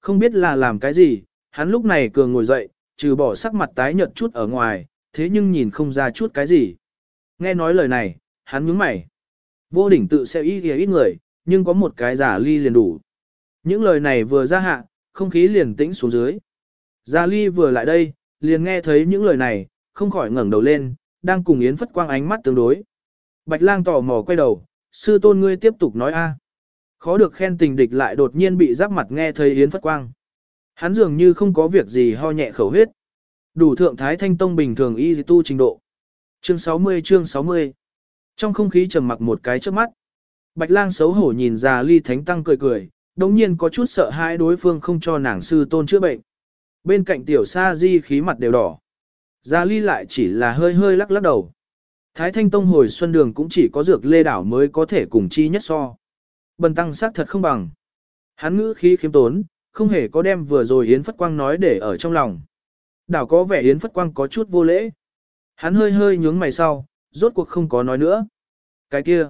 Không biết là làm cái gì, hắn lúc này cường ngồi dậy, trừ bỏ sắc mặt tái nhợt chút ở ngoài, thế nhưng nhìn không ra chút cái gì. Nghe nói lời này, hắn nhướng mày. Vô đỉnh tự sẽ ít ít người, nhưng có một cái giả ly liền đủ. Những lời này vừa ra hạ, không khí liền tĩnh xuống dưới. Giả ly vừa lại đây, liền nghe thấy những lời này, không khỏi ngẩng đầu lên, đang cùng Yến Phất Quang ánh mắt tương đối. Bạch lang tò mò quay đầu, sư tôn ngươi tiếp tục nói a. Khó được khen tình địch lại đột nhiên bị giáp mặt nghe thấy Yến Phất Quang. Hắn dường như không có việc gì ho nhẹ khẩu huyết. Đủ thượng thái thanh tông bình thường y tu trình độ. Chương 60 chương 60 Trong không khí trầm mặc một cái trước mắt. Bạch lang xấu hổ nhìn già ly thánh tăng cười cười, đồng nhiên có chút sợ hãi đối phương không cho nàng sư tôn chữa bệnh. Bên cạnh tiểu sa di khí mặt đều đỏ. Già ly lại chỉ là hơi hơi lắc lắc đầu. Thái thanh tông hồi xuân đường cũng chỉ có dược lê đảo mới có thể cùng chi nhất so. Bần tăng xác thật không bằng. Hắn ngữ khí khiêm tốn, không hề có đem vừa rồi Yến Phất Quang nói để ở trong lòng. Đảo có vẻ Yến Phất Quang có chút vô lễ. Hắn hơi hơi nhướng mày sau, rốt cuộc không có nói nữa. Cái kia.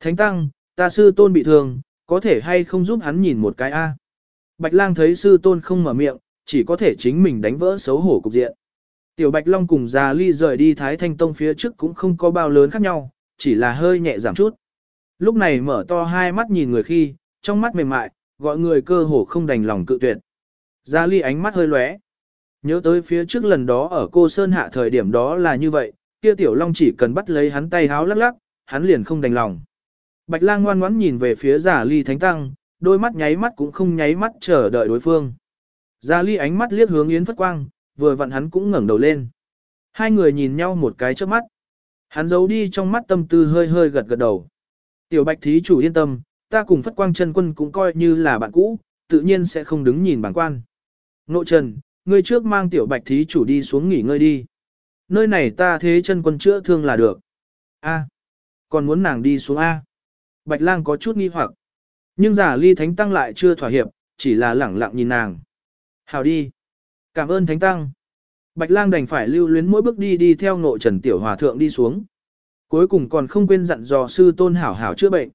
Thánh Tăng, ta sư tôn bị thương, có thể hay không giúp hắn nhìn một cái a? Bạch lang thấy sư tôn không mở miệng, chỉ có thể chính mình đánh vỡ xấu hổ cục diện. Tiểu Bạch Long cùng già ly rời đi Thái Thanh Tông phía trước cũng không có bao lớn khác nhau, chỉ là hơi nhẹ giảm chút. Lúc này mở to hai mắt nhìn người khi, trong mắt mềm mại, gọi người cơ hồ không đành lòng cự tuyệt. Gia ly ánh mắt hơi lóe. Nhớ tới phía trước lần đó ở cô Sơn Hạ thời điểm đó là như vậy, kia tiểu long chỉ cần bắt lấy hắn tay háo lắc lắc, hắn liền không đành lòng. Bạch lang ngoan ngoãn nhìn về phía giả ly thánh tăng, đôi mắt nháy mắt cũng không nháy mắt chờ đợi đối phương. Gia ly ánh mắt liếc hướng Yến Phất Quang, vừa vặn hắn cũng ngẩng đầu lên. Hai người nhìn nhau một cái trước mắt. Hắn giấu đi trong mắt tâm tư hơi hơi gật gật đầu. Tiểu bạch thí chủ yên tâm, ta cùng Phất Quang chân quân cũng coi như là bạn cũ, tự nhiên sẽ không đứng nhìn bản quan. Nội trần, ngươi trước mang tiểu bạch thí chủ đi xuống nghỉ ngơi đi. Nơi này ta thế chân quân chữa thương là được. A, còn muốn nàng đi xuống A. Bạch lang có chút nghi hoặc. Nhưng giả ly thánh tăng lại chưa thỏa hiệp, chỉ là lẳng lặng nhìn nàng. Hào đi. Cảm ơn thánh tăng. Bạch lang đành phải lưu luyến mỗi bước đi đi theo nội trần tiểu hòa thượng đi xuống. Cuối cùng còn không quên dặn dò sư tôn hảo hảo chữa bệnh.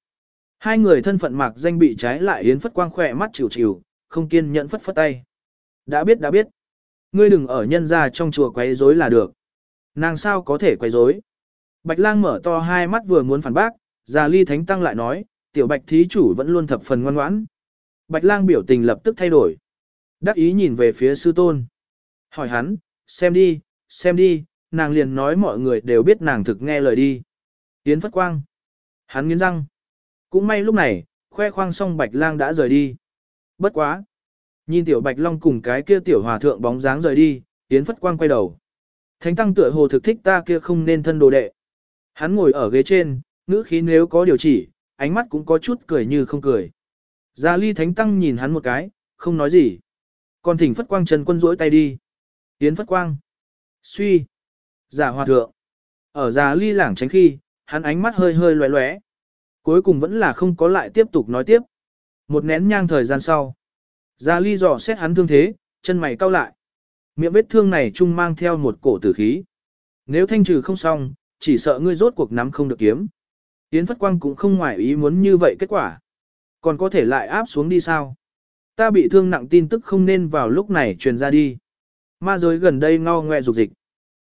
Hai người thân phận mạc danh bị trái lại yến phất quang khỏe mắt chịu chịu, không kiên nhẫn phất phất tay. Đã biết đã biết. Ngươi đừng ở nhân ra trong chùa quấy rối là được. Nàng sao có thể quấy rối? Bạch lang mở to hai mắt vừa muốn phản bác, già ly thánh tăng lại nói, tiểu bạch thí chủ vẫn luôn thập phần ngoan ngoãn. Bạch lang biểu tình lập tức thay đổi. Đắc ý nhìn về phía sư tôn. Hỏi hắn, xem đi, xem đi, nàng liền nói mọi người đều biết nàng thực nghe lời đi. Yến phất quang. Hắn nghiến răng. Cũng may lúc này, khoe khoang xong bạch lang đã rời đi. Bất quá. Nhìn tiểu bạch long cùng cái kia tiểu hòa thượng bóng dáng rời đi, Yến phất quang quay đầu. Thánh tăng tựa hồ thực thích ta kia không nên thân đồ đệ. Hắn ngồi ở ghế trên, ngữ khí nếu có điều chỉ, ánh mắt cũng có chút cười như không cười. Gia ly thánh tăng nhìn hắn một cái, không nói gì. Còn thỉnh phất quang trần quân rỗi tay đi. Yến phất quang. Suy. Giả hòa thượng. Ở già ly lảng tránh khi, hắn ánh mắt hơi hơi lóe lóe. Cuối cùng vẫn là không có lại tiếp tục nói tiếp. Một nén nhang thời gian sau. gia ly dò xét hắn thương thế, chân mày cau lại. Miệng vết thương này chung mang theo một cổ tử khí. Nếu thanh trừ không xong, chỉ sợ ngươi rốt cuộc nắm không được kiếm. Yến Phất Quang cũng không ngoài ý muốn như vậy kết quả. Còn có thể lại áp xuống đi sao? Ta bị thương nặng tin tức không nên vào lúc này truyền ra đi. Ma giới gần đây ngao ngoe dục dịch.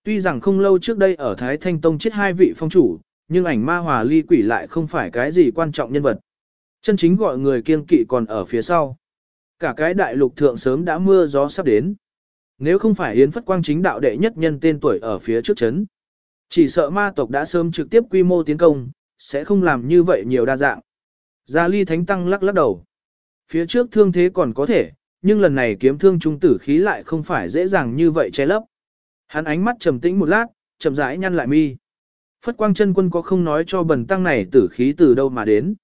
Tuy rằng không lâu trước đây ở Thái Thanh Tông chết hai vị phong chủ, nhưng ảnh ma hòa ly quỷ lại không phải cái gì quan trọng nhân vật. Chân chính gọi người kiên kỵ còn ở phía sau. Cả cái đại lục thượng sớm đã mưa gió sắp đến. Nếu không phải Yến Phất Quang chính đạo đệ nhất nhân tên tuổi ở phía trước chấn. Chỉ sợ ma tộc đã sớm trực tiếp quy mô tiến công, sẽ không làm như vậy nhiều đa dạng. Gia ly thánh tăng lắc lắc đầu. Phía trước thương thế còn có thể, nhưng lần này kiếm thương trung tử khí lại không phải dễ dàng như vậy che lấp. Hắn ánh mắt trầm tĩnh một lát, chậm rãi nhăn lại mi. Phất quang chân quân có không nói cho bần tăng này tử khí từ đâu mà đến.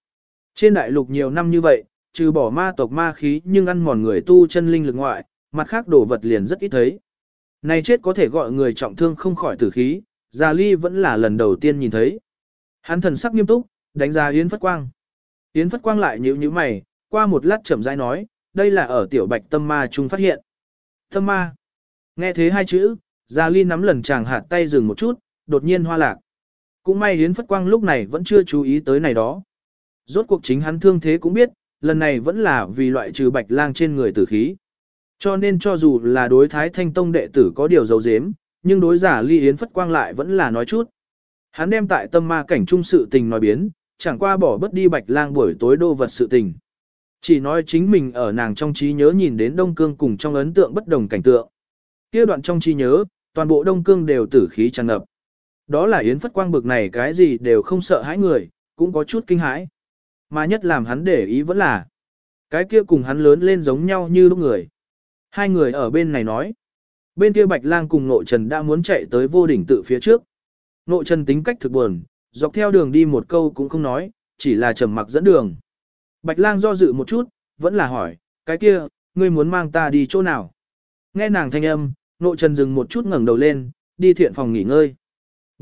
Trên đại lục nhiều năm như vậy, trừ bỏ ma tộc ma khí nhưng ăn mòn người tu chân linh lực ngoại, mặt khác đồ vật liền rất ít thấy. Này chết có thể gọi người trọng thương không khỏi tử khí, Già Ly vẫn là lần đầu tiên nhìn thấy. Hắn thần sắc nghiêm túc, đánh giá Yến Phất Quang. Yến Phất Quang lại nhíu nhíu mày, qua một lát chậm rãi nói, đây là ở tiểu bạch tâm ma trung phát hiện. Tâm ma. Nghe thế hai chữ, Già Ly nắm lần chàng hạt tay dừng một chút, đột nhiên hoa lạc. Cũng may Yến Phất Quang lúc này vẫn chưa chú ý tới này đó. Rốt cuộc chính hắn thương thế cũng biết, lần này vẫn là vì loại trừ bạch lang trên người tử khí. Cho nên cho dù là đối thái thanh tông đệ tử có điều dấu dếm, nhưng đối giả ly yến phất quang lại vẫn là nói chút. Hắn đem tại tâm ma cảnh trung sự tình nói biến, chẳng qua bỏ bất đi bạch lang buổi tối đô vật sự tình. Chỉ nói chính mình ở nàng trong trí nhớ nhìn đến Đông Cương cùng trong ấn tượng bất đồng cảnh tượng. kia đoạn trong trí nhớ, toàn bộ Đông Cương đều tử khí tràn ngập. Đó là Yến Phất Quang bực này cái gì đều không sợ hãi người, cũng có chút kinh hãi. Mà nhất làm hắn để ý vẫn là, cái kia cùng hắn lớn lên giống nhau như lúc người. Hai người ở bên này nói. Bên kia Bạch Lang cùng Nội Trần đã muốn chạy tới vô đỉnh tự phía trước. Nội Trần tính cách thực buồn, dọc theo đường đi một câu cũng không nói, chỉ là trầm mặc dẫn đường. Bạch lang do dự một chút, vẫn là hỏi, cái kia, ngươi muốn mang ta đi chỗ nào? Nghe nàng thanh âm, nội trần dừng một chút ngẩng đầu lên, đi thiện phòng nghỉ ngơi.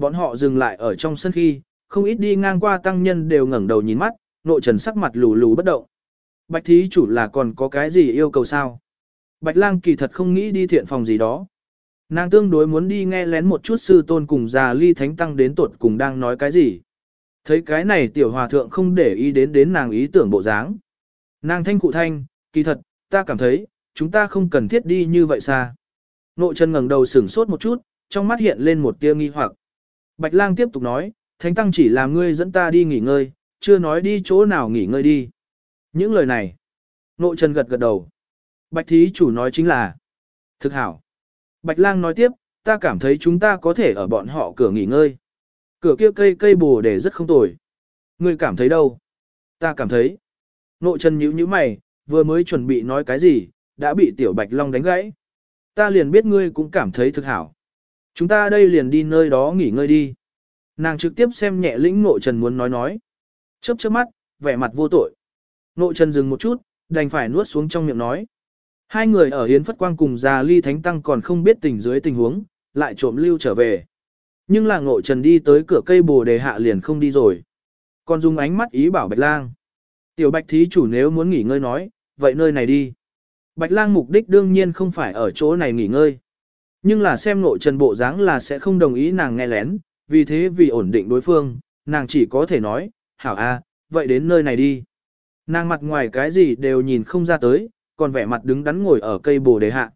Bọn họ dừng lại ở trong sân khi, không ít đi ngang qua tăng nhân đều ngẩng đầu nhìn mắt, nội trần sắc mặt lù lù bất động. Bạch thí chủ là còn có cái gì yêu cầu sao? Bạch lang kỳ thật không nghĩ đi thiện phòng gì đó. Nàng tương đối muốn đi nghe lén một chút sư tôn cùng già ly thánh tăng đến tuột cùng đang nói cái gì. Thấy cái này tiểu hòa thượng không để ý đến đến nàng ý tưởng bộ dáng. Nàng thanh cụ thanh, kỳ thật, ta cảm thấy, chúng ta không cần thiết đi như vậy xa. Nội chân ngẩng đầu sửng sốt một chút, trong mắt hiện lên một tia nghi hoặc. Bạch lang tiếp tục nói, thánh tăng chỉ làm ngươi dẫn ta đi nghỉ ngơi, chưa nói đi chỗ nào nghỉ ngơi đi. Những lời này, nội chân gật gật đầu. Bạch thí chủ nói chính là, thực hảo. Bạch lang nói tiếp, ta cảm thấy chúng ta có thể ở bọn họ cửa nghỉ ngơi. Cửa kia cây cây bồ đề rất không tồi. Ngươi cảm thấy đâu? Ta cảm thấy. Nội chân nhíu nhíu mày, vừa mới chuẩn bị nói cái gì, đã bị tiểu bạch long đánh gãy. Ta liền biết ngươi cũng cảm thấy thực hảo. Chúng ta đây liền đi nơi đó nghỉ ngơi đi. Nàng trực tiếp xem nhẹ lĩnh nội trần muốn nói nói. Chớp chớp mắt, vẻ mặt vô tội. Nội trần dừng một chút, đành phải nuốt xuống trong miệng nói. Hai người ở hiến phất quang cùng già ly thánh tăng còn không biết tình dưới tình huống, lại trộm lưu trở về. Nhưng là ngộ trần đi tới cửa cây bồ đề hạ liền không đi rồi. Còn dùng ánh mắt ý bảo Bạch Lang. Tiểu Bạch thí chủ nếu muốn nghỉ ngơi nói, vậy nơi này đi. Bạch Lang mục đích đương nhiên không phải ở chỗ này nghỉ ngơi. Nhưng là xem ngộ trần bộ dáng là sẽ không đồng ý nàng nghe lén, vì thế vì ổn định đối phương, nàng chỉ có thể nói, hảo a, vậy đến nơi này đi. Nàng mặt ngoài cái gì đều nhìn không ra tới, còn vẻ mặt đứng đắn ngồi ở cây bồ đề hạ.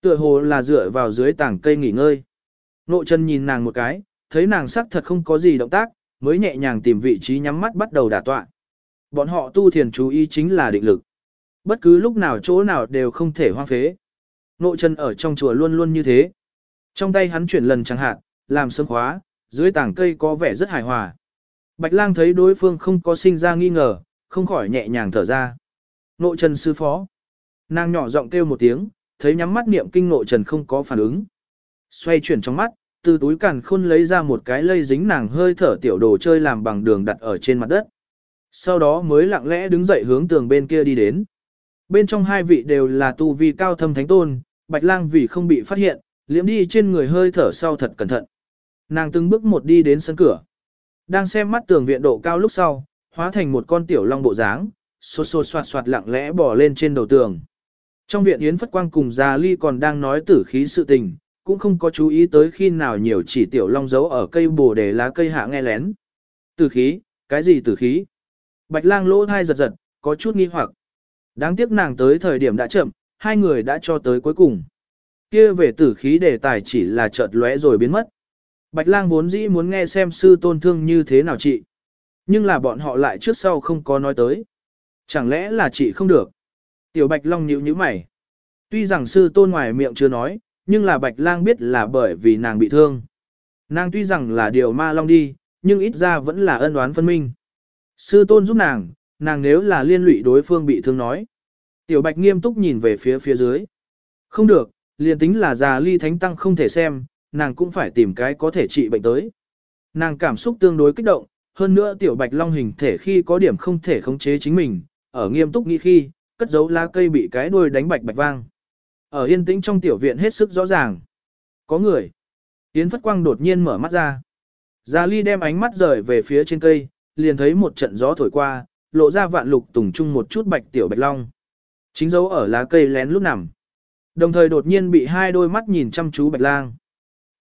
Tựa hồ là dựa vào dưới tảng cây nghỉ ngơi. Nội chân nhìn nàng một cái, thấy nàng sắc thật không có gì động tác, mới nhẹ nhàng tìm vị trí nhắm mắt bắt đầu đả tọa. Bọn họ tu thiền chú ý chính là định lực. Bất cứ lúc nào chỗ nào đều không thể hoang phế. Nội chân ở trong chùa luôn luôn như thế. Trong tay hắn chuyển lần chẳng hạn, làm sớm khóa, dưới tảng cây có vẻ rất hài hòa. Bạch lang thấy đối phương không có sinh ra nghi ngờ, không khỏi nhẹ nhàng thở ra. Nội chân sư phó. Nàng nhỏ giọng kêu một tiếng, thấy nhắm mắt niệm kinh nội trần không có phản ứng. Xoay chuyển trong mắt, từ túi càn khôn lấy ra một cái lây dính nàng hơi thở tiểu đồ chơi làm bằng đường đặt ở trên mặt đất. Sau đó mới lặng lẽ đứng dậy hướng tường bên kia đi đến. Bên trong hai vị đều là tu vi cao thâm thánh tôn, bạch lang vì không bị phát hiện, liễm đi trên người hơi thở sau thật cẩn thận. Nàng từng bước một đi đến sân cửa. Đang xem mắt tường viện độ cao lúc sau, hóa thành một con tiểu long bộ dáng, xô xô xoạt xoạt lặng lẽ bò lên trên đầu tường. Trong viện Yến Phất Quang cùng Già Ly còn đang nói tử khí sự tình, cũng không có chú ý tới khi nào nhiều chỉ tiểu long giấu ở cây bồ để lá cây hạ nghe lén. Tử khí, cái gì tử khí? Bạch lang lỗ thai giật giật, có chút nghi hoặc. Đáng tiếc nàng tới thời điểm đã chậm, hai người đã cho tới cuối cùng. Kia về tử khí đề tài chỉ là chợt lóe rồi biến mất. Bạch lang vốn dĩ muốn nghe xem sư tôn thương như thế nào chị. Nhưng là bọn họ lại trước sau không có nói tới. Chẳng lẽ là chị không được? Tiểu Bạch Long nhíu nhíu mày. Tuy rằng sư tôn ngoài miệng chưa nói, nhưng là Bạch Lang biết là bởi vì nàng bị thương. Nàng tuy rằng là điều ma long đi, nhưng ít ra vẫn là ân oán phân minh. Sư tôn giúp nàng, nàng nếu là liên lụy đối phương bị thương nói. Tiểu Bạch nghiêm túc nhìn về phía phía dưới. Không được, liền tính là già ly thánh tăng không thể xem, nàng cũng phải tìm cái có thể trị bệnh tới. Nàng cảm xúc tương đối kích động, hơn nữa tiểu Bạch Long hình thể khi có điểm không thể khống chế chính mình, ở nghiêm túc nghĩ khi, cất giấu lá cây bị cái đuôi đánh bạch bạch vang. Ở yên tĩnh trong tiểu viện hết sức rõ ràng. Có người. Yến Phất Quang đột nhiên mở mắt ra. Gia Ly đem ánh mắt rời về phía trên cây, liền thấy một trận gió thổi qua, lộ ra vạn lục tùng trung một chút bạch tiểu bạch long. Chính dấu ở lá cây lén lút nằm. Đồng thời đột nhiên bị hai đôi mắt nhìn chăm chú bạch lang.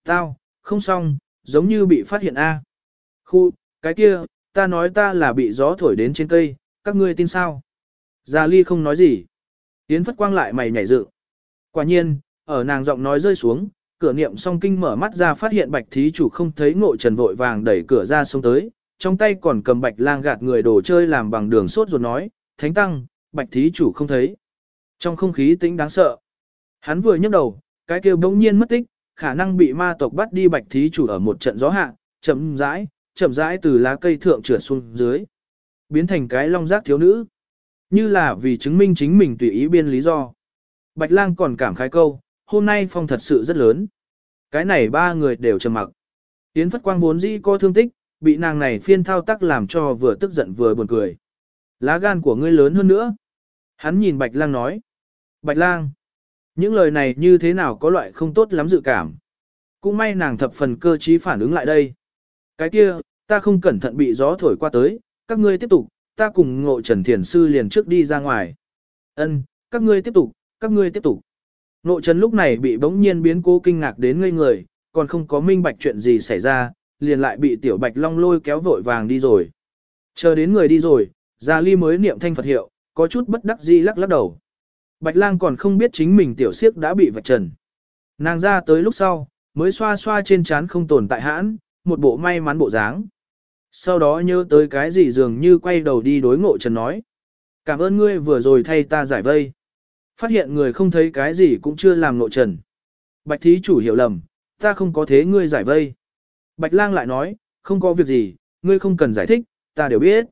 Tao, không xong, giống như bị phát hiện A. Khu, cái kia, ta nói ta là bị gió thổi đến trên cây, các ngươi tin sao? Gia Ly không nói gì. Yến Phất Quang lại mày nhảy dựng. Quả nhiên, ở nàng giọng nói rơi xuống, cửa niệm song kinh mở mắt ra phát hiện bạch thí chủ không thấy ngộ trần vội vàng đẩy cửa ra xuống tới, trong tay còn cầm bạch lang gạt người đồ chơi làm bằng đường sốt ruột nói, thánh tăng, bạch thí chủ không thấy. Trong không khí tĩnh đáng sợ, hắn vừa nhấc đầu, cái kêu bỗng nhiên mất tích, khả năng bị ma tộc bắt đi bạch thí chủ ở một trận gió hạ, chậm rãi, chậm rãi từ lá cây thượng trượt xuống dưới, biến thành cái long giác thiếu nữ. Như là vì chứng minh chính mình tùy ý biên lý do. Bạch lang còn cảm khái câu, hôm nay phong thật sự rất lớn. Cái này ba người đều trầm mặc. Yến Phất Quang vốn dĩ có thương tích, bị nàng này phiên thao tác làm cho vừa tức giận vừa buồn cười. Lá gan của ngươi lớn hơn nữa. Hắn nhìn Bạch Lang nói. Bạch Lang. Những lời này như thế nào có loại không tốt lắm dự cảm. Cũng may nàng thập phần cơ trí phản ứng lại đây. Cái kia, ta không cẩn thận bị gió thổi qua tới, các ngươi tiếp tục, ta cùng ngộ trần thiền sư liền trước đi ra ngoài. Ân, các ngươi tiếp tục, các ngươi tiếp tục. Ngộ trần lúc này bị bỗng nhiên biến cố kinh ngạc đến ngây người, còn không có minh bạch chuyện gì xảy ra, liền lại bị tiểu bạch long lôi kéo vội vàng đi rồi. Chờ đến người đi rồi, Gia Ly mới niệm thanh Phật hiệu, có chút bất đắc dĩ lắc lắc đầu. Bạch lang còn không biết chính mình tiểu siếp đã bị vạch trần. Nàng ra tới lúc sau, mới xoa xoa trên trán không tồn tại hãn, một bộ may mắn bộ dáng. Sau đó nhớ tới cái gì dường như quay đầu đi đối ngộ trần nói. Cảm ơn ngươi vừa rồi thay ta giải vây. Phát hiện người không thấy cái gì cũng chưa làm ngộ trần. Bạch thí chủ hiểu lầm, ta không có thế ngươi giải vây. Bạch lang lại nói, không có việc gì, ngươi không cần giải thích, ta đều biết.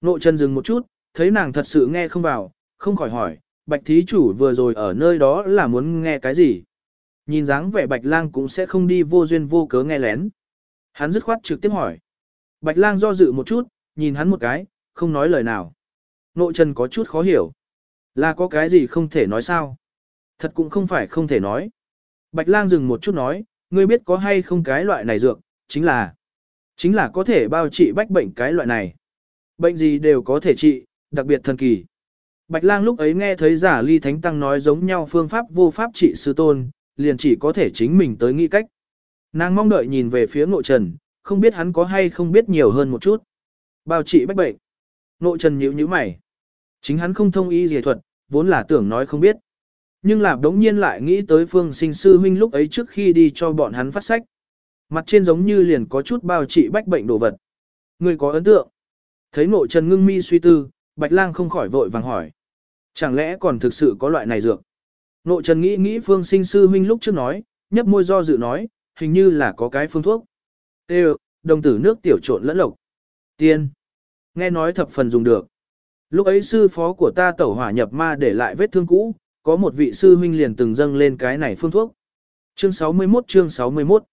Nội trần dừng một chút, thấy nàng thật sự nghe không vào, không khỏi hỏi, bạch thí chủ vừa rồi ở nơi đó là muốn nghe cái gì. Nhìn dáng vẻ bạch lang cũng sẽ không đi vô duyên vô cớ nghe lén. Hắn dứt khoát trực tiếp hỏi. Bạch lang do dự một chút, nhìn hắn một cái, không nói lời nào. Nội trần có chút khó hiểu. Là có cái gì không thể nói sao? Thật cũng không phải không thể nói. Bạch lang dừng một chút nói, ngươi biết có hay không cái loại này dược, chính là, chính là có thể bao trị bách bệnh cái loại này. Bệnh gì đều có thể trị, đặc biệt thần kỳ. Bạch lang lúc ấy nghe thấy giả ly thánh tăng nói giống nhau phương pháp vô pháp trị sư tôn, liền chỉ có thể chính mình tới nghĩ cách. Nàng mong đợi nhìn về phía ngộ trần, không biết hắn có hay không biết nhiều hơn một chút. Bao trị bách bệnh. Ngộ trần nhíu nhíu mày. Chính hắn không thông y dề thuật, vốn là tưởng nói không biết. Nhưng là đống nhiên lại nghĩ tới phương sinh sư huynh lúc ấy trước khi đi cho bọn hắn phát sách. Mặt trên giống như liền có chút bao trị bách bệnh đồ vật. Người có ấn tượng. Thấy ngộ trần ngưng mi suy tư, bạch lang không khỏi vội vàng hỏi. Chẳng lẽ còn thực sự có loại này dược? Ngộ trần nghĩ nghĩ phương sinh sư huynh lúc trước nói, nhấp môi do dự nói, hình như là có cái phương thuốc. Tê đồng tử nước tiểu trộn lẫn lộc. Tiên. Nghe nói thập phần dùng được. Lúc ấy sư phó của ta tẩu hỏa nhập ma để lại vết thương cũ, có một vị sư huynh liền từng dâng lên cái này phương thuốc. Chương 61 chương 61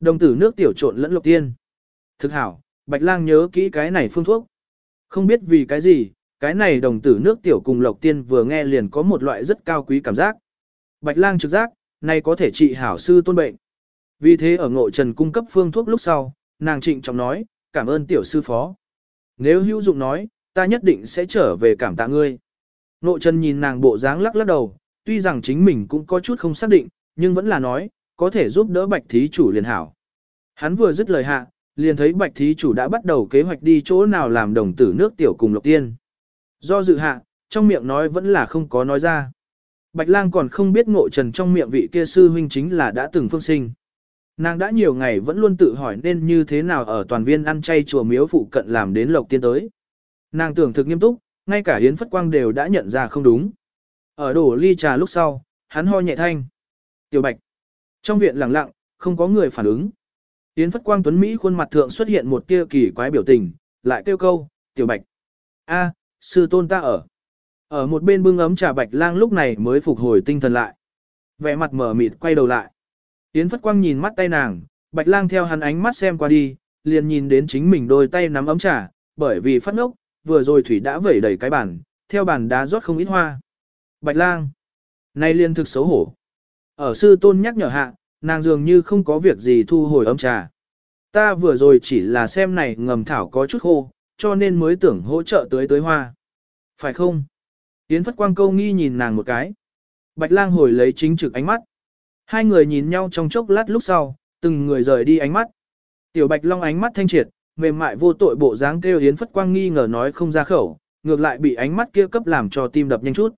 Đồng tử nước tiểu trộn lẫn lộc tiên. Thực hảo, Bạch Lang nhớ kỹ cái này phương thuốc. Không biết vì cái gì, cái này đồng tử nước tiểu cùng lộc tiên vừa nghe liền có một loại rất cao quý cảm giác. Bạch Lang trực giác, này có thể trị hảo sư tôn bệnh. Vì thế ở ngộ trần cung cấp phương thuốc lúc sau, nàng trịnh trọng nói, cảm ơn tiểu sư phó. Nếu hữu dụng nói, ta nhất định sẽ trở về cảm tạ ngươi. Ngộ trần nhìn nàng bộ dáng lắc lắc đầu, tuy rằng chính mình cũng có chút không xác định, nhưng vẫn là nói, có thể giúp đỡ bạch thí chủ liền hảo. Hắn vừa dứt lời hạ, liền thấy bạch thí chủ đã bắt đầu kế hoạch đi chỗ nào làm đồng tử nước tiểu cùng lộc tiên. Do dự hạ, trong miệng nói vẫn là không có nói ra. Bạch lang còn không biết ngộ trần trong miệng vị kia sư huynh chính là đã từng phương sinh. Nàng đã nhiều ngày vẫn luôn tự hỏi nên như thế nào ở toàn viên ăn chay chùa miếu phụ cận làm đến lộc tiên tới. Nàng tưởng thực nghiêm túc, ngay cả Hiến Phất Quang đều đã nhận ra không đúng. Ở đổ ly trà lúc sau, hắn ho nhẹ thanh. Tiểu Bạch. Trong viện lặng lặng, không có người phản ứng. Yến Phất Quang Tuấn Mỹ khuôn mặt thượng xuất hiện một tia kỳ quái biểu tình, lại kêu câu, Tiểu Bạch. a, sư tôn ta ở. Ở một bên bưng ấm trà Bạch lang lúc này mới phục hồi tinh thần lại. Vẻ mặt mở mịt quay đầu lại. Yến Phất Quang nhìn mắt tay nàng, Bạch Lang theo hắn ánh mắt xem qua đi, liền nhìn đến chính mình đôi tay nắm ấm trà, bởi vì phát ngốc, vừa rồi thủy đã vẩy đầy cái bàn, theo bàn đá rót không ít hoa. Bạch Lang, nay liên thực xấu hổ. Ở sư tôn nhắc nhở hạ, nàng dường như không có việc gì thu hồi ấm trà. Ta vừa rồi chỉ là xem này ngầm thảo có chút khô, cho nên mới tưởng hỗ trợ tới tới hoa. Phải không? Yến Phất Quang câu nghi nhìn nàng một cái. Bạch Lang hồi lấy chính trực ánh mắt. Hai người nhìn nhau trong chốc lát lúc sau, từng người rời đi ánh mắt. Tiểu Bạch Long ánh mắt thanh triệt, mềm mại vô tội bộ dáng kêu Yến Phất Quang nghi ngờ nói không ra khẩu, ngược lại bị ánh mắt kia cấp làm cho tim đập nhanh chút.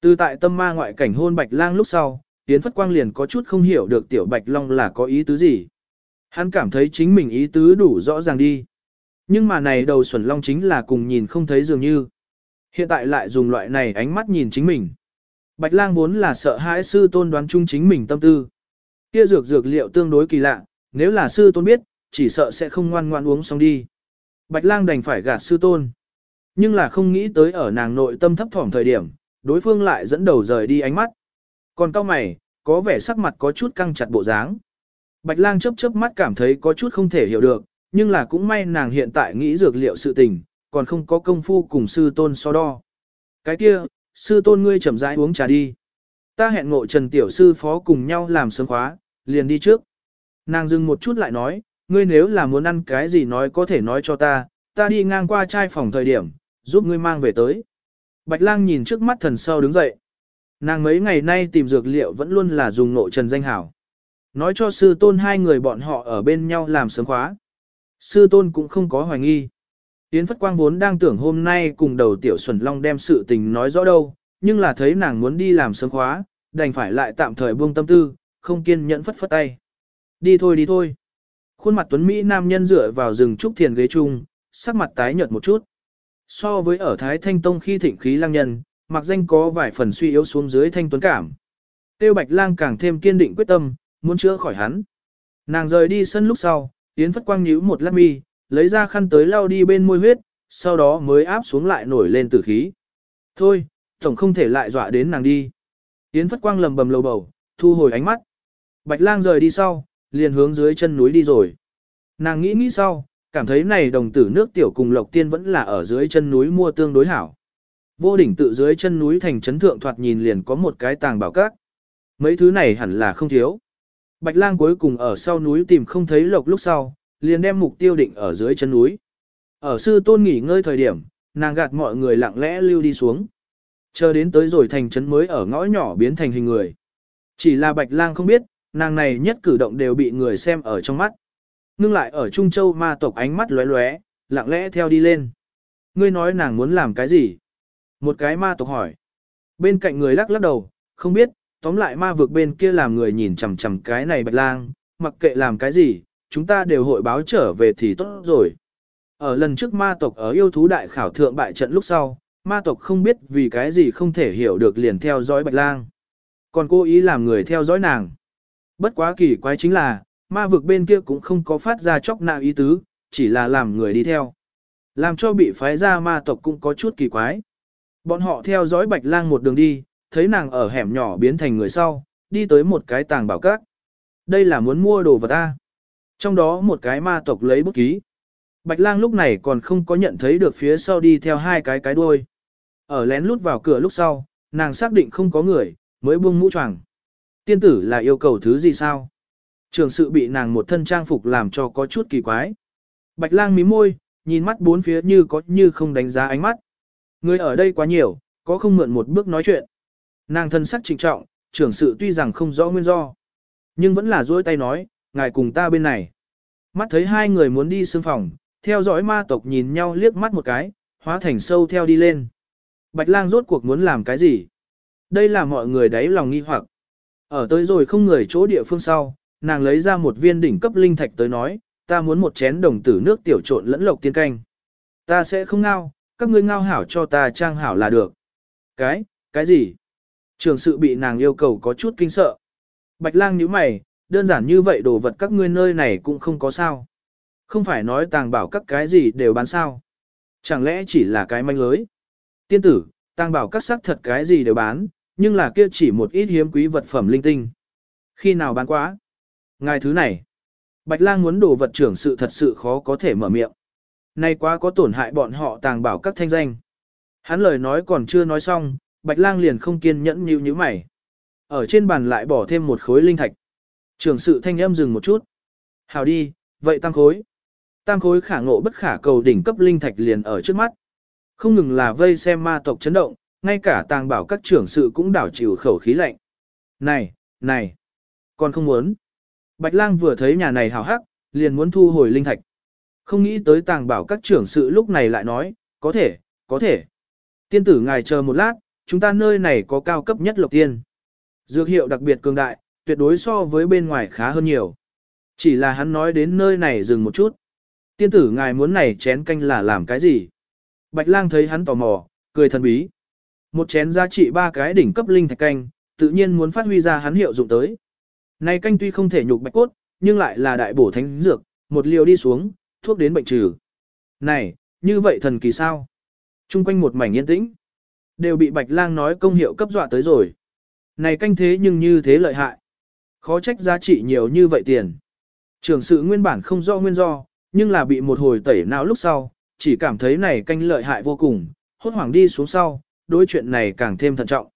Từ tại tâm ma ngoại cảnh hôn Bạch Lang lúc sau, Yến Phất Quang liền có chút không hiểu được tiểu Bạch Long là có ý tứ gì. Hắn cảm thấy chính mình ý tứ đủ rõ ràng đi. Nhưng mà này đầu xuẩn long chính là cùng nhìn không thấy dường như. Hiện tại lại dùng loại này ánh mắt nhìn chính mình. Bạch lang vốn là sợ hãi sư tôn đoán chung chính mình tâm tư. Kia dược dược liệu tương đối kỳ lạ, nếu là sư tôn biết, chỉ sợ sẽ không ngoan ngoan uống xong đi. Bạch lang đành phải gạt sư tôn. Nhưng là không nghĩ tới ở nàng nội tâm thấp thỏm thời điểm, đối phương lại dẫn đầu rời đi ánh mắt. Còn cao mày, có vẻ sắc mặt có chút căng chặt bộ dáng. Bạch lang chớp chớp mắt cảm thấy có chút không thể hiểu được, nhưng là cũng may nàng hiện tại nghĩ dược liệu sự tình, còn không có công phu cùng sư tôn so đo. Cái kia, sư tôn ngươi chậm rãi uống trà đi. Ta hẹn ngộ Trần Tiểu Sư Phó cùng nhau làm sớm khóa, liền đi trước. Nàng dừng một chút lại nói, ngươi nếu là muốn ăn cái gì nói có thể nói cho ta, ta đi ngang qua trai phòng thời điểm, giúp ngươi mang về tới. Bạch lang nhìn trước mắt thần sau đứng dậy. Nàng mấy ngày nay tìm dược liệu vẫn luôn là dùng nội trần danh hảo. Nói cho sư tôn hai người bọn họ ở bên nhau làm sớm khóa. Sư tôn cũng không có hoài nghi. Yến Phất Quang vốn đang tưởng hôm nay cùng đầu tiểu Xuân Long đem sự tình nói rõ đâu, nhưng là thấy nàng muốn đi làm sớm khóa, đành phải lại tạm thời buông tâm tư, không kiên nhẫn phất phất tay. Đi thôi đi thôi. Khuôn mặt tuấn Mỹ nam nhân dựa vào rừng trúc thiền ghế chung, sắc mặt tái nhợt một chút. So với ở Thái Thanh Tông khi thịnh khí lang nhân, mặc danh có vài phần suy yếu xuống dưới thanh tuấn cảm. Tiêu Bạch Lang càng thêm kiên định quyết tâm, muốn chữa khỏi hắn. Nàng rời đi sân lúc sau, Yến Phất Quang nhíu một lát mi, lấy ra khăn tới lau đi bên môi huyết, sau đó mới áp xuống lại nổi lên tử khí. Thôi, tổng không thể lại dọa đến nàng đi. Yến Phất Quang lầm bầm lầu bầu, thu hồi ánh mắt. Bạch lang rời đi sau, liền hướng dưới chân núi đi rồi. Nàng nghĩ nghĩ sau, cảm thấy này đồng tử nước tiểu cùng lộc tiên vẫn là ở dưới chân núi mua tương đối hảo. Vô đỉnh tự dưới chân núi thành trấn thượng thoạt nhìn liền có một cái tàng bảo các. Mấy thứ này hẳn là không thiếu. Bạch lang cuối cùng ở sau núi tìm không thấy lộc lúc sau, liền đem mục tiêu định ở dưới chân núi. Ở sư tôn nghỉ ngơi thời điểm, nàng gạt mọi người lặng lẽ lưu đi xuống. Chờ đến tới rồi thành trấn mới ở ngõ nhỏ biến thành hình người. Chỉ là bạch lang không biết, nàng này nhất cử động đều bị người xem ở trong mắt. Ngưng lại ở Trung Châu ma tộc ánh mắt lóe lóe, lặng lẽ theo đi lên. Ngươi nói nàng muốn làm cái gì? Một cái ma tộc hỏi. Bên cạnh người lắc lắc đầu, không biết, tóm lại ma vực bên kia làm người nhìn chằm chằm cái này bạch lang, mặc kệ làm cái gì, chúng ta đều hội báo trở về thì tốt rồi. Ở lần trước ma tộc ở yêu thú đại khảo thượng bại trận lúc sau, ma tộc không biết vì cái gì không thể hiểu được liền theo dõi bạch lang. Còn cố ý làm người theo dõi nàng. Bất quá kỳ quái chính là, ma vực bên kia cũng không có phát ra chóc nạo ý tứ, chỉ là làm người đi theo. Làm cho bị phái ra ma tộc cũng có chút kỳ quái. Bọn họ theo dõi bạch lang một đường đi, thấy nàng ở hẻm nhỏ biến thành người sau, đi tới một cái tàng bảo các. Đây là muốn mua đồ vật ta. Trong đó một cái ma tộc lấy bút ký. Bạch lang lúc này còn không có nhận thấy được phía sau đi theo hai cái cái đuôi. Ở lén lút vào cửa lúc sau, nàng xác định không có người, mới buông mũ choàng. Tiên tử là yêu cầu thứ gì sao? Trường sự bị nàng một thân trang phục làm cho có chút kỳ quái. Bạch lang mím môi, nhìn mắt bốn phía như có như không đánh giá ánh mắt. Người ở đây quá nhiều, có không mượn một bước nói chuyện. Nàng thân sắc trịnh trọng, trưởng sự tuy rằng không rõ nguyên do. Nhưng vẫn là duỗi tay nói, ngài cùng ta bên này. Mắt thấy hai người muốn đi xương phòng, theo dõi ma tộc nhìn nhau liếc mắt một cái, hóa thành sâu theo đi lên. Bạch lang rốt cuộc muốn làm cái gì? Đây là mọi người đáy lòng nghi hoặc. Ở tới rồi không người chỗ địa phương sau, nàng lấy ra một viên đỉnh cấp linh thạch tới nói, ta muốn một chén đồng tử nước tiểu trộn lẫn lộc tiên canh. Ta sẽ không ngao, các ngươi ngao hảo cho ta trang hảo là được. Cái, cái gì? Trường sự bị nàng yêu cầu có chút kinh sợ. Bạch lang nhíu mày, đơn giản như vậy đồ vật các ngươi nơi này cũng không có sao. Không phải nói tàng bảo các cái gì đều bán sao. Chẳng lẽ chỉ là cái manh lưới. Tiên tử, tàng bảo các sắc thật cái gì đều bán, nhưng là kia chỉ một ít hiếm quý vật phẩm linh tinh. Khi nào bán quá? Ngài thứ này. Bạch lang muốn đồ vật trưởng sự thật sự khó có thể mở miệng. Nay quá có tổn hại bọn họ tàng bảo các thanh danh. Hắn lời nói còn chưa nói xong, bạch lang liền không kiên nhẫn nhíu nhíu mày. Ở trên bàn lại bỏ thêm một khối linh thạch. trưởng sự thanh âm dừng một chút. Hào đi, vậy tam khối. Tam khối khả ngộ bất khả cầu đỉnh cấp linh thạch liền ở trước mắt. Không ngừng là vây xem ma tộc chấn động, ngay cả tàng bảo các trưởng sự cũng đảo chịu khẩu khí lạnh. Này, này, còn không muốn. Bạch lang vừa thấy nhà này hào hắc, liền muốn thu hồi linh thạch. Không nghĩ tới tàng bảo các trưởng sự lúc này lại nói, có thể, có thể. Tiên tử ngài chờ một lát, chúng ta nơi này có cao cấp nhất lộc tiên. Dược hiệu đặc biệt cường đại, tuyệt đối so với bên ngoài khá hơn nhiều. Chỉ là hắn nói đến nơi này dừng một chút. Tiên tử ngài muốn này chén canh là làm cái gì? Bạch lang thấy hắn tò mò, cười thần bí. Một chén giá trị ba cái đỉnh cấp linh thạch canh, tự nhiên muốn phát huy ra hắn hiệu dụng tới. Này canh tuy không thể nhục bạch cốt, nhưng lại là đại bổ thánh dược, một liều đi xuống, thuốc đến bệnh trừ. Này, như vậy thần kỳ sao? Trung quanh một mảnh yên tĩnh, đều bị bạch lang nói công hiệu cấp dọa tới rồi. Này canh thế nhưng như thế lợi hại. Khó trách giá trị nhiều như vậy tiền. Trường sự nguyên bản không do nguyên do, nhưng là bị một hồi tẩy não lúc sau, chỉ cảm thấy này canh lợi hại vô cùng, hốt hoảng đi xuống sau, đối chuyện này càng thêm thận trọng.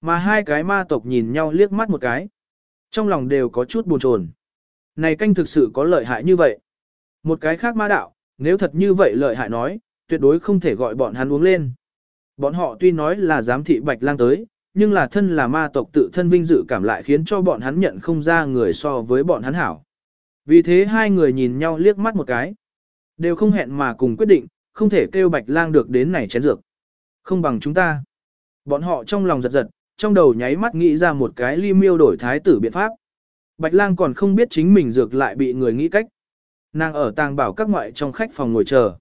Mà hai cái ma tộc nhìn nhau liếc mắt một cái. Trong lòng đều có chút buồn chồn. Này canh thực sự có lợi hại như vậy. Một cái khác ma đạo, nếu thật như vậy lợi hại nói, tuyệt đối không thể gọi bọn hắn uống lên. Bọn họ tuy nói là giám thị bạch lang tới, nhưng là thân là ma tộc tự thân vinh dự cảm lại khiến cho bọn hắn nhận không ra người so với bọn hắn hảo. Vì thế hai người nhìn nhau liếc mắt một cái. Đều không hẹn mà cùng quyết định, không thể kêu bạch lang được đến này chén dược. Không bằng chúng ta. Bọn họ trong lòng giật giật, trong đầu nháy mắt nghĩ ra một cái ly miêu đổi thái tử biện pháp. Bạch lang còn không biết chính mình dược lại bị người nghĩ cách. Nàng ở tàng bảo các ngoại trong khách phòng ngồi chờ.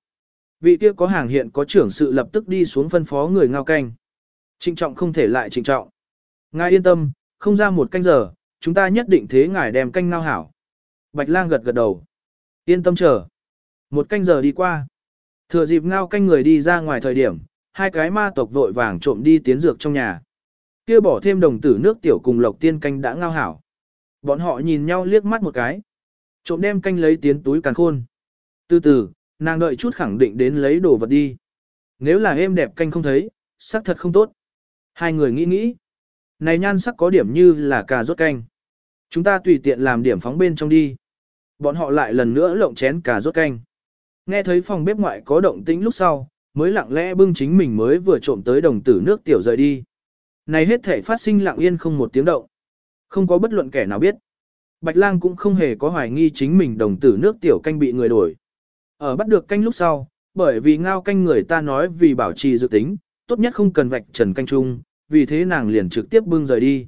Vị kia có hàng hiện có trưởng sự lập tức đi xuống phân phó người ngao canh. Trịnh trọng không thể lại trịnh trọng. Ngài yên tâm, không ra một canh giờ, chúng ta nhất định thế ngài đem canh ngao hảo. Bạch lang gật gật đầu. Yên tâm chờ. Một canh giờ đi qua. Thừa dịp ngao canh người đi ra ngoài thời điểm, hai cái ma tộc vội vàng trộm đi tiến dược trong nhà. Kia bỏ thêm đồng tử nước tiểu cùng lộc tiên canh đã ngao hảo. Bọn họ nhìn nhau liếc mắt một cái. Trộm đem canh lấy tiến túi càn khôn. Từ từ, nàng đợi chút khẳng định đến lấy đồ vật đi. Nếu là êm đẹp canh không thấy, sắc thật không tốt. Hai người nghĩ nghĩ. Này nhan sắc có điểm như là cà rốt canh. Chúng ta tùy tiện làm điểm phóng bên trong đi. Bọn họ lại lần nữa lộng chén cà rốt canh. Nghe thấy phòng bếp ngoại có động tĩnh lúc sau, mới lặng lẽ bưng chính mình mới vừa trộm tới đồng tử nước tiểu rời đi. Này hết thể phát sinh lặng yên không một tiếng động. Không có bất luận kẻ nào biết. Bạch lang cũng không hề có hoài nghi chính mình đồng tử nước tiểu canh bị người đổi. Ở bắt được canh lúc sau, bởi vì ngao canh người ta nói vì bảo trì dự tính, tốt nhất không cần vạch trần canh chung, vì thế nàng liền trực tiếp bưng rời đi.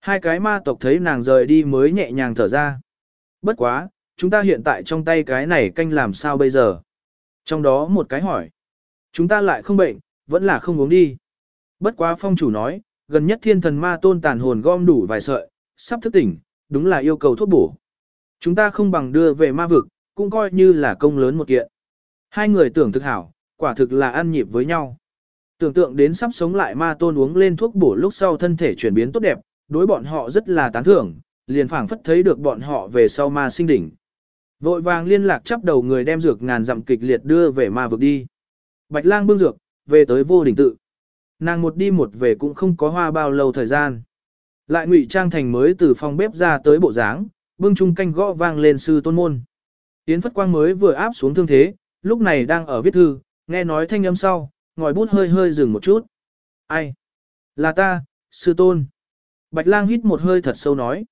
Hai cái ma tộc thấy nàng rời đi mới nhẹ nhàng thở ra. Bất quá, chúng ta hiện tại trong tay cái này canh làm sao bây giờ? Trong đó một cái hỏi. Chúng ta lại không bệnh, vẫn là không uống đi. Bất quá phong chủ nói, gần nhất thiên thần ma tôn tàn hồn gom đủ vài sợi, sắp thức tỉnh, đúng là yêu cầu thuốc bổ. Chúng ta không bằng đưa về ma vực, cũng coi như là công lớn một kiện. Hai người tưởng thực hảo, quả thực là ăn nhịp với nhau. Tưởng tượng đến sắp sống lại ma tôn uống lên thuốc bổ lúc sau thân thể chuyển biến tốt đẹp, đối bọn họ rất là tán thưởng, liền phảng phất thấy được bọn họ về sau ma sinh đỉnh. Vội vàng liên lạc chấp đầu người đem dược ngàn dặm kịch liệt đưa về ma vực đi. Bạch lang bưng dược, về tới vô đỉnh tự. Nàng một đi một về cũng không có hoa bao lâu thời gian. Lại ngụy trang thành mới từ phòng bếp ra tới bộ dáng, bưng chung canh gõ vang lên sư tôn môn. Yến Phất Quang mới vừa áp xuống thương thế, lúc này đang ở viết thư, nghe nói thanh âm sau, ngòi bút hơi hơi dừng một chút. Ai? Là ta, sư tôn. Bạch lang hít một hơi thật sâu nói.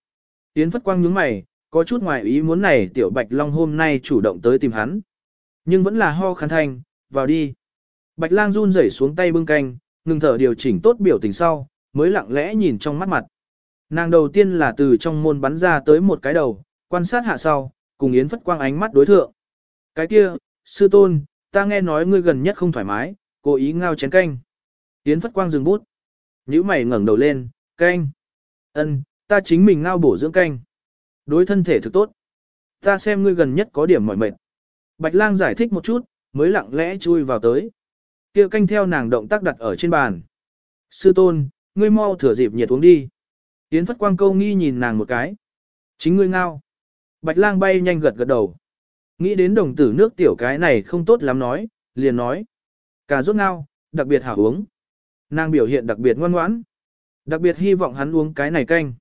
Yến Phất Quang nhướng mày, có chút ngoài ý muốn này tiểu Bạch Long hôm nay chủ động tới tìm hắn. Nhưng vẫn là ho khán thanh, vào đi. Bạch lang run rẩy xuống tay bưng canh, ngừng thở điều chỉnh tốt biểu tình sau, mới lặng lẽ nhìn trong mắt mặt. Nàng đầu tiên là từ trong môn bắn ra tới một cái đầu, quan sát hạ sau, cùng Yến Phất Quang ánh mắt đối thượng. Cái kia, sư tôn, ta nghe nói ngươi gần nhất không thoải mái, cố ý ngao chén canh. Yến Phất Quang dừng bút. Nhữ mày ngẩng đầu lên, canh. Ân, ta chính mình ngao bổ dưỡng canh. Đối thân thể thực tốt. Ta xem ngươi gần nhất có điểm mỏi mệt. Bạch lang giải thích một chút, mới lặng lẽ chui vào tới. kia canh theo nàng động tác đặt ở trên bàn. Sư tôn, ngươi mau thửa dịp nhiệt uống đi. Yến Phất Quang câu nghi nhìn nàng một cái. Chính ngươi ngao. Bạch lang bay nhanh gật gật đầu. Nghĩ đến đồng tử nước tiểu cái này không tốt lắm nói, liền nói. Cà rốt ngao, đặc biệt hảo uống. Nàng biểu hiện đặc biệt ngoan ngoãn. Đặc biệt hy vọng hắn uống cái này canh.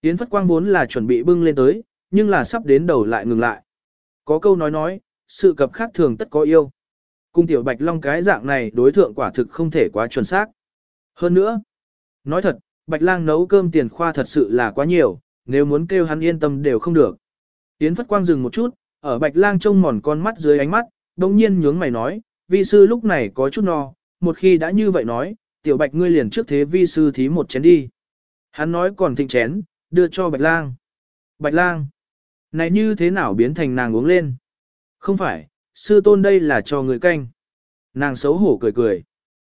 Yến Phất Quang vốn là chuẩn bị bưng lên tới, nhưng là sắp đến đầu lại ngừng lại. Có câu nói nói, sự cập khác thường tất có yêu. Cung tiểu bạch long cái dạng này đối thượng quả thực không thể quá chuẩn xác. Hơn nữa, nói thật, bạch lang nấu cơm tiền khoa thật sự là quá nhiều, nếu muốn kêu hắn yên tâm đều không được. Yến Phất Quang dừng một chút, ở bạch lang trông mòn con mắt dưới ánh mắt, đồng nhiên nhướng mày nói, vi sư lúc này có chút no, một khi đã như vậy nói, tiểu bạch ngươi liền trước thế vi sư thí một chén đi. Hắn nói còn thịnh chén, đưa cho bạch lang. Bạch lang, này như thế nào biến thành nàng uống lên? Không phải, sư tôn đây là cho người canh. Nàng xấu hổ cười cười.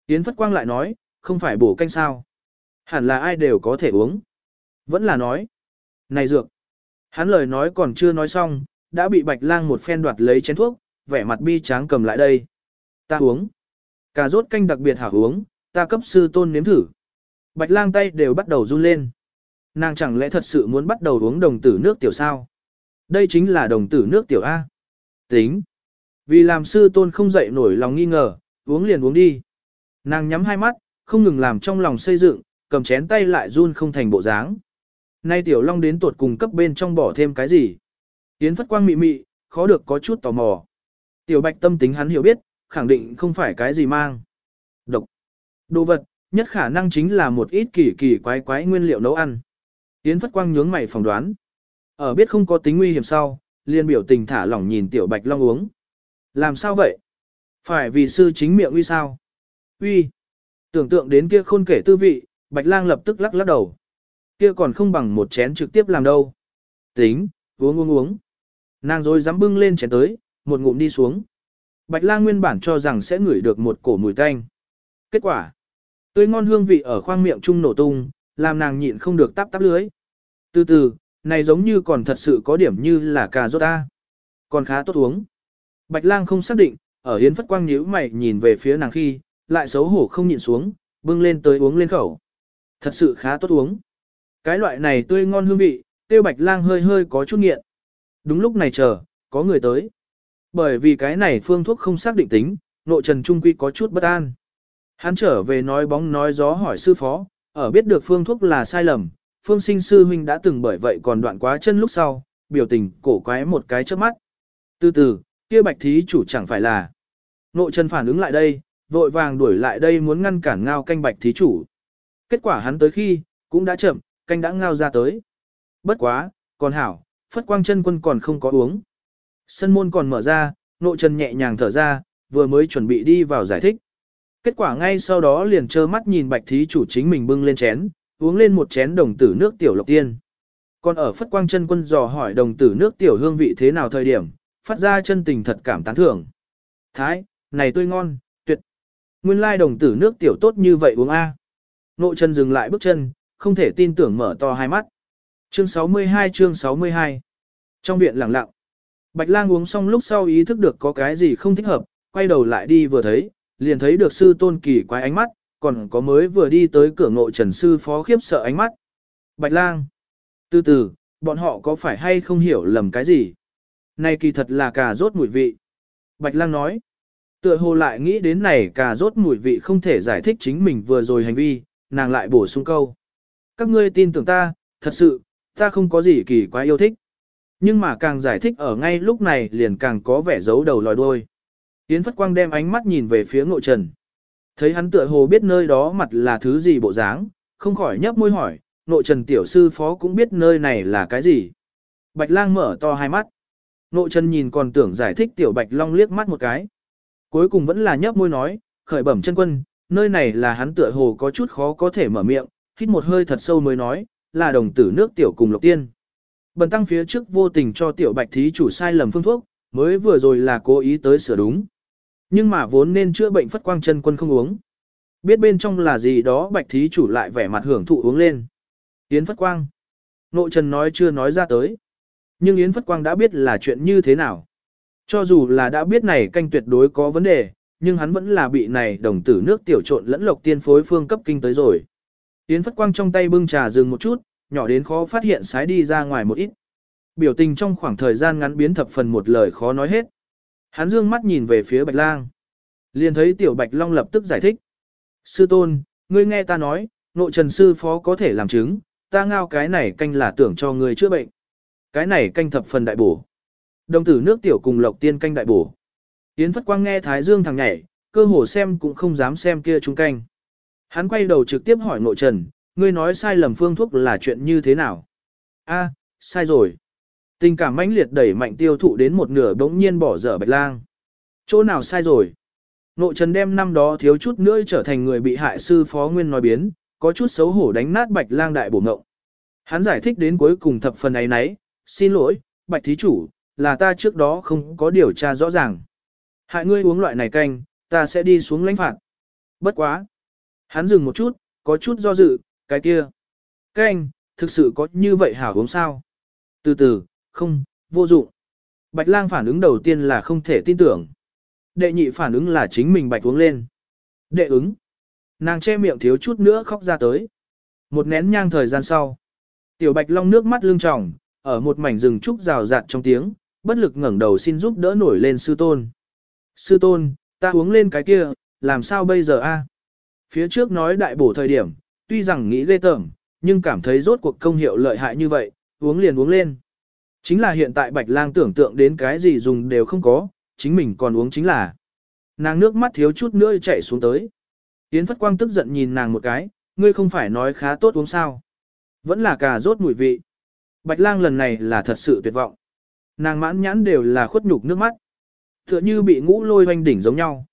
Yến Phất Quang lại nói, không phải bổ canh sao. Hẳn là ai đều có thể uống. Vẫn là nói. Này dược. Hắn lời nói còn chưa nói xong, đã bị bạch lang một phen đoạt lấy chén thuốc, vẻ mặt bi tráng cầm lại đây. Ta uống. Cà rốt canh đặc biệt hảo uống, ta cấp sư tôn nếm thử. Bạch lang tay đều bắt đầu run lên. Nàng chẳng lẽ thật sự muốn bắt đầu uống đồng tử nước tiểu sao? Đây chính là đồng tử nước tiểu A. Tính. Vì làm sư tôn không dậy nổi lòng nghi ngờ, uống liền uống đi. Nàng nhắm hai mắt, không ngừng làm trong lòng xây dựng, cầm chén tay lại run không thành bộ dáng. Nay tiểu long đến tuột cùng cấp bên trong bỏ thêm cái gì? Yến phất quang mị mị, khó được có chút tò mò. Tiểu bạch tâm tính hắn hiểu biết, khẳng định không phải cái gì mang. Độc. Đồ vật, nhất khả năng chính là một ít kỳ kỳ quái quái nguyên liệu nấu ăn. Yến phất quang nhướng mày phỏng đoán. Ở biết không có tính nguy hiểm sau, liên biểu tình thả lỏng nhìn tiểu bạch long uống. Làm sao vậy? Phải vì sư chính miệng uy sao? Uy. Tưởng tượng đến kia khôn kể tư vị, bạch lang lập tức lắc lắc đầu. Kia còn không bằng một chén trực tiếp làm đâu. Tính, uống uống uống. Nàng rồi dám bưng lên chén tới, một ngụm đi xuống. Bạch lang nguyên bản cho rằng sẽ ngửi được một cổ mùi tanh. Kết quả, tươi ngon hương vị ở khoang miệng trung nổ tung, làm nàng nhịn không được tắp tắp lưới. Từ từ, này giống như còn thật sự có điểm như là cà rốt ta. Còn khá tốt uống. Bạch lang không xác định, ở hiến phất quang nhíu mày nhìn về phía nàng khi, lại xấu hổ không nhịn xuống, bưng lên tới uống lên khẩu. Thật sự khá tốt uống. Cái loại này tươi ngon hương vị, tiêu bạch lang hơi hơi có chút nghiện. Đúng lúc này chờ, có người tới. Bởi vì cái này phương thuốc không xác định tính, nội trần trung quy có chút bất an. Hắn trở về nói bóng nói gió hỏi sư phó, ở biết được phương thuốc là sai lầm, phương sinh sư huynh đã từng bởi vậy còn đoạn quá chân lúc sau, biểu tình cổ quái một cái trước mắt. Từ từ, kia bạch thí chủ chẳng phải là. Nội trần phản ứng lại đây, vội vàng đuổi lại đây muốn ngăn cản ngao canh bạch thí chủ. Kết quả hắn tới khi, cũng đã chậm, canh đã ngao ra tới. Bất quá, còn hảo, phất quang chân quân còn không có uống. Sân môn còn mở ra, nội trần nhẹ nhàng thở ra, vừa mới chuẩn bị đi vào giải thích. Kết quả ngay sau đó liền trơ mắt nhìn bạch thí chủ chính mình bưng lên chén, uống lên một chén đồng tử nước tiểu lộc tiên. Còn ở phất quang chân quân dò hỏi đồng tử nước tiểu hương vị thế nào thời điểm, phát ra chân tình thật cảm tán thưởng. Thái, này tươi ngon, tuyệt. Nguyên lai đồng tử nước tiểu tốt như vậy uống A. Nội chân dừng lại bước chân, không thể tin tưởng mở to hai mắt. Chương 62 chương 62 Trong viện lặng lặng, Bạch lang uống xong lúc sau ý thức được có cái gì không thích hợp, quay đầu lại đi vừa thấy, liền thấy được sư tôn kỳ quái ánh mắt, còn có mới vừa đi tới cửa ngộ trần sư phó khiếp sợ ánh mắt. Bạch lang. Từ từ, bọn họ có phải hay không hiểu lầm cái gì? Này kỳ thật là cà rốt mùi vị. Bạch lang nói. Tựa hồ lại nghĩ đến này cà rốt mùi vị không thể giải thích chính mình vừa rồi hành vi, nàng lại bổ sung câu. Các ngươi tin tưởng ta, thật sự, ta không có gì kỳ quái yêu thích. Nhưng mà càng giải thích ở ngay lúc này liền càng có vẻ giấu đầu lòi đuôi. Yến Phất Quang đem ánh mắt nhìn về phía ngộ trần. Thấy hắn tựa hồ biết nơi đó mặt là thứ gì bộ dáng, không khỏi nhấp môi hỏi, ngộ trần tiểu sư phó cũng biết nơi này là cái gì. Bạch lang mở to hai mắt. Ngộ trần nhìn còn tưởng giải thích tiểu bạch long liếc mắt một cái. Cuối cùng vẫn là nhấp môi nói, khởi bẩm chân quân, nơi này là hắn tựa hồ có chút khó có thể mở miệng, hít một hơi thật sâu mới nói, là đồng tử nước tiểu cùng lộc tiên. Bần tăng phía trước vô tình cho tiểu bạch thí chủ sai lầm phương thuốc, mới vừa rồi là cố ý tới sửa đúng. Nhưng mà vốn nên chữa bệnh phất quang chân quân không uống. Biết bên trong là gì đó bạch thí chủ lại vẻ mặt hưởng thụ uống lên. Yến phất quang. Nội trần nói chưa nói ra tới. Nhưng Yến phất quang đã biết là chuyện như thế nào. Cho dù là đã biết này canh tuyệt đối có vấn đề, nhưng hắn vẫn là bị này đồng tử nước tiểu trộn lẫn lộc tiên phối phương cấp kinh tới rồi. Yến phất quang trong tay bưng trà dừng một chút, nhỏ đến khó phát hiện sái đi ra ngoài một ít. Biểu tình trong khoảng thời gian ngắn biến thập phần một lời khó nói hết. Hắn dương mắt nhìn về phía Bạch Lang. Liền thấy tiểu Bạch Long lập tức giải thích. Sư tôn, ngươi nghe ta nói, nội trần sư phó có thể làm chứng, ta ngao cái này canh là tưởng cho ngươi chữa bệnh. Cái này canh thập phần đại bổ. Đồng tử nước tiểu cùng lộc tiên canh đại bổ. Yến Phất Quang nghe Thái Dương thằng nhảy, cơ hồ xem cũng không dám xem kia trung canh. Hắn quay đầu trực tiếp hỏi nội trần, ngươi nói sai lầm phương thuốc là chuyện như thế nào? A, sai rồi. Tình cảm mãnh liệt đẩy mạnh tiêu thụ đến một nửa bỗng nhiên bỏ dở bạch lang. Chỗ nào sai rồi? Nội trần đem năm đó thiếu chút nữa trở thành người bị hại sư phó nguyên nói biến, có chút xấu hổ đánh nát bạch lang đại bổ ngộng. Hắn giải thích đến cuối cùng thập phần ấy nấy, xin lỗi, bạch thí chủ, là ta trước đó không có điều tra rõ ràng. Hại ngươi uống loại này canh, ta sẽ đi xuống lãnh phạt. Bất quá. Hắn dừng một chút, có chút do dự, cái kia. Canh, thực sự có như vậy hảo uống sao? Từ từ, không, vô dụng. Bạch lang phản ứng đầu tiên là không thể tin tưởng. Đệ nhị phản ứng là chính mình bạch uống lên. Đệ ứng. Nàng che miệng thiếu chút nữa khóc ra tới. Một nén nhang thời gian sau. Tiểu bạch long nước mắt lưng tròng, ở một mảnh rừng trúc rào rạt trong tiếng, bất lực ngẩng đầu xin giúp đỡ nổi lên sư tôn. Sư tôn, ta uống lên cái kia, làm sao bây giờ a? Phía trước nói đại bổ thời điểm, tuy rằng nghĩ ghê tởm, nhưng cảm thấy rốt cuộc công hiệu lợi hại như vậy, uống liền uống lên. Chính là hiện tại bạch lang tưởng tượng đến cái gì dùng đều không có, chính mình còn uống chính là. Nàng nước mắt thiếu chút nữa chảy xuống tới. Yến Phất Quang tức giận nhìn nàng một cái, ngươi không phải nói khá tốt uống sao. Vẫn là cà rốt mùi vị. Bạch lang lần này là thật sự tuyệt vọng. Nàng mãn nhãn đều là khuất nhục nước mắt. Tựa như bị ngũ lôi hoanh đỉnh giống nhau.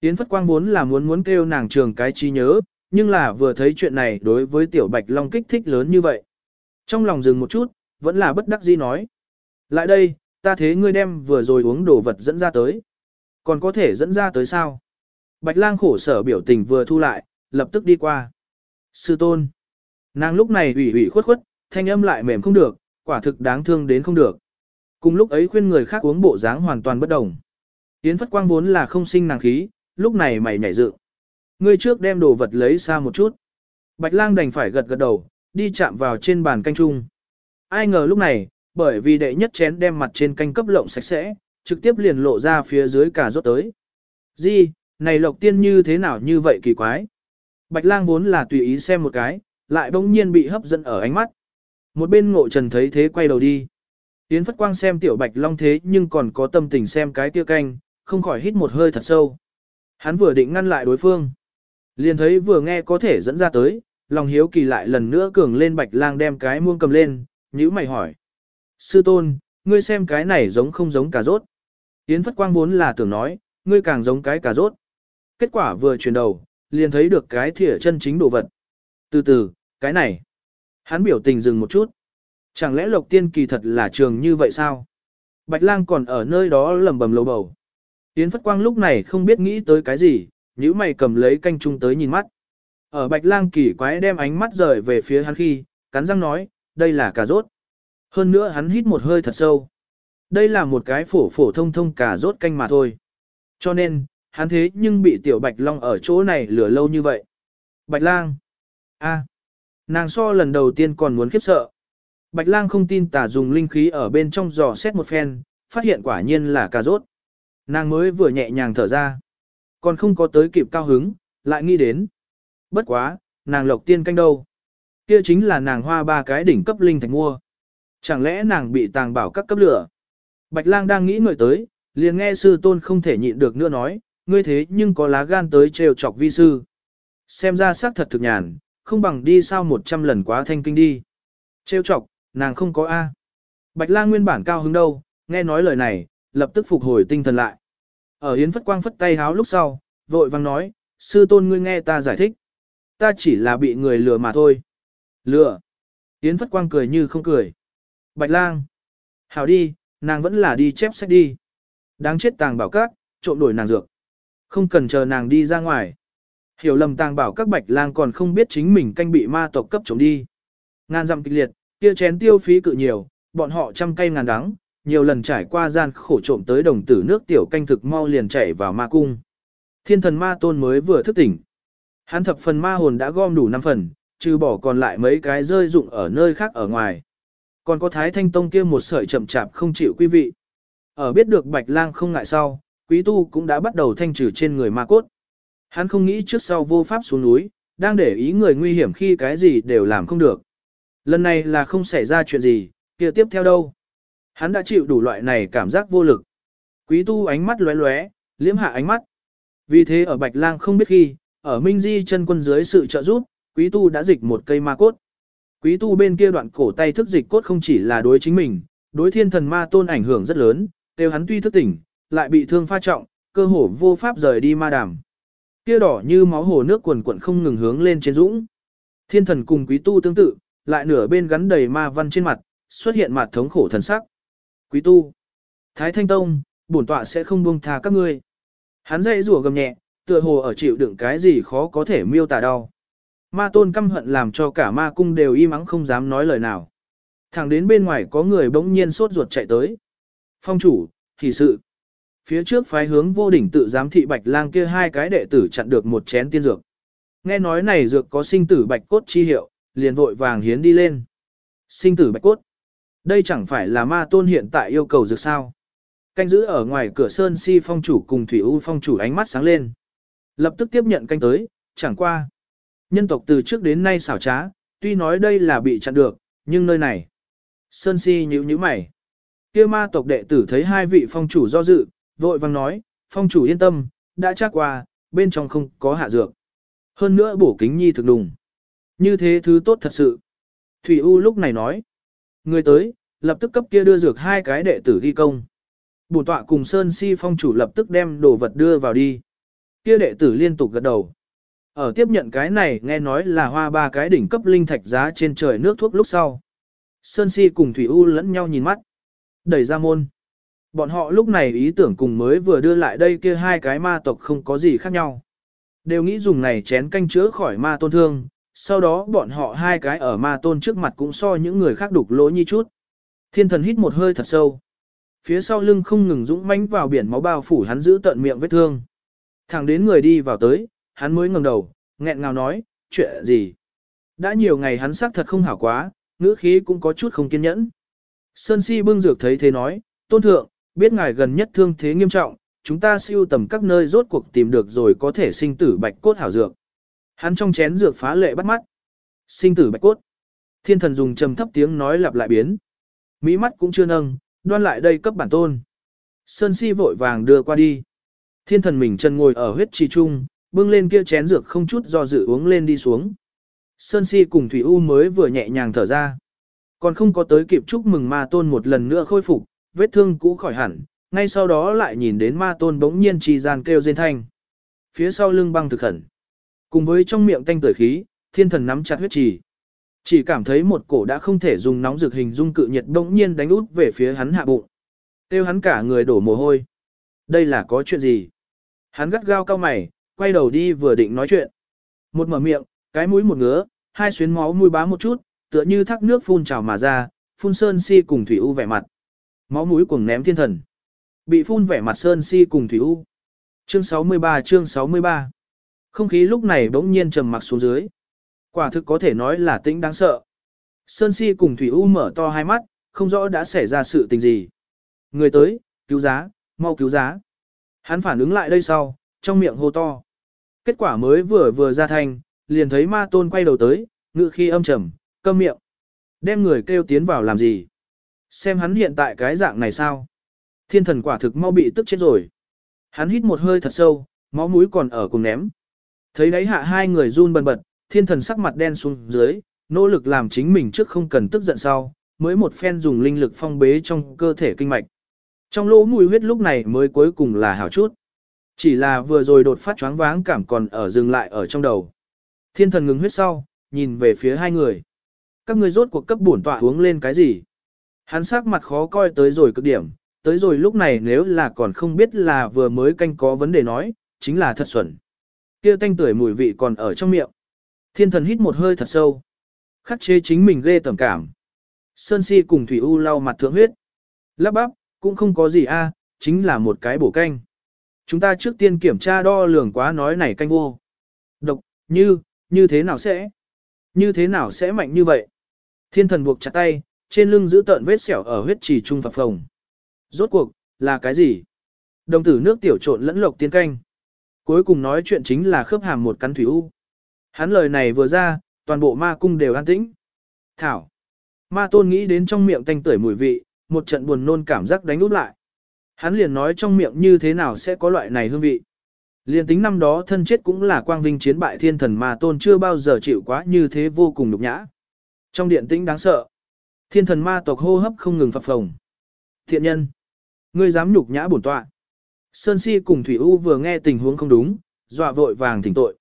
Yến Phất Quang vốn là muốn muốn kêu nàng trường cái trí nhớ, nhưng là vừa thấy chuyện này đối với tiểu bạch long kích thích lớn như vậy. Trong lòng dừng một chút, vẫn là bất đắc dĩ nói. Lại đây, ta thế ngươi đem vừa rồi uống đồ vật dẫn ra tới. Còn có thể dẫn ra tới sao? Bạch lang khổ sở biểu tình vừa thu lại, lập tức đi qua. Sư tôn. Nàng lúc này ủy ủy khuất khuất, thanh âm lại mềm không được, quả thực đáng thương đến không được. Cùng lúc ấy khuyên người khác uống bộ dáng hoàn toàn bất đồng. Yến Phất Quang vốn là không sinh nàng khí, lúc này mày nhảy dựng. Ngươi trước đem đồ vật lấy xa một chút. Bạch lang đành phải gật gật đầu, đi chạm vào trên bàn canh chung. Ai ngờ lúc này, bởi vì đệ nhất chén đem mặt trên canh cấp lộng sạch sẽ, trực tiếp liền lộ ra phía dưới cả rốt tới. Di, này lộc tiên như thế nào như vậy kỳ quái. Bạch lang vốn là tùy ý xem một cái, lại bỗng nhiên bị hấp dẫn ở ánh mắt. Một bên ngộ trần thấy thế quay đầu đi. Yến Phất Quang xem tiểu bạch long thế nhưng còn có tâm tình xem cái tiêu canh, không khỏi hít một hơi thật sâu. Hắn vừa định ngăn lại đối phương. Liền thấy vừa nghe có thể dẫn ra tới, lòng hiếu kỳ lại lần nữa cường lên bạch lang đem cái muông cầm lên, nhữ mày hỏi. Sư tôn, ngươi xem cái này giống không giống cà rốt. Yến Phất Quang vốn là tưởng nói, ngươi càng giống cái cà rốt. Kết quả vừa chuyển đầu, liền thấy được cái thìa chân chính đồ vật. Từ từ, cái này. Hắn biểu tình dừng một chút. Chẳng lẽ lộc tiên kỳ thật là trường như vậy sao? Bạch lang còn ở nơi đó lầm bầm lầu bầu. Yến Phất Quang lúc này không biết nghĩ tới cái gì, nhíu mày cầm lấy canh chung tới nhìn mắt. Ở bạch lang kỳ quái đem ánh mắt rời về phía hắn khi, cắn răng nói, đây là cà rốt. Hơn nữa hắn hít một hơi thật sâu. Đây là một cái phổ phổ thông thông cà rốt canh mà thôi. Cho nên, hắn thế nhưng bị tiểu bạch long ở chỗ này lửa lâu như vậy. Bạch lang. a, nàng so lần đầu tiên còn muốn khiếp sợ. Bạch lang không tin tà dùng linh khí ở bên trong giò xét một phen, phát hiện quả nhiên là cà rốt. Nàng mới vừa nhẹ nhàng thở ra. Còn không có tới kịp cao hứng, lại nghĩ đến. Bất quá, nàng lộc tiên canh đâu. Kia chính là nàng hoa ba cái đỉnh cấp linh thạch mua. Chẳng lẽ nàng bị tàng bảo các cấp lửa? Bạch lang đang nghĩ người tới, liền nghe sư tôn không thể nhịn được nữa nói, ngươi thế nhưng có lá gan tới trêu chọc vi sư. Xem ra xác thật thực nhàn, không bằng đi sao một trăm lần quá thanh kinh đi. Trêu chọc, nàng không có A. Bạch lang nguyên bản cao hứng đâu, nghe nói lời này, lập tức phục hồi tinh thần lại. Ở Yến Phất Quang phất tay háo lúc sau, vội vang nói, sư tôn ngươi nghe ta giải thích. Ta chỉ là bị người lừa mà thôi. Lừa. Yến Phất Quang cười như không cười. Bạch lang. Hảo đi, nàng vẫn là đi chép sách đi. Đáng chết tàng bảo các, trộm đổi nàng dược. Không cần chờ nàng đi ra ngoài. Hiểu lầm tàng bảo các bạch lang còn không biết chính mình canh bị ma tộc cấp trộm đi. Ngàn dặm kịch liệt, kia chén tiêu phí cự nhiều, bọn họ trăm cây ngàn đắng, nhiều lần trải qua gian khổ trộm tới đồng tử nước tiểu canh thực mau liền chạy vào ma cung. Thiên thần ma tôn mới vừa thức tỉnh. Hắn thập phần ma hồn đã gom đủ 5 phần, trừ bỏ còn lại mấy cái rơi dụng ở nơi khác ở ngoài. Còn có Thái Thanh Tông kia một sợi chậm chạp không chịu quý vị. Ở biết được Bạch Lang không ngại sau, quý tu cũng đã bắt đầu thanh trừ trên người ma cốt. Hắn không nghĩ trước sau vô pháp xuống núi, đang để ý người nguy hiểm khi cái gì đều làm không được. Lần này là không xảy ra chuyện gì, kia tiếp theo đâu. Hắn đã chịu đủ loại này cảm giác vô lực. Quý tu ánh mắt lóe lóe, liếm hạ ánh mắt. Vì thế ở Bạch Lang không biết khi, ở Minh Di chân quân dưới sự trợ giúp, quý tu đã dịch một cây ma cốt. Quý tu bên kia đoạn cổ tay thức dịch cốt không chỉ là đối chính mình, đối thiên thần ma tôn ảnh hưởng rất lớn, đều hắn tuy thức tỉnh, lại bị thương pha trọng, cơ hồ vô pháp rời đi ma đàm. Kia đỏ như máu hồ nước quần quần không ngừng hướng lên trên dũng. Thiên thần cùng quý tu tương tự, lại nửa bên gắn đầy ma văn trên mặt, xuất hiện mặt thống khổ thần sắc. Quý tu, Thái Thanh Tông, bổn tọa sẽ không buông tha các ngươi. Hắn dậy rủa gầm nhẹ, tựa hồ ở chịu đựng cái gì khó có thể miêu tả đau. Ma tôn căm hận làm cho cả ma cung đều im ắng không dám nói lời nào. Thẳng đến bên ngoài có người bỗng nhiên sốt ruột chạy tới. Phong chủ, thì sự. Phía trước phái hướng vô đỉnh tự giám thị bạch lang kia hai cái đệ tử chặn được một chén tiên dược. Nghe nói này dược có sinh tử bạch cốt chi hiệu, liền vội vàng hiến đi lên. Sinh tử bạch cốt. Đây chẳng phải là ma tôn hiện tại yêu cầu dược sao. Canh giữ ở ngoài cửa sơn si phong chủ cùng thủy u phong chủ ánh mắt sáng lên. Lập tức tiếp nhận canh tới, chẳng qua. Nhân tộc từ trước đến nay xảo trá, tuy nói đây là bị chặn được, nhưng nơi này. Sơn si nhíu nhíu mày. kia ma tộc đệ tử thấy hai vị phong chủ do dự, vội vang nói, phong chủ yên tâm, đã chắc qua, bên trong không có hạ dược. Hơn nữa bổ kính nhi thực đùng. Như thế thứ tốt thật sự. Thủy U lúc này nói. Người tới, lập tức cấp kia đưa dược hai cái đệ tử ghi công. Bổn tọa cùng Sơn Si phong chủ lập tức đem đồ vật đưa vào đi. Kia đệ tử liên tục gật đầu. Ở tiếp nhận cái này nghe nói là hoa ba cái đỉnh cấp linh thạch giá trên trời nước thuốc lúc sau. Sơn Si cùng Thủy U lẫn nhau nhìn mắt. Đẩy ra môn. Bọn họ lúc này ý tưởng cùng mới vừa đưa lại đây kia hai cái ma tộc không có gì khác nhau. Đều nghĩ dùng này chén canh chữa khỏi ma tôn thương, sau đó bọn họ hai cái ở ma tôn trước mặt cũng so những người khác đục lỗ như chút. Thiên thần hít một hơi thật sâu. Phía sau lưng không ngừng dũng mãnh vào biển máu bao phủ hắn giữ tận miệng vết thương. Thẳng đến người đi vào tới, hắn mới ngẩng đầu, nghẹn ngào nói, chuyện gì? Đã nhiều ngày hắn xác thật không hảo quá, ngữ khí cũng có chút không kiên nhẫn. Sơn si bưng dược thấy thế nói, tôn thượng, biết ngài gần nhất thương thế nghiêm trọng, chúng ta siêu tầm các nơi rốt cuộc tìm được rồi có thể sinh tử bạch cốt hảo dược. Hắn trong chén dược phá lệ bắt mắt. Sinh tử bạch cốt. Thiên thần dùng trầm thấp tiếng nói lặp lại biến. Mỹ mắt cũng chưa nâng, đoan lại đây cấp bản tôn. Sơn si vội vàng đưa qua đi. Thiên thần mình chân ngồi ở huyết trì trung, bưng lên kia chén dược không chút do dự uống lên đi xuống. Sơn si cùng Thủy U mới vừa nhẹ nhàng thở ra. Còn không có tới kịp chúc mừng ma tôn một lần nữa khôi phục, vết thương cũ khỏi hẳn, ngay sau đó lại nhìn đến ma tôn bỗng nhiên trì gian kêu rên thanh. Phía sau lưng băng thực khẩn. Cùng với trong miệng tanh tử khí, thiên thần nắm chặt huyết trì. Chỉ cảm thấy một cổ đã không thể dùng nóng rực hình dung cự nhiệt bỗng nhiên đánh út về phía hắn hạ bụng. Tiêu hắn cả người đổ mồ hôi. Đây là có chuyện gì? Hắn gắt gao cao mày, quay đầu đi vừa định nói chuyện. Một mở miệng, cái mũi một ngứa, hai xuyến máu mũi bá một chút, tựa như thác nước phun trào mà ra, phun sơn si cùng thủy u vẻ mặt. Máu mũi cuồng ném thiên thần. Bị phun vẻ mặt sơn si cùng thủy u. Chương 63 chương 63 không khí lúc này bỗng nhiên trầm mặc xuống dưới. Quả thực có thể nói là tĩnh đáng sợ. Sơn Si cùng Thủy U mở to hai mắt, không rõ đã xảy ra sự tình gì. Người tới, cứu giá, mau cứu giá. Hắn phản ứng lại đây sau, trong miệng hô to. Kết quả mới vừa vừa ra thành, liền thấy ma tôn quay đầu tới, ngự khi âm trầm, câm miệng. Đem người kêu tiến vào làm gì? Xem hắn hiện tại cái dạng này sao? Thiên thần quả thực mau bị tức chết rồi. Hắn hít một hơi thật sâu, máu mũi còn ở cùng ném. Thấy đấy hạ hai người run bần bật, thiên thần sắc mặt đen xuống dưới, nỗ lực làm chính mình trước không cần tức giận sau, mới một phen dùng linh lực phong bế trong cơ thể kinh mạch. Trong lỗ mùi huyết lúc này mới cuối cùng là hảo chút. Chỉ là vừa rồi đột phát choáng váng cảm còn ở dừng lại ở trong đầu. Thiên thần ngừng huyết sau, nhìn về phía hai người. Các người rốt cuộc cấp bổn tọa uống lên cái gì? Hắn sắc mặt khó coi tới rồi cực điểm, tới rồi lúc này nếu là còn không biết là vừa mới canh có vấn đề nói, chính là thật xuẩn. Kia tanh tưởi mùi vị còn ở trong miệng. Thiên thần hít một hơi thật sâu. Khắc chế chính mình ghê tầm cảm. Sơn si cùng Thủy U lau mặt thượng huyết. Lắp bắp, cũng không có gì a, chính là một cái bổ canh. Chúng ta trước tiên kiểm tra đo lường quá nói này canh vô. Độc, như, như thế nào sẽ? Như thế nào sẽ mạnh như vậy? Thiên thần buộc chặt tay, trên lưng giữ tợn vết sẹo ở huyết trì trung phập phồng. Rốt cuộc, là cái gì? Đồng tử nước tiểu trộn lẫn lộc tiên canh. Cuối cùng nói chuyện chính là khớp hàm một cắn thủy u. Hắn lời này vừa ra, toàn bộ ma cung đều an tĩnh. Thảo. Ma tôn nghĩ đến trong miệng tanh tưởi mùi vị, một trận buồn nôn cảm giác đánh úp lại. Hắn liền nói trong miệng như thế nào sẽ có loại này hương vị. Liền tính năm đó thân chết cũng là quang vinh chiến bại thiên thần ma tôn chưa bao giờ chịu quá như thế vô cùng nhục nhã. Trong điện tĩnh đáng sợ. Thiên thần ma tộc hô hấp không ngừng phập phồng. Thiện nhân. Ngươi dám nhục nhã bổn tọa. Sơn Si cùng Thủy U vừa nghe tình huống không đúng, dọa vội vàng thỉnh tội.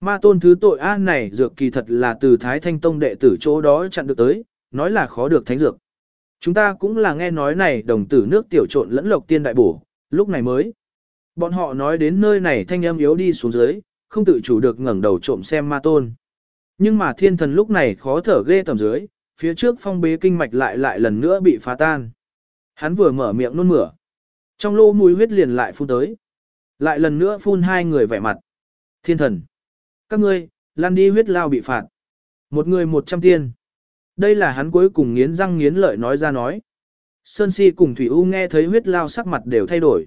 Ma tôn thứ tội an này dược kỳ thật là từ Thái Thanh Tông đệ tử chỗ đó chặn được tới, nói là khó được thánh dược. Chúng ta cũng là nghe nói này đồng tử nước tiểu trộn lẫn lộc tiên đại bổ, lúc này mới. Bọn họ nói đến nơi này thanh âm yếu đi xuống dưới, không tự chủ được ngẩng đầu trộm xem ma tôn. Nhưng mà thiên thần lúc này khó thở ghê tầm dưới, phía trước phong bế kinh mạch lại lại lần nữa bị phá tan. Hắn vừa mở miệng nôn mửa. Trong lô mùi huyết liền lại phun tới. Lại lần nữa phun hai người vẻ mặt. Thiên thần. Các ngươi, lan đi huyết lao bị phạt. Một người một trăm tiên. Đây là hắn cuối cùng nghiến răng nghiến lợi nói ra nói. Sơn Si cùng Thủy U nghe thấy huyết lao sắc mặt đều thay đổi.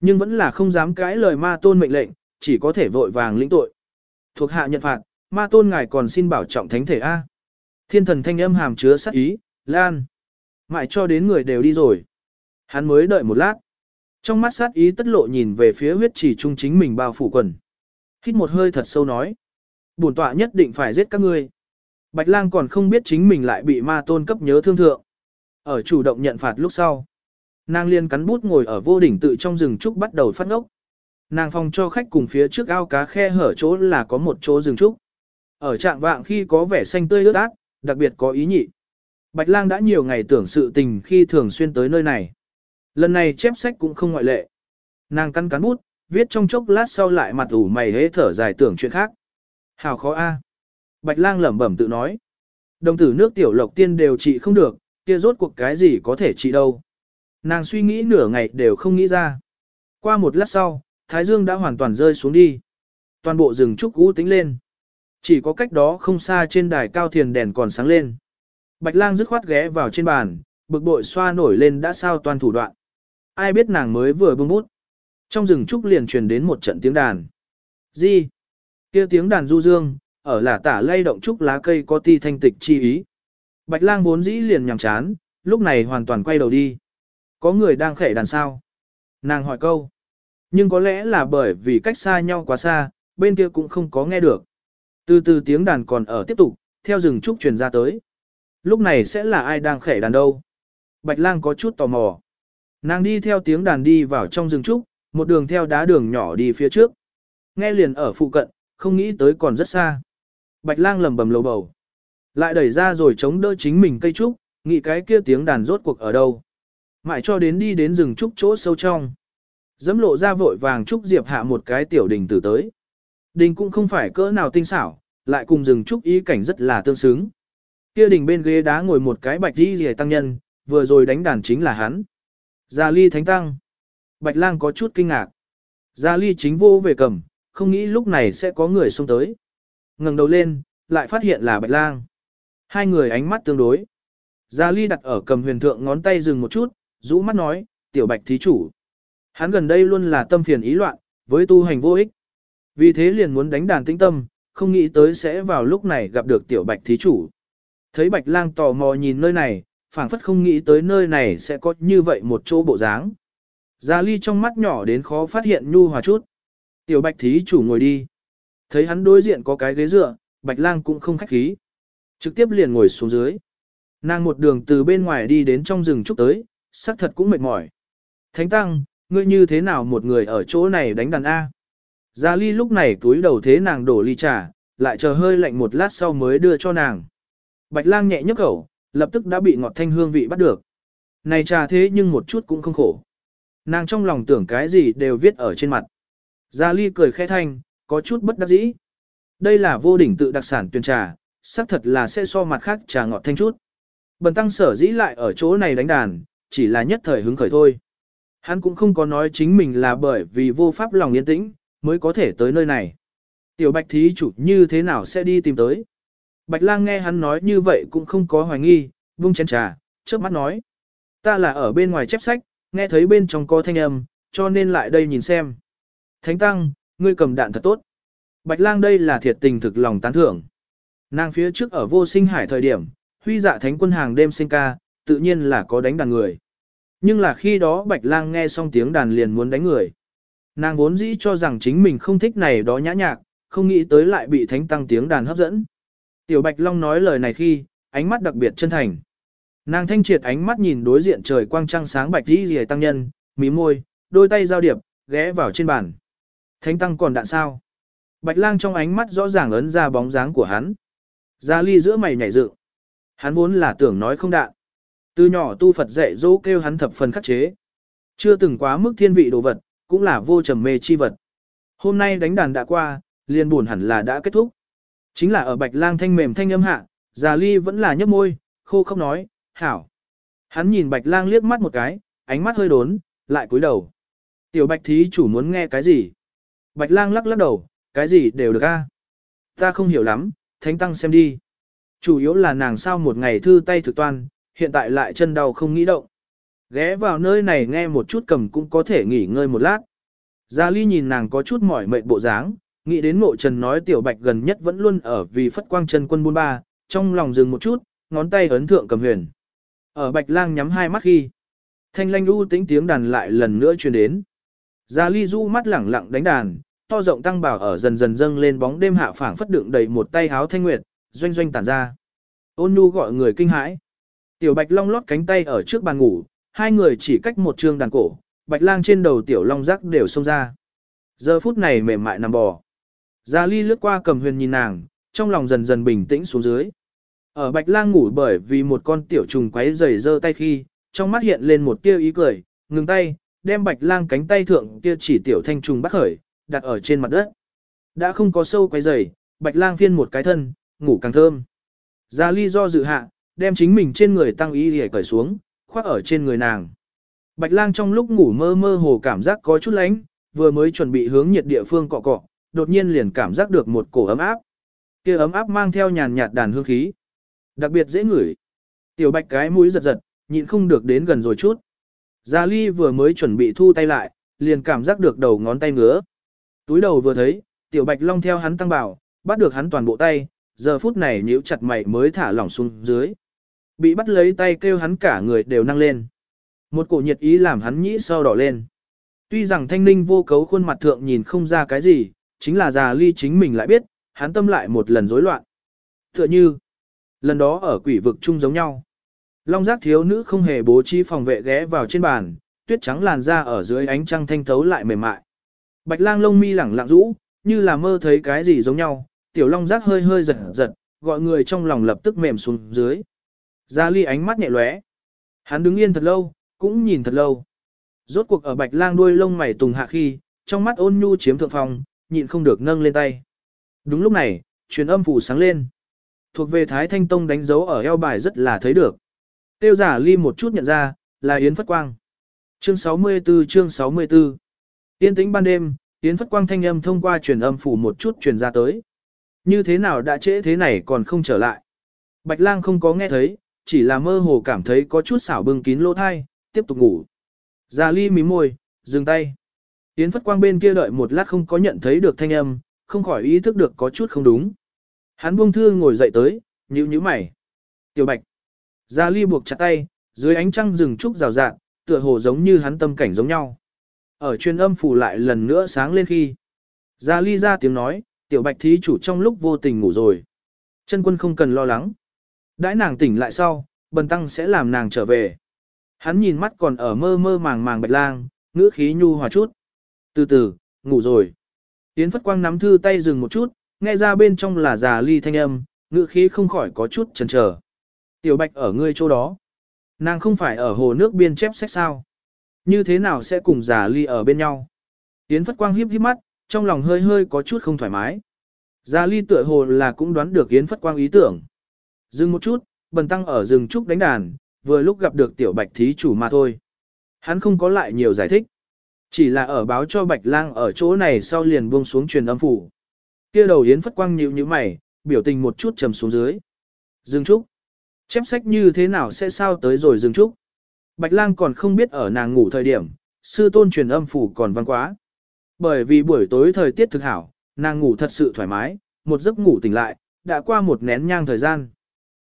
Nhưng vẫn là không dám cãi lời ma tôn mệnh lệnh, chỉ có thể vội vàng lĩnh tội. Thuộc hạ nhận phạt, ma tôn ngài còn xin bảo trọng thánh thể A. Thiên thần thanh âm hàm chứa sát ý, lan. Mãi cho đến người đều đi rồi. Hắn mới đợi một lát. Trong mắt sát ý tất lộ nhìn về phía huyết chỉ trung chính mình bao phủ quần. Hít một hơi thật sâu nói. Bổn tọa nhất định phải giết các ngươi. Bạch lang còn không biết chính mình lại bị ma tôn cấp nhớ thương thượng. Ở chủ động nhận phạt lúc sau. Nàng liên cắn bút ngồi ở vô đỉnh tự trong rừng trúc bắt đầu phát ngốc. Nàng phòng cho khách cùng phía trước ao cá khe hở chỗ là có một chỗ rừng trúc. Ở trạng vạng khi có vẻ xanh tươi ướt át, đặc biệt có ý nhị. Bạch lang đã nhiều ngày tưởng sự tình khi thường xuyên tới nơi này. Lần này chép sách cũng không ngoại lệ. Nàng cắn cắn bút, viết trong chốc lát sau lại mặt ủ mày hế thở dài tưởng chuyện khác. Hào khó a. Bạch lang lẩm bẩm tự nói. Đồng tử nước tiểu lộc tiên đều trị không được, kia rốt cuộc cái gì có thể trị đâu. Nàng suy nghĩ nửa ngày đều không nghĩ ra. Qua một lát sau, Thái Dương đã hoàn toàn rơi xuống đi. Toàn bộ rừng trúc cũ tính lên. Chỉ có cách đó không xa trên đài cao thiền đèn còn sáng lên. Bạch lang dứt khoát ghé vào trên bàn, bực bội xoa nổi lên đã sao toàn thủ đoạn. Ai biết nàng mới vừa bưng bút. Trong rừng trúc liền truyền đến một trận tiếng đàn. Gì? kia tiếng đàn du dương, ở là tả lay động trúc lá cây có ti thanh tịch chi ý. Bạch lang vốn dĩ liền nhằm chán, lúc này hoàn toàn quay đầu đi. Có người đang khẽ đàn sao? Nàng hỏi câu. Nhưng có lẽ là bởi vì cách xa nhau quá xa, bên kia cũng không có nghe được. Từ từ tiếng đàn còn ở tiếp tục, theo rừng trúc truyền ra tới. Lúc này sẽ là ai đang khẽ đàn đâu? Bạch lang có chút tò mò. Nàng đi theo tiếng đàn đi vào trong rừng trúc, một đường theo đá đường nhỏ đi phía trước. Nghe liền ở phụ cận, không nghĩ tới còn rất xa. Bạch lang lầm bầm lầu bầu. Lại đẩy ra rồi chống đỡ chính mình cây trúc, nghĩ cái kia tiếng đàn rốt cuộc ở đâu. Mãi cho đến đi đến rừng trúc chỗ sâu trong. Dẫm lộ ra vội vàng trúc diệp hạ một cái tiểu đình tử tới. Đình cũng không phải cỡ nào tinh xảo, lại cùng rừng trúc ý cảnh rất là tương xứng. Kia đình bên ghế đá ngồi một cái bạch đi rìa tăng nhân, vừa rồi đánh đàn chính là hắn. Gia ly thánh tăng. Bạch lang có chút kinh ngạc. Gia ly chính vô về cầm, không nghĩ lúc này sẽ có người xông tới. ngẩng đầu lên, lại phát hiện là bạch lang. Hai người ánh mắt tương đối. Gia ly đặt ở cầm huyền thượng ngón tay dừng một chút, rũ mắt nói, tiểu bạch thí chủ. Hắn gần đây luôn là tâm phiền ý loạn, với tu hành vô ích. Vì thế liền muốn đánh đàn tĩnh tâm, không nghĩ tới sẽ vào lúc này gặp được tiểu bạch thí chủ. Thấy bạch lang tò mò nhìn nơi này, phảng phất không nghĩ tới nơi này sẽ có như vậy một chỗ bộ dáng. Gia ly trong mắt nhỏ đến khó phát hiện nhu hòa chút. Tiểu bạch thí chủ ngồi đi. Thấy hắn đối diện có cái ghế dựa, bạch lang cũng không khách khí. Trực tiếp liền ngồi xuống dưới. Nàng một đường từ bên ngoài đi đến trong rừng trúc tới, xác thật cũng mệt mỏi. Thánh tăng, ngươi như thế nào một người ở chỗ này đánh đàn A? Gia ly lúc này túi đầu thế nàng đổ ly trà, lại chờ hơi lạnh một lát sau mới đưa cho nàng. Bạch lang nhẹ nhấc khẩu, lập tức đã bị ngọt thanh hương vị bắt được. Này trà thế nhưng một chút cũng không khổ. Nàng trong lòng tưởng cái gì đều viết ở trên mặt. Gia Ly cười khẽ thanh, có chút bất đắc dĩ. Đây là vô đỉnh tự đặc sản tuyên trà, xác thật là sẽ so mặt khác trà ngọt thanh chút. Bần tăng sở dĩ lại ở chỗ này đánh đàn, chỉ là nhất thời hứng khởi thôi. Hắn cũng không có nói chính mình là bởi vì vô pháp lòng yên tĩnh, mới có thể tới nơi này. Tiểu bạch thí chủ như thế nào sẽ đi tìm tới. Bạch lang nghe hắn nói như vậy cũng không có hoài nghi, vung chén trà, trước mắt nói. Ta là ở bên ngoài chép sách, nghe thấy bên trong có thanh âm, cho nên lại đây nhìn xem. Thánh tăng, ngươi cầm đạn thật tốt. Bạch lang đây là thiệt tình thực lòng tán thưởng. Nàng phía trước ở vô sinh hải thời điểm, huy dạ thánh quân hàng đêm sinh ca, tự nhiên là có đánh đàn người. Nhưng là khi đó bạch lang nghe xong tiếng đàn liền muốn đánh người. Nàng vốn dĩ cho rằng chính mình không thích này đó nhã nhạc, không nghĩ tới lại bị thánh tăng tiếng đàn hấp dẫn. Tiểu Bạch Long nói lời này khi, ánh mắt đặc biệt chân thành. Nàng thanh triệt ánh mắt nhìn đối diện trời quang trăng sáng bạch đi rìa tăng nhân, mí môi, đôi tay giao điệp, ghé vào trên bàn. Thánh tăng còn đạn sao? Bạch lang trong ánh mắt rõ ràng ấn ra bóng dáng của hắn. Ra ly giữa mày nhảy dựng. Hắn vốn là tưởng nói không đạn. Từ nhỏ tu Phật dạy dỗ kêu hắn thập phần khắc chế. Chưa từng quá mức thiên vị đồ vật, cũng là vô trầm mê chi vật. Hôm nay đánh đàn đã qua, liền buồn hẳn là đã kết thúc. Chính là ở bạch lang thanh mềm thanh âm hạ, Gia ly vẫn là nhấp môi, khô không nói, hảo. Hắn nhìn bạch lang liếc mắt một cái, ánh mắt hơi đốn, lại cúi đầu. Tiểu bạch thí chủ muốn nghe cái gì? Bạch lang lắc lắc đầu, cái gì đều được a. Ta không hiểu lắm, thánh tăng xem đi. Chủ yếu là nàng sao một ngày thư tay thực toan, hiện tại lại chân đau không nghĩ động. Ghé vào nơi này nghe một chút cầm cũng có thể nghỉ ngơi một lát. Gia Ly nhìn nàng có chút mỏi mệt bộ dáng, nghĩ đến mộ trần nói tiểu bạch gần nhất vẫn luôn ở vì phất quang chân quân buôn ba, trong lòng dừng một chút, ngón tay ấn thượng cầm huyền. Ở bạch lang nhắm hai mắt khi, thanh lanh u tĩnh tiếng đàn lại lần nữa truyền đến. Gia Ly du mắt lẳng lặng đánh đàn, to rộng tăng bảo ở dần dần dâng lên bóng đêm hạ phảng phất đựng đầy một tay háo thanh nguyệt, doanh doanh tản ra. Ôn nhu gọi người kinh hãi. Tiểu Bạch Long lót cánh tay ở trước bàn ngủ, hai người chỉ cách một trương đàn cổ, Bạch Lang trên đầu tiểu long rắc đều xông ra. Giờ phút này mềm mại nằm bò. Gia Ly lướt qua cầm huyền nhìn nàng, trong lòng dần dần bình tĩnh xuống dưới. Ở Bạch Lang ngủ bởi vì một con tiểu trùng quấy rầy giơ tay khi, trong mắt hiện lên một tia ý cười, ngừng tay, đem Bạch Lang cánh tay thượng kia chỉ tiểu thanh trùng bắt khởi, đặt ở trên mặt đất. Đã không có sâu quấy rầy, Bạch Lang phiên một cái thân, ngủ càng thơm. Gia Ly do dự hạ, đem chính mình trên người tăng y liễu cởi xuống, khoác ở trên người nàng. Bạch lang trong lúc ngủ mơ mơ hồ cảm giác có chút lạnh, vừa mới chuẩn bị hướng nhiệt địa phương cọ cọ, đột nhiên liền cảm giác được một cổ ấm áp. kia ấm áp mang theo nhàn nhạt đàn hương khí. Đặc biệt dễ ngửi. Tiểu bạch cái mũi giật giật, nhịn không được đến gần rồi chút. Gia Ly vừa mới chuẩn bị thu tay lại, liền cảm giác được đầu ngón tay ngứa. Túi đầu vừa thấy, tiểu bạch long theo hắn tăng bảo, bắt được hắn toàn bộ tay, giờ phút này nhíu chặt mày mới thả lỏng xuống dưới. Bị bắt lấy tay kêu hắn cả người đều năng lên. Một cổ nhiệt ý làm hắn nhĩ sau đỏ lên. Tuy rằng thanh ninh vô cấu khuôn mặt thượng nhìn không ra cái gì, chính là già ly chính mình lại biết, hắn tâm lại một lần rối loạn. Tựa như, lần đó ở quỷ vực chung giống nhau. Long giác thiếu nữ không hề bố trí phòng vệ ghé vào trên bàn, tuyết trắng làn da ở dưới ánh trăng thanh thấu lại mềm mại. Bạch lang lông mi lẳng lặng rũ, như là mơ thấy cái gì giống nhau, tiểu long giác hơi hơi giật giật, gọi người trong lòng lập tức mềm xuống dưới. Gia ly ánh mắt nhẹ lóe. Hắn đứng yên thật lâu, cũng nhìn thật lâu. Rốt cuộc ở bạch lang đuôi lông mày tùng hạ khi, trong mắt ôn nhu chiếm thượng phòng, nhịn không được nâng lên tay. Đúng lúc này, truyền âm phủ sáng lên. Thuộc về Thái Thanh Tông đánh dấu ở eo bài rất là thấy được. Tiêu giả ly một chút nhận ra, là Yến Phất Quang. Chương 64 chương 64 Yên tĩnh ban đêm, Yến Phất Quang thanh âm thông qua truyền âm phủ một chút truyền ra tới. Như thế nào đã trễ thế này còn không trở lại. Bạch lang không có nghe thấy, chỉ là mơ hồ cảm thấy có chút xảo bưng kín lỗ thai, tiếp tục ngủ. Già ly mím môi, dừng tay. Yến Phất Quang bên kia đợi một lát không có nhận thấy được thanh âm, không khỏi ý thức được có chút không đúng. Hắn buông thư ngồi dậy tới, nhíu nhíu mày. Tiểu Bạch. Gia ly buộc chặt tay, dưới ánh trăng rừng trúc rào rạng, tựa hồ giống như hắn tâm cảnh giống nhau. Ở chuyên âm phủ lại lần nữa sáng lên khi. Gia ly ra tiếng nói, tiểu bạch thí chủ trong lúc vô tình ngủ rồi. Chân quân không cần lo lắng. Đãi nàng tỉnh lại sau, bần tăng sẽ làm nàng trở về. Hắn nhìn mắt còn ở mơ mơ màng màng bạch lang, ngữ khí nhu hòa chút. Từ từ, ngủ rồi. Yến Phất Quang nắm thư tay dừng một chút, nghe ra bên trong là già ly thanh âm, ngữ khí không khỏi có chút chần chờ. Tiểu bạch ở ngươi chỗ đó. Nàng không phải ở hồ nước biên chép sách sao. Như thế nào sẽ cùng già ly ở bên nhau? Yến Phất Quang hiếp hiếp mắt, trong lòng hơi hơi có chút không thoải mái. Già ly tựa hồ là cũng đoán được Yến Phất Quang ý tưởng. Dừng một chút, bần tăng ở rừng trúc đánh đàn, vừa lúc gặp được tiểu bạch thí chủ mà thôi. Hắn không có lại nhiều giải thích. Chỉ là ở báo cho bạch lang ở chỗ này sau liền buông xuống truyền âm phủ. kia đầu yến phất quang nhíu như mày, biểu tình một chút trầm xuống dưới. Dừng trúc. Chép sách như thế nào sẽ sao tới rồi dừng trúc. Bạch lang còn không biết ở nàng ngủ thời điểm, sư tôn truyền âm phủ còn văn quá. Bởi vì buổi tối thời tiết thực hảo, nàng ngủ thật sự thoải mái, một giấc ngủ tỉnh lại, đã qua một nén nhang thời gian.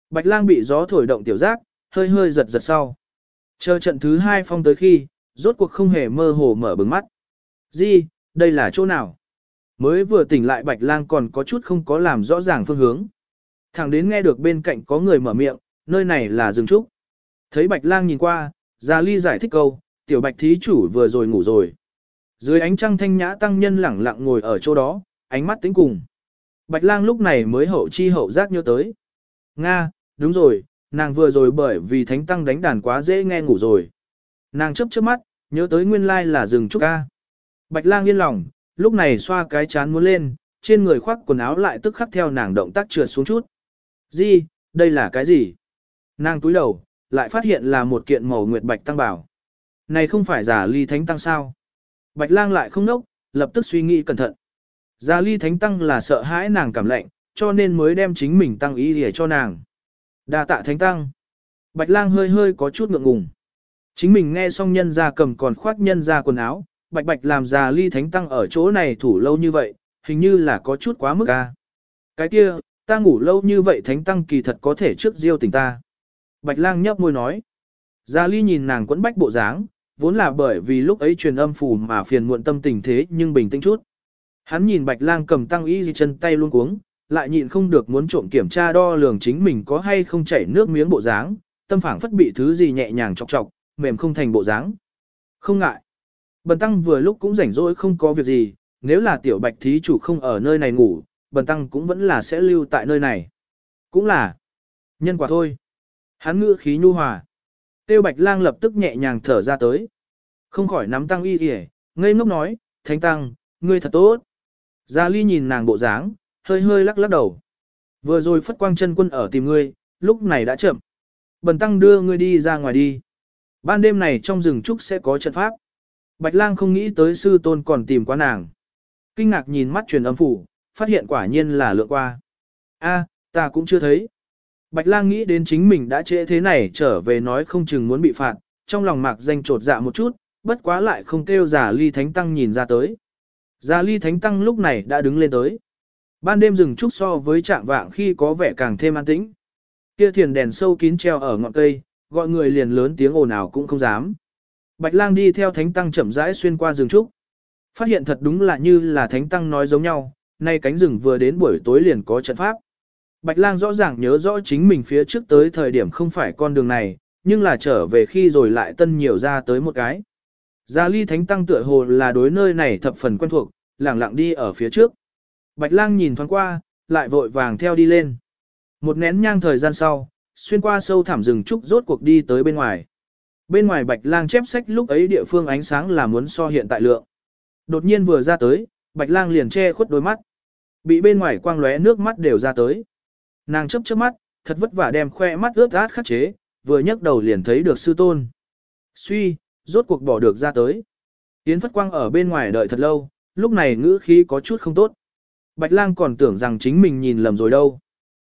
Bạch lang bị gió thổi động tiểu giác, hơi hơi giật giật sau. Chờ trận thứ hai phong tới khi, rốt cuộc không hề mơ hồ mở bừng mắt. Di, đây là chỗ nào? Mới vừa tỉnh lại bạch lang còn có chút không có làm rõ ràng phương hướng. Thẳng đến nghe được bên cạnh có người mở miệng, nơi này là rừng trúc. Thấy bạch lang nhìn qua, Gia Ly giải thích câu, tiểu bạch thí chủ vừa rồi ngủ rồi. Dưới ánh trăng thanh nhã tăng nhân lẳng lặng ngồi ở chỗ đó, ánh mắt tính cùng. Bạch lang lúc này mới hậu chi hậu giác nhớ tới. Nga, đúng rồi, nàng vừa rồi bởi vì thánh tăng đánh đàn quá dễ nghe ngủ rồi. Nàng chấp chớp mắt, nhớ tới nguyên lai là rừng trúc ca. Bạch lang yên lòng, lúc này xoa cái chán muốn lên, trên người khoác quần áo lại tức khắc theo nàng động tác trượt xuống chút. Gì, đây là cái gì? Nàng túi đầu, lại phát hiện là một kiện màu nguyệt bạch tăng bảo. Này không phải giả ly thánh tăng sao? Bạch lang lại không nốc, lập tức suy nghĩ cẩn thận. Giả ly thánh tăng là sợ hãi nàng cảm lạnh, cho nên mới đem chính mình tăng ý để cho nàng. đa tạ thánh tăng. Bạch lang hơi hơi có chút ngượng ngùng. Chính mình nghe xong nhân ra cầm còn khoác nhân ra quần áo, bạch bạch làm già ly thánh tăng ở chỗ này thủ lâu như vậy, hình như là có chút quá mức ca. Cái kia, ta ngủ lâu như vậy thánh tăng kỳ thật có thể trước diêu tình ta. Bạch lang nhấp môi nói. già ly nhìn nàng quẫn bách bộ dáng, vốn là bởi vì lúc ấy truyền âm phù mà phiền muộn tâm tình thế nhưng bình tĩnh chút. Hắn nhìn bạch lang cầm tăng y chân tay luôn cuống, lại nhịn không được muốn trộm kiểm tra đo lường chính mình có hay không chảy nước miếng bộ dáng, tâm phảng phất bị thứ gì nhẹ nhàng chọc chọc, mềm không thành bộ dáng. Không ngại. Bần tăng vừa lúc cũng rảnh rỗi không có việc gì, nếu là tiểu bạch thí chủ không ở nơi này ngủ, bần tăng cũng vẫn là sẽ lưu tại nơi này. Cũng là nhân quả thôi. Hắn ngữ khí nhu hòa. Tiêu bạch lang lập tức nhẹ nhàng thở ra tới. Không khỏi nắm tăng y kìa, ngây ngốc nói, thánh tăng, ngươi thật tốt. Gia ly nhìn nàng bộ dáng, hơi hơi lắc lắc đầu. Vừa rồi phất quang chân quân ở tìm ngươi, lúc này đã chậm. Bần tăng đưa ngươi đi ra ngoài đi. Ban đêm này trong rừng trúc sẽ có trận pháp. Bạch lang không nghĩ tới sư tôn còn tìm qua nàng. Kinh ngạc nhìn mắt truyền âm phủ, phát hiện quả nhiên là lượng qua. A, ta cũng chưa thấy. Bạch lang nghĩ đến chính mình đã trễ thế này trở về nói không chừng muốn bị phạt, trong lòng mạc danh trột dạ một chút, bất quá lại không kêu giả ly thánh tăng nhìn ra tới. Giả ly thánh tăng lúc này đã đứng lên tới. Ban đêm rừng trúc so với trạng vạng khi có vẻ càng thêm an tĩnh. Kia thiền đèn sâu kín treo ở ngọn cây, gọi người liền lớn tiếng ồn ào cũng không dám. Bạch lang đi theo thánh tăng chậm rãi xuyên qua rừng trúc. Phát hiện thật đúng là như là thánh tăng nói giống nhau, nay cánh rừng vừa đến buổi tối liền có trận pháp. Bạch lang rõ ràng nhớ rõ chính mình phía trước tới thời điểm không phải con đường này, nhưng là trở về khi rồi lại tân nhiều ra tới một cái. Gia ly thánh tăng tựa hồ là đối nơi này thập phần quen thuộc, lẳng lặng đi ở phía trước. Bạch lang nhìn thoáng qua, lại vội vàng theo đi lên. Một nén nhang thời gian sau, xuyên qua sâu thẳm rừng trúc rốt cuộc đi tới bên ngoài. Bên ngoài bạch lang chép sách lúc ấy địa phương ánh sáng là muốn so hiện tại lượng. Đột nhiên vừa ra tới, bạch lang liền che khuất đôi mắt. Bị bên ngoài quang lóe nước mắt đều ra tới. Nàng chớp chớp mắt, thật vất vả đem khoe mắt ướt át khắc chế, vừa nhấc đầu liền thấy được sư tôn. Suy, rốt cuộc bỏ được ra tới. Yến Phất Quang ở bên ngoài đợi thật lâu, lúc này ngữ khí có chút không tốt. Bạch lang còn tưởng rằng chính mình nhìn lầm rồi đâu.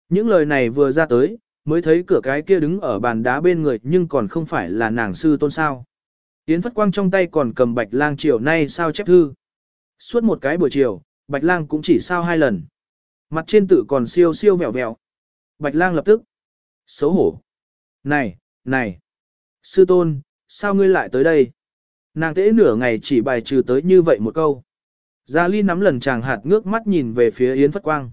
Những lời này vừa ra tới, mới thấy cửa cái kia đứng ở bàn đá bên người nhưng còn không phải là nàng sư tôn sao. Yến Phất Quang trong tay còn cầm Bạch Lang chiều nay sao chép thư. Suốt một cái buổi chiều, Bạch Lang cũng chỉ sao hai lần. Mặt trên tự còn siêu siêu vẹo vẹo. Bạch Lang lập tức. Xấu hổ. Này, này. Sư tôn, sao ngươi lại tới đây? Nàng tễ nửa ngày chỉ bài trừ tới như vậy một câu. Gia Ly nắm lần chàng hạt ngước mắt nhìn về phía Yến Phất Quang.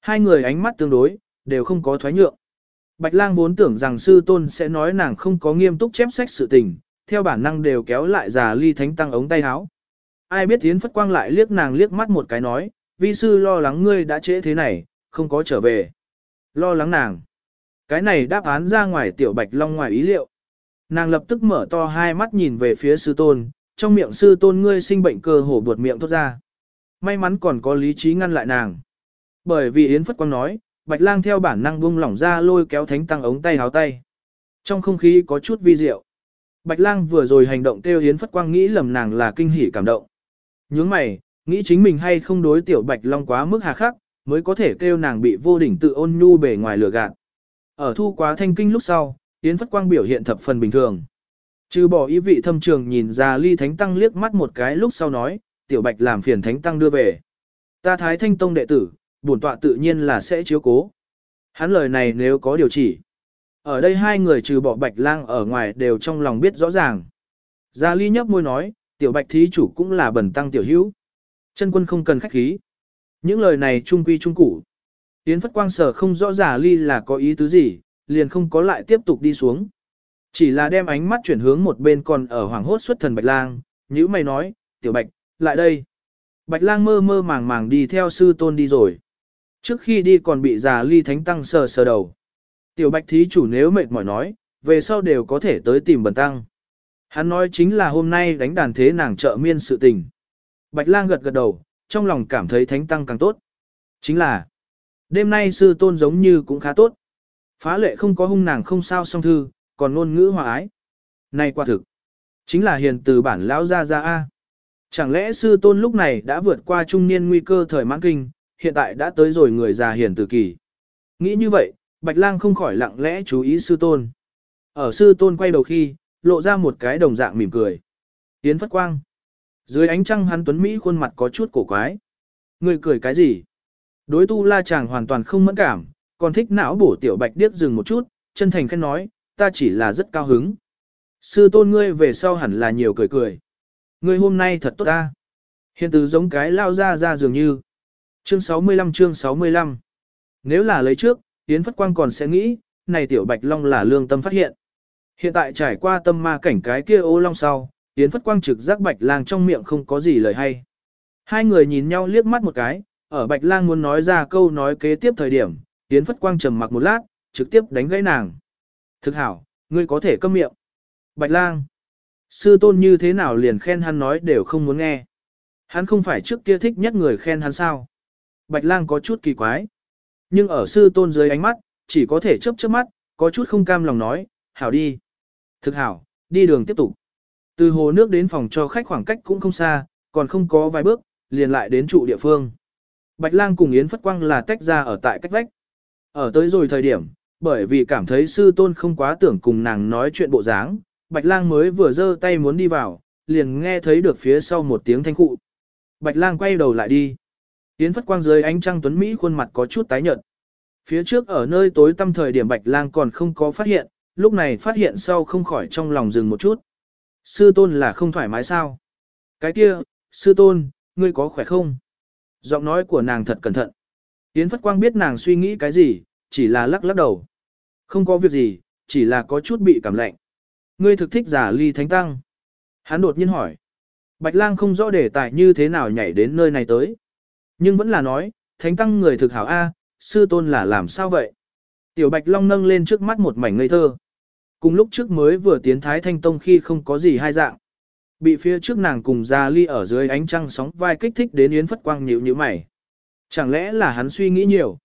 Hai người ánh mắt tương đối, đều không có thoái nhượng. Bạch lang vốn tưởng rằng sư tôn sẽ nói nàng không có nghiêm túc chép sách sự tình, theo bản năng đều kéo lại già ly thánh tăng ống tay áo. Ai biết Yến Phất Quang lại liếc nàng liếc mắt một cái nói, vi sư lo lắng ngươi đã trễ thế này, không có trở về. Lo lắng nàng. Cái này đáp án ra ngoài tiểu bạch long ngoài ý liệu. Nàng lập tức mở to hai mắt nhìn về phía sư tôn, trong miệng sư tôn ngươi sinh bệnh cơ hồ buột miệng thốt ra. May mắn còn có lý trí ngăn lại nàng. Bởi vì Yến Phất Quang nói, Bạch lang theo bản năng buông lỏng ra lôi kéo thánh tăng ống tay háo tay. Trong không khí có chút vi diệu. Bạch lang vừa rồi hành động kêu hiến phất quang nghĩ lầm nàng là kinh hỉ cảm động. Nhướng mày, nghĩ chính mình hay không đối tiểu bạch long quá mức hà khắc, mới có thể kêu nàng bị vô đỉnh tự ôn nhu bề ngoài lừa gạt. Ở thu quá thanh kinh lúc sau, hiến phất quang biểu hiện thập phần bình thường. Trừ bỏ ý vị thâm trường nhìn ra ly thánh tăng liếc mắt một cái lúc sau nói, tiểu bạch làm phiền thánh tăng đưa về. Ta thái thanh tông đệ tử, bổn tọa tự nhiên là sẽ chiếu cố. Hắn lời này nếu có điều chỉ. Ở đây hai người trừ bỏ bạch lang ở ngoài đều trong lòng biết rõ ràng. Gia ly nhấp môi nói, tiểu bạch thí chủ cũng là bẩn tăng tiểu hữu. Chân quân không cần khách khí. Những lời này trung quy trung củ. Yến Phất Quang sở không rõ Gia ly là có ý tứ gì, liền không có lại tiếp tục đi xuống. Chỉ là đem ánh mắt chuyển hướng một bên còn ở hoàng hốt xuất thần bạch lang, như mày nói, tiểu bạch, lại đây. Bạch lang mơ mơ màng màng đi theo sư tôn đi rồi. Trước khi đi còn bị già ly thánh tăng sờ sờ đầu. Tiểu bạch thí chủ nếu mệt mỏi nói, về sau đều có thể tới tìm bần tăng. Hắn nói chính là hôm nay đánh đàn thế nàng trợ miên sự tình. Bạch lang gật gật đầu, trong lòng cảm thấy thánh tăng càng tốt. Chính là, đêm nay sư tôn giống như cũng khá tốt. Phá lệ không có hung nàng không sao song thư, còn ngôn ngữ hòa ái. Này quả thực, chính là hiền từ bản lão gia gia A. Chẳng lẽ sư tôn lúc này đã vượt qua trung niên nguy cơ thời mãn kinh, hiện tại đã tới rồi người già hiền từ kỳ. Nghĩ như vậy, Bạch Lang không khỏi lặng lẽ chú ý sư tôn. Ở sư tôn quay đầu khi, lộ ra một cái đồng dạng mỉm cười. Yến phất quang. Dưới ánh trăng hắn tuấn Mỹ khuôn mặt có chút cổ quái. Người cười cái gì? Đối tu la chàng hoàn toàn không mẫn cảm, còn thích não bổ tiểu bạch điếc dừng một chút, chân thành khen nói, ta chỉ là rất cao hứng. Sư tôn ngươi về sau hẳn là nhiều cười cười. Ngươi hôm nay thật tốt ta. Hiện từ giống cái lao ra ra dường như. Chương 65 chương 65 Nếu là lấy trước, Yến Phất Quang còn sẽ nghĩ, này tiểu bạch long là lương tâm phát hiện. Hiện tại trải qua tâm ma cảnh cái kia ô long sau, Yến Phất Quang trực giác bạch lang trong miệng không có gì lời hay. Hai người nhìn nhau liếc mắt một cái, ở bạch lang muốn nói ra câu nói kế tiếp thời điểm, Yến Phất Quang trầm mặc một lát, trực tiếp đánh gãy nàng. Thực hảo, ngươi có thể câm miệng. Bạch lang. Sư tôn như thế nào liền khen hắn nói đều không muốn nghe. Hắn không phải trước kia thích nhất người khen hắn sao. Bạch lang có chút kỳ quái. Nhưng ở sư tôn dưới ánh mắt, chỉ có thể chớp chớp mắt, có chút không cam lòng nói, hảo đi. Thực hảo, đi đường tiếp tục. Từ hồ nước đến phòng cho khách khoảng cách cũng không xa, còn không có vài bước, liền lại đến trụ địa phương. Bạch lang cùng Yến Phất Quang là tách ra ở tại cách vách. Ở tới rồi thời điểm, bởi vì cảm thấy sư tôn không quá tưởng cùng nàng nói chuyện bộ dáng, Bạch lang mới vừa giơ tay muốn đi vào, liền nghe thấy được phía sau một tiếng thanh khụ. Bạch lang quay đầu lại đi. Yến Phất Quang dưới ánh trăng tuấn Mỹ khuôn mặt có chút tái nhợt. Phía trước ở nơi tối tăm thời điểm Bạch lang còn không có phát hiện, lúc này phát hiện sau không khỏi trong lòng dừng một chút. Sư tôn là không thoải mái sao? Cái kia, sư tôn, ngươi có khỏe không? Giọng nói của nàng thật cẩn thận. Yến Phất Quang biết nàng suy nghĩ cái gì, chỉ là lắc lắc đầu. Không có việc gì, chỉ là có chút bị cảm lạnh. Ngươi thực thích giả ly thánh tăng. Hắn đột nhiên hỏi. Bạch lang không rõ đề tài như thế nào nhảy đến nơi này tới. Nhưng vẫn là nói, thánh tăng người thực hảo A, sư tôn là làm sao vậy? Tiểu bạch long nâng lên trước mắt một mảnh ngây thơ. Cùng lúc trước mới vừa tiến thái thanh tông khi không có gì hai dạng. Bị phía trước nàng cùng ra ly ở dưới ánh trăng sóng vai kích thích đến yến phất quang nhíu như mày. Chẳng lẽ là hắn suy nghĩ nhiều?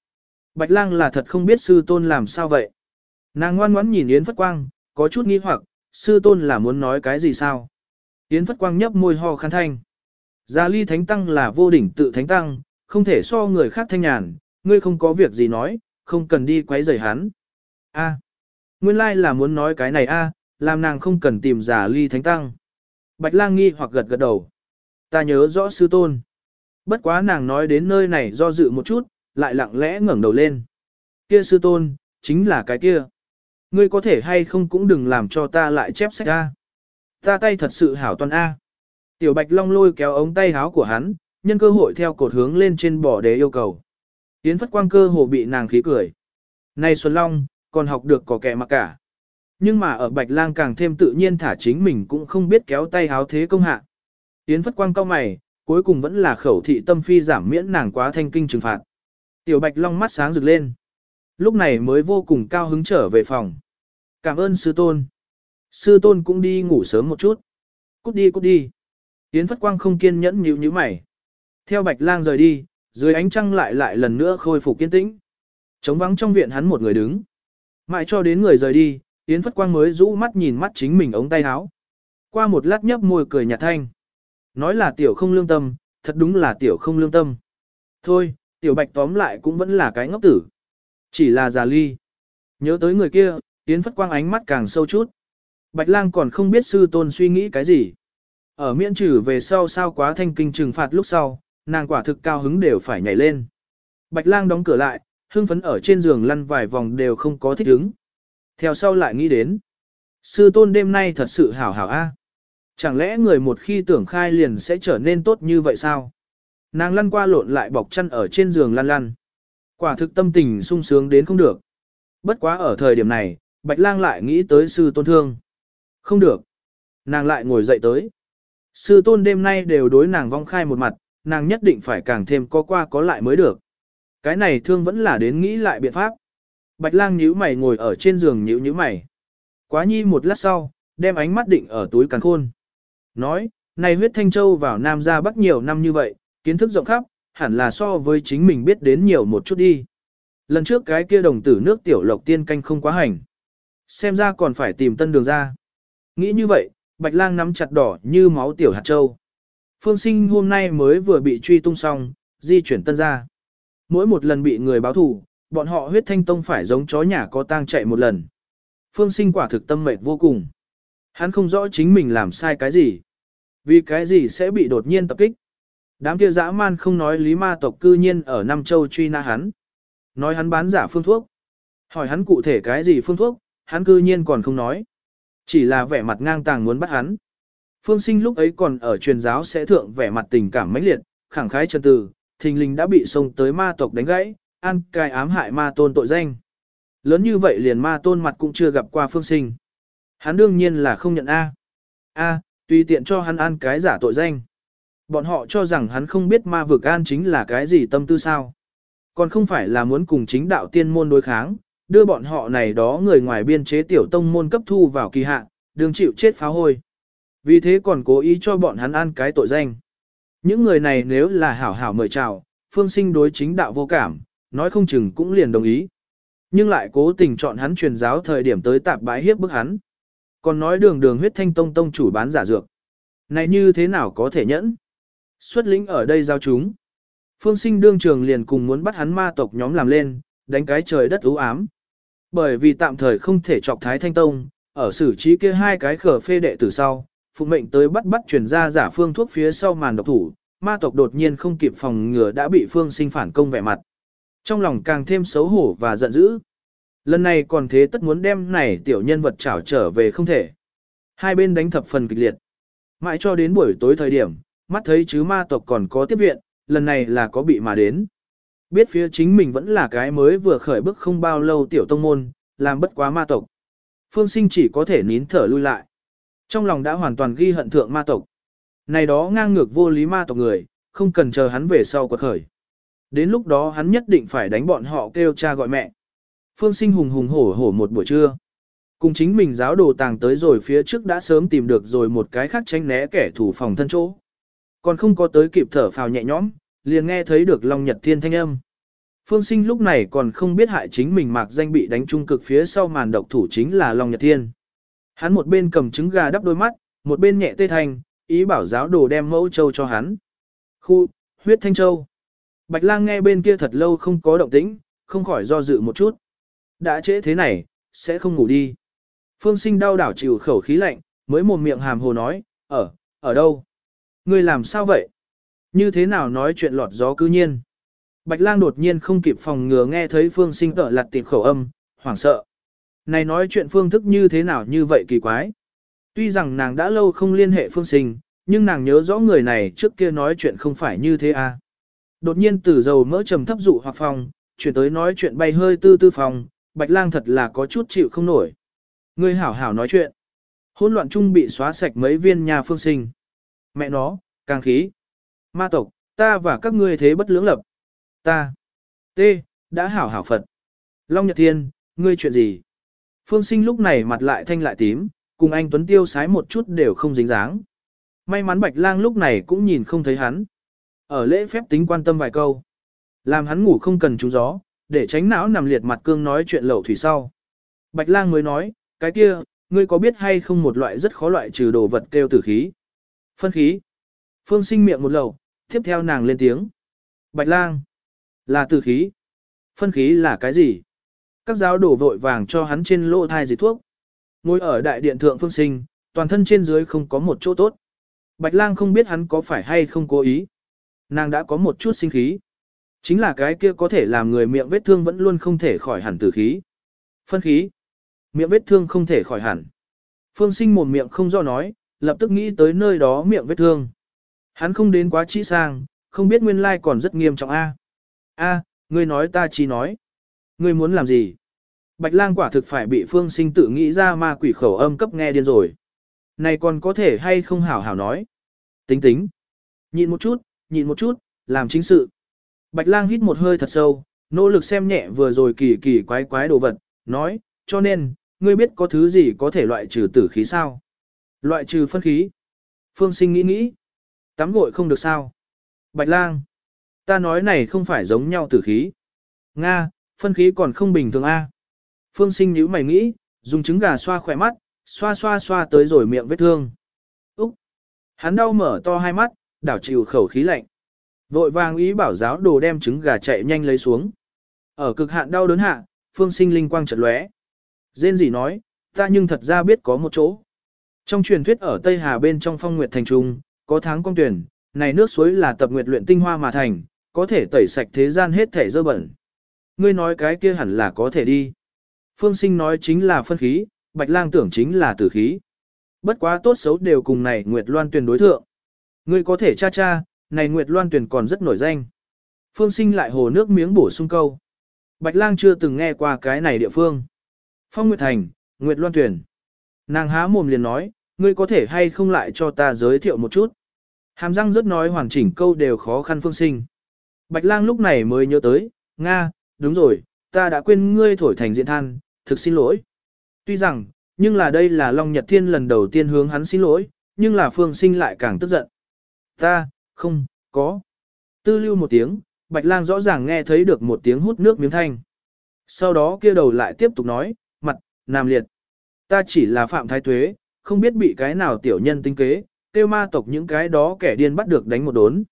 Bạch lang là thật không biết sư tôn làm sao vậy? Nàng ngoan ngoãn nhìn yến phất quang, có chút nghi hoặc, sư tôn là muốn nói cái gì sao? Yến phất quang nhấp môi ho khăn thanh. Gia ly thánh tăng là vô đỉnh tự thánh tăng, không thể so người khác thanh nhàn, ngươi không có việc gì nói, không cần đi quấy rầy hắn. A, nguyên lai là muốn nói cái này a, làm nàng không cần tìm giả ly thánh tăng. Bạch lang nghi hoặc gật gật đầu. Ta nhớ rõ sư tôn. Bất quá nàng nói đến nơi này do dự một chút, lại lặng lẽ ngẩng đầu lên. Kia sư tôn, chính là cái kia. Ngươi có thể hay không cũng đừng làm cho ta lại chép sách A. Ta tay thật sự hảo toàn A. Tiểu Bạch Long lôi kéo ống tay háo của hắn, nhân cơ hội theo cột hướng lên trên bỏ để yêu cầu. Yến Phất Quang cơ hồ bị nàng khí cười. Này Xuân Long, còn học được có kẻ mặc cả. Nhưng mà ở Bạch Lang càng thêm tự nhiên thả chính mình cũng không biết kéo tay háo thế công hạ. Yến Phất Quang cao mày, cuối cùng vẫn là khẩu thị tâm phi giảm miễn nàng quá thanh kinh trừng phạt. Tiểu Bạch Long mắt sáng rực lên. Lúc này mới vô cùng cao hứng trở về phòng. Cảm ơn sư tôn. Sư tôn cũng đi ngủ sớm một chút. Cút đi cút đi. Yến Phất Quang không kiên nhẫn nhíu nhíu mày. Theo Bạch Lang rời đi, dưới ánh trăng lại lại lần nữa khôi phục kiên tĩnh. Trống vắng trong viện hắn một người đứng. Mãi cho đến người rời đi, Yến Phất Quang mới rũ mắt nhìn mắt chính mình ống tay áo. Qua một lát nhấp môi cười nhạt thanh. Nói là tiểu không lương tâm, thật đúng là tiểu không lương tâm. Thôi, tiểu bạch tóm lại cũng vẫn là cái ngốc tử. Chỉ là già ly. Nhớ tới người kia, Yến Phất Quang ánh mắt càng sâu chút. Bạch lang còn không biết sư tôn suy nghĩ cái gì. Ở miễn trừ về sau sao quá thanh kinh trừng phạt lúc sau, nàng quả thực cao hứng đều phải nhảy lên. Bạch lang đóng cửa lại, hưng phấn ở trên giường lăn vài vòng đều không có thích ứng. Theo sau lại nghĩ đến. Sư tôn đêm nay thật sự hảo hảo a. Chẳng lẽ người một khi tưởng khai liền sẽ trở nên tốt như vậy sao? Nàng lăn qua lộn lại bọc chân ở trên giường lăn lăn. Quả thực tâm tình sung sướng đến không được. Bất quá ở thời điểm này, Bạch Lang lại nghĩ tới sư tôn thương. Không được. Nàng lại ngồi dậy tới. Sư tôn đêm nay đều đối nàng vong khai một mặt, nàng nhất định phải càng thêm có qua có lại mới được. Cái này thương vẫn là đến nghĩ lại biện pháp. Bạch lang nhíu mày ngồi ở trên giường nhíu nhíu mày. Quá nhi một lát sau, đem ánh mắt định ở túi càng khôn. Nói, này huyết thanh châu vào Nam ra Bắc nhiều năm như vậy, kiến thức rộng khắp, hẳn là so với chính mình biết đến nhiều một chút đi. Lần trước cái kia đồng tử nước tiểu lộc tiên canh không quá hành. Xem ra còn phải tìm tân đường ra. Nghĩ như vậy, bạch lang nắm chặt đỏ như máu tiểu hạt châu. Phương sinh hôm nay mới vừa bị truy tung xong, di chuyển tân ra. Mỗi một lần bị người báo thù, bọn họ huyết thanh tông phải giống chó nhà có tang chạy một lần. Phương sinh quả thực tâm mệt vô cùng. Hắn không rõ chính mình làm sai cái gì. Vì cái gì sẽ bị đột nhiên tập kích. Đám kia dã man không nói lý ma tộc cư nhiên ở Nam Châu truy na hắn. Nói hắn bán giả phương thuốc. Hỏi hắn cụ thể cái gì phương thuốc, hắn cư nhiên còn không nói. Chỉ là vẻ mặt ngang tàng muốn bắt hắn. Phương sinh lúc ấy còn ở truyền giáo sẽ thượng vẻ mặt tình cảm mãnh liệt, khẳng khái chân từ, thình lình đã bị xông tới ma tộc đánh gãy, ăn cai ám hại ma tôn tội danh. Lớn như vậy liền ma tôn mặt cũng chưa gặp qua phương sinh. Hắn đương nhiên là không nhận A. A, tùy tiện cho hắn ăn cái giả tội danh. Bọn họ cho rằng hắn không biết ma vực an chính là cái gì tâm tư sao. Còn không phải là muốn cùng chính đạo tiên môn đối kháng, đưa bọn họ này đó người ngoài biên chế tiểu tông môn cấp thu vào kỳ hạ, đừng chịu chết phá hôi. Vì thế còn cố ý cho bọn hắn ăn cái tội danh. Những người này nếu là hảo hảo mời chào, phương sinh đối chính đạo vô cảm, nói không chừng cũng liền đồng ý. Nhưng lại cố tình chọn hắn truyền giáo thời điểm tới tạp bái hiếp bức hắn. Còn nói đường đường huyết thanh tông tông chủ bán giả dược. Này như thế nào có thể nhẫn? Xuất lĩnh ở đây giao chúng. Phương sinh đương trường liền cùng muốn bắt hắn ma tộc nhóm làm lên, đánh cái trời đất ưu ám. Bởi vì tạm thời không thể chọc thái thanh tông, ở xử trí kia hai cái khở phê đệ từ sau, phụ mệnh tới bắt bắt truyền ra giả phương thuốc phía sau màn độc thủ, ma tộc đột nhiên không kịp phòng ngừa đã bị phương sinh phản công vẻ mặt. Trong lòng càng thêm xấu hổ và giận dữ. Lần này còn thế tất muốn đem này tiểu nhân vật trảo trở về không thể. Hai bên đánh thập phần kịch liệt. Mãi cho đến buổi tối thời điểm, mắt thấy chứ ma tộc còn có tiếp viện, lần này là có bị mà đến. Biết phía chính mình vẫn là cái mới vừa khởi bước không bao lâu tiểu tông môn, làm bất quá ma tộc. Phương sinh chỉ có thể nín thở lui lại. Trong lòng đã hoàn toàn ghi hận thượng ma tộc. Này đó ngang ngược vô lý ma tộc người, không cần chờ hắn về sau quật khởi. Đến lúc đó hắn nhất định phải đánh bọn họ kêu cha gọi mẹ. Phương sinh hùng hùng hổ hổ một buổi trưa. Cùng chính mình giáo đồ tàng tới rồi phía trước đã sớm tìm được rồi một cái khác tránh né kẻ thủ phòng thân chỗ. Còn không có tới kịp thở phào nhẹ nhõm, liền nghe thấy được Long Nhật Thiên thanh âm. Phương sinh lúc này còn không biết hại chính mình mạc danh bị đánh trung cực phía sau màn độc thủ chính là Long Nhật Thiên. Hắn một bên cầm trứng gà đắp đôi mắt, một bên nhẹ tê thành, ý bảo giáo đồ đem mẫu châu cho hắn. Khu, huyết thanh châu. Bạch lang nghe bên kia thật lâu không có động tĩnh, không khỏi do dự một chút. Đã trễ thế này, sẽ không ngủ đi. Phương sinh đau đảo chịu khẩu khí lạnh, mới mồm miệng hàm hồ nói, ở, ở đâu? Ngươi làm sao vậy? Như thế nào nói chuyện lọt gió cư nhiên? Bạch lang đột nhiên không kịp phòng ngừa nghe thấy phương sinh tở lặt tiệp khẩu âm, hoảng sợ. Này nói chuyện phương thức như thế nào như vậy kỳ quái. Tuy rằng nàng đã lâu không liên hệ phương sinh, nhưng nàng nhớ rõ người này trước kia nói chuyện không phải như thế à. Đột nhiên từ dầu mỡ trầm thấp dụ hoặc phòng, chuyển tới nói chuyện bay hơi tư tư phòng, bạch lang thật là có chút chịu không nổi. Người hảo hảo nói chuyện. Hỗn loạn chung bị xóa sạch mấy viên nhà phương sinh. Mẹ nó, càng khí. Ma tộc, ta và các ngươi thế bất lưỡng lập. Ta. T. Đã hảo hảo Phật. Long Nhật Thiên, ngươi chuyện gì? Phương sinh lúc này mặt lại thanh lại tím, cùng anh Tuấn Tiêu sái một chút đều không dính dáng. May mắn Bạch Lang lúc này cũng nhìn không thấy hắn. Ở lễ phép tính quan tâm vài câu. Làm hắn ngủ không cần trúng gió, để tránh não nằm liệt mặt cương nói chuyện lẩu thủy sau. Bạch Lang mới nói, cái kia, ngươi có biết hay không một loại rất khó loại trừ đồ vật kêu tử khí. Phân khí. Phương sinh miệng một lẩu, tiếp theo nàng lên tiếng. Bạch Lang. Là tử khí. Phân khí là cái gì? Các giáo đổ vội vàng cho hắn trên lỗ thai dịch thuốc. Ngồi ở đại điện thượng phương sinh, toàn thân trên dưới không có một chỗ tốt. Bạch lang không biết hắn có phải hay không cố ý. Nàng đã có một chút sinh khí. Chính là cái kia có thể làm người miệng vết thương vẫn luôn không thể khỏi hẳn tử khí. Phân khí. Miệng vết thương không thể khỏi hẳn. Phương sinh mồm miệng không do nói, lập tức nghĩ tới nơi đó miệng vết thương. Hắn không đến quá trí sang, không biết nguyên lai còn rất nghiêm trọng A. A, ngươi nói ta chỉ nói. Ngươi muốn làm gì? Bạch lang quả thực phải bị phương sinh tự nghĩ ra ma quỷ khẩu âm cấp nghe điên rồi. Này còn có thể hay không hảo hảo nói. Tính tính. Nhịn một chút, nhịn một chút, làm chính sự. Bạch lang hít một hơi thật sâu, nỗ lực xem nhẹ vừa rồi kỳ kỳ quái quái đồ vật, nói, cho nên, ngươi biết có thứ gì có thể loại trừ tử khí sao? Loại trừ phân khí. Phương sinh nghĩ nghĩ. Tắm gội không được sao? Bạch lang. Ta nói này không phải giống nhau tử khí. Nga, phân khí còn không bình thường a. Phương sinh nhíu mày nghĩ, dùng trứng gà xoa khỏe mắt, xoa xoa xoa tới rồi miệng vết thương. Úc! Hắn đau mở to hai mắt, đảo chịu khẩu khí lạnh. Vội vàng ý bảo giáo đồ đem trứng gà chạy nhanh lấy xuống. Ở cực hạn đau đớn hạ, phương sinh linh quang chợt lóe. Dên gì nói, ta nhưng thật ra biết có một chỗ. Trong truyền thuyết ở Tây Hà bên trong phong nguyệt thành trung, có tháng công tuyển, này nước suối là tập nguyệt luyện tinh hoa mà thành, có thể tẩy sạch thế gian hết thể dơ bẩn. Ngươi nói cái kia hẳn là có thể đi. Phương sinh nói chính là phân khí, bạch lang tưởng chính là tử khí. Bất quá tốt xấu đều cùng này Nguyệt Loan tuyển đối thượng. Ngươi có thể cha cha, này Nguyệt Loan tuyển còn rất nổi danh. Phương sinh lại hồ nước miếng bổ sung câu. Bạch lang chưa từng nghe qua cái này địa phương. Phong Nguyệt Thành, Nguyệt Loan tuyển. Nàng há mồm liền nói, ngươi có thể hay không lại cho ta giới thiệu một chút. Hàm răng rất nói hoàn chỉnh câu đều khó khăn phương sinh. Bạch lang lúc này mới nhớ tới, Nga, đúng rồi, ta đã quên ngươi thổi thành diện than, thực xin lỗi. Tuy rằng, nhưng là đây là Long Nhật Thiên lần đầu tiên hướng hắn xin lỗi, nhưng là phương sinh lại càng tức giận. Ta, không, có. Tư lưu một tiếng, Bạch lang rõ ràng nghe thấy được một tiếng hút nước miếng thanh. Sau đó kia đầu lại tiếp tục nói, mặt, nam liệt. Ta chỉ là phạm thái tuế, không biết bị cái nào tiểu nhân tinh kế, tiêu ma tộc những cái đó kẻ điên bắt được đánh một đốn.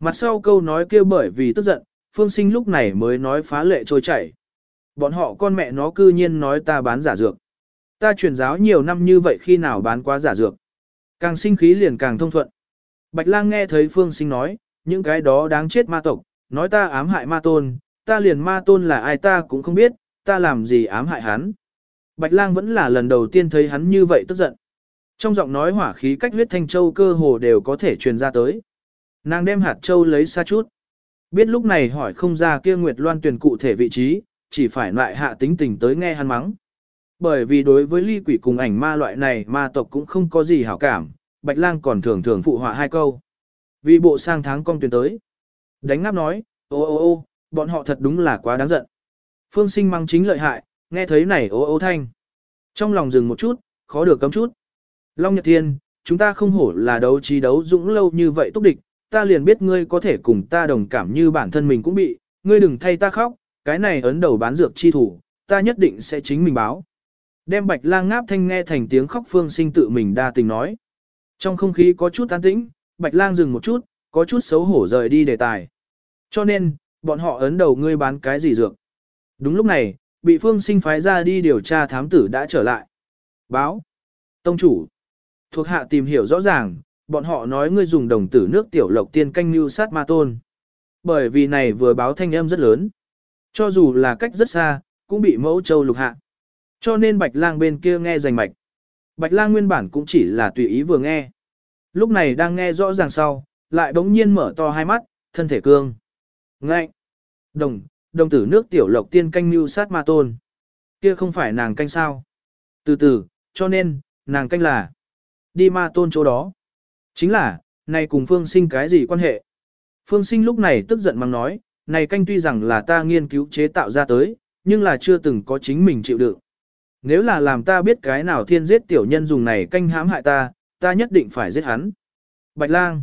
Mặt sau câu nói kia bởi vì tức giận, phương sinh lúc này mới nói phá lệ trôi chảy. Bọn họ con mẹ nó cư nhiên nói ta bán giả dược. Ta truyền giáo nhiều năm như vậy khi nào bán quá giả dược. Càng sinh khí liền càng thông thuận. Bạch lang nghe thấy phương sinh nói, những cái đó đáng chết ma tộc, nói ta ám hại ma tôn, ta liền ma tôn là ai ta cũng không biết, ta làm gì ám hại hắn. Bạch lang vẫn là lần đầu tiên thấy hắn như vậy tức giận. Trong giọng nói hỏa khí cách huyết thanh châu cơ hồ đều có thể truyền ra tới. Nàng đem hạt châu lấy xa chút. Biết lúc này hỏi không ra kia Nguyệt Loan tuyển cụ thể vị trí, chỉ phải lại hạ tính tình tới nghe hắn mắng. Bởi vì đối với ly quỷ cùng ảnh ma loại này ma tộc cũng không có gì hảo cảm, Bạch Lang còn thường thường phụ họa hai câu. Vì bộ sang tháng công tuyển tới. Đánh ngáp nói, ô ô ô, bọn họ thật đúng là quá đáng giận. Phương sinh mang chính lợi hại, nghe thấy này ô ô thanh. Trong lòng dừng một chút, khó được cấm chút. Long Nhật Thiên, chúng ta không hổ là đấu trí đấu dũng lâu như vậy túc địch, ta liền biết ngươi có thể cùng ta đồng cảm như bản thân mình cũng bị, ngươi đừng thay ta khóc, cái này ấn đầu bán dược chi thủ, ta nhất định sẽ chính mình báo. Đem bạch lang ngáp thanh nghe thành tiếng khóc phương sinh tự mình đa tình nói. Trong không khí có chút an tĩnh, bạch lang dừng một chút, có chút xấu hổ rời đi đề tài. Cho nên, bọn họ ấn đầu ngươi bán cái gì dược. Đúng lúc này, bị phương sinh phái ra đi điều tra thám tử đã trở lại. Báo. Tông chủ. Thuộc hạ tìm hiểu rõ ràng, bọn họ nói ngươi dùng đồng tử nước tiểu lộc tiên canh mưu sát ma tôn. Bởi vì này vừa báo thanh âm rất lớn. Cho dù là cách rất xa, cũng bị mẫu châu lục hạ. Cho nên bạch lang bên kia nghe rành mạch. Bạch lang nguyên bản cũng chỉ là tùy ý vừa nghe. Lúc này đang nghe rõ ràng sau, lại bỗng nhiên mở to hai mắt, thân thể cương. Ngạnh! Đồng, đồng tử nước tiểu lộc tiên canh mưu sát ma tôn. Kia không phải nàng canh sao. Từ từ, cho nên, nàng canh là đi ma tôn chỗ đó. Chính là, này cùng Phương Sinh cái gì quan hệ? Phương Sinh lúc này tức giận mắng nói, này canh tuy rằng là ta nghiên cứu chế tạo ra tới, nhưng là chưa từng có chính mình chịu đựng. Nếu là làm ta biết cái nào thiên giết tiểu nhân dùng này canh hãm hại ta, ta nhất định phải giết hắn. Bạch lang.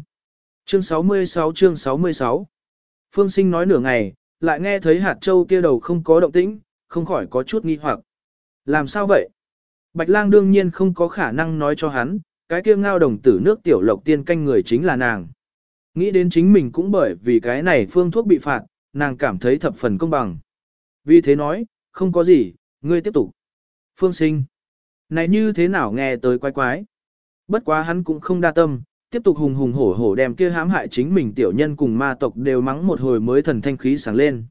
Chương 66 chương 66 Phương Sinh nói nửa ngày, lại nghe thấy hạt châu kia đầu không có động tĩnh, không khỏi có chút nghi hoặc. Làm sao vậy? Bạch lang đương nhiên không có khả năng nói cho hắn, cái kia ngao đồng tử nước tiểu lộc tiên canh người chính là nàng. Nghĩ đến chính mình cũng bởi vì cái này phương thuốc bị phạt, nàng cảm thấy thập phần công bằng. Vì thế nói, không có gì, ngươi tiếp tục. Phương sinh. Này như thế nào nghe tới quái quái. Bất quá hắn cũng không đa tâm, tiếp tục hùng hùng hổ hổ đem kia hãm hại chính mình tiểu nhân cùng ma tộc đều mắng một hồi mới thần thanh khí sáng lên.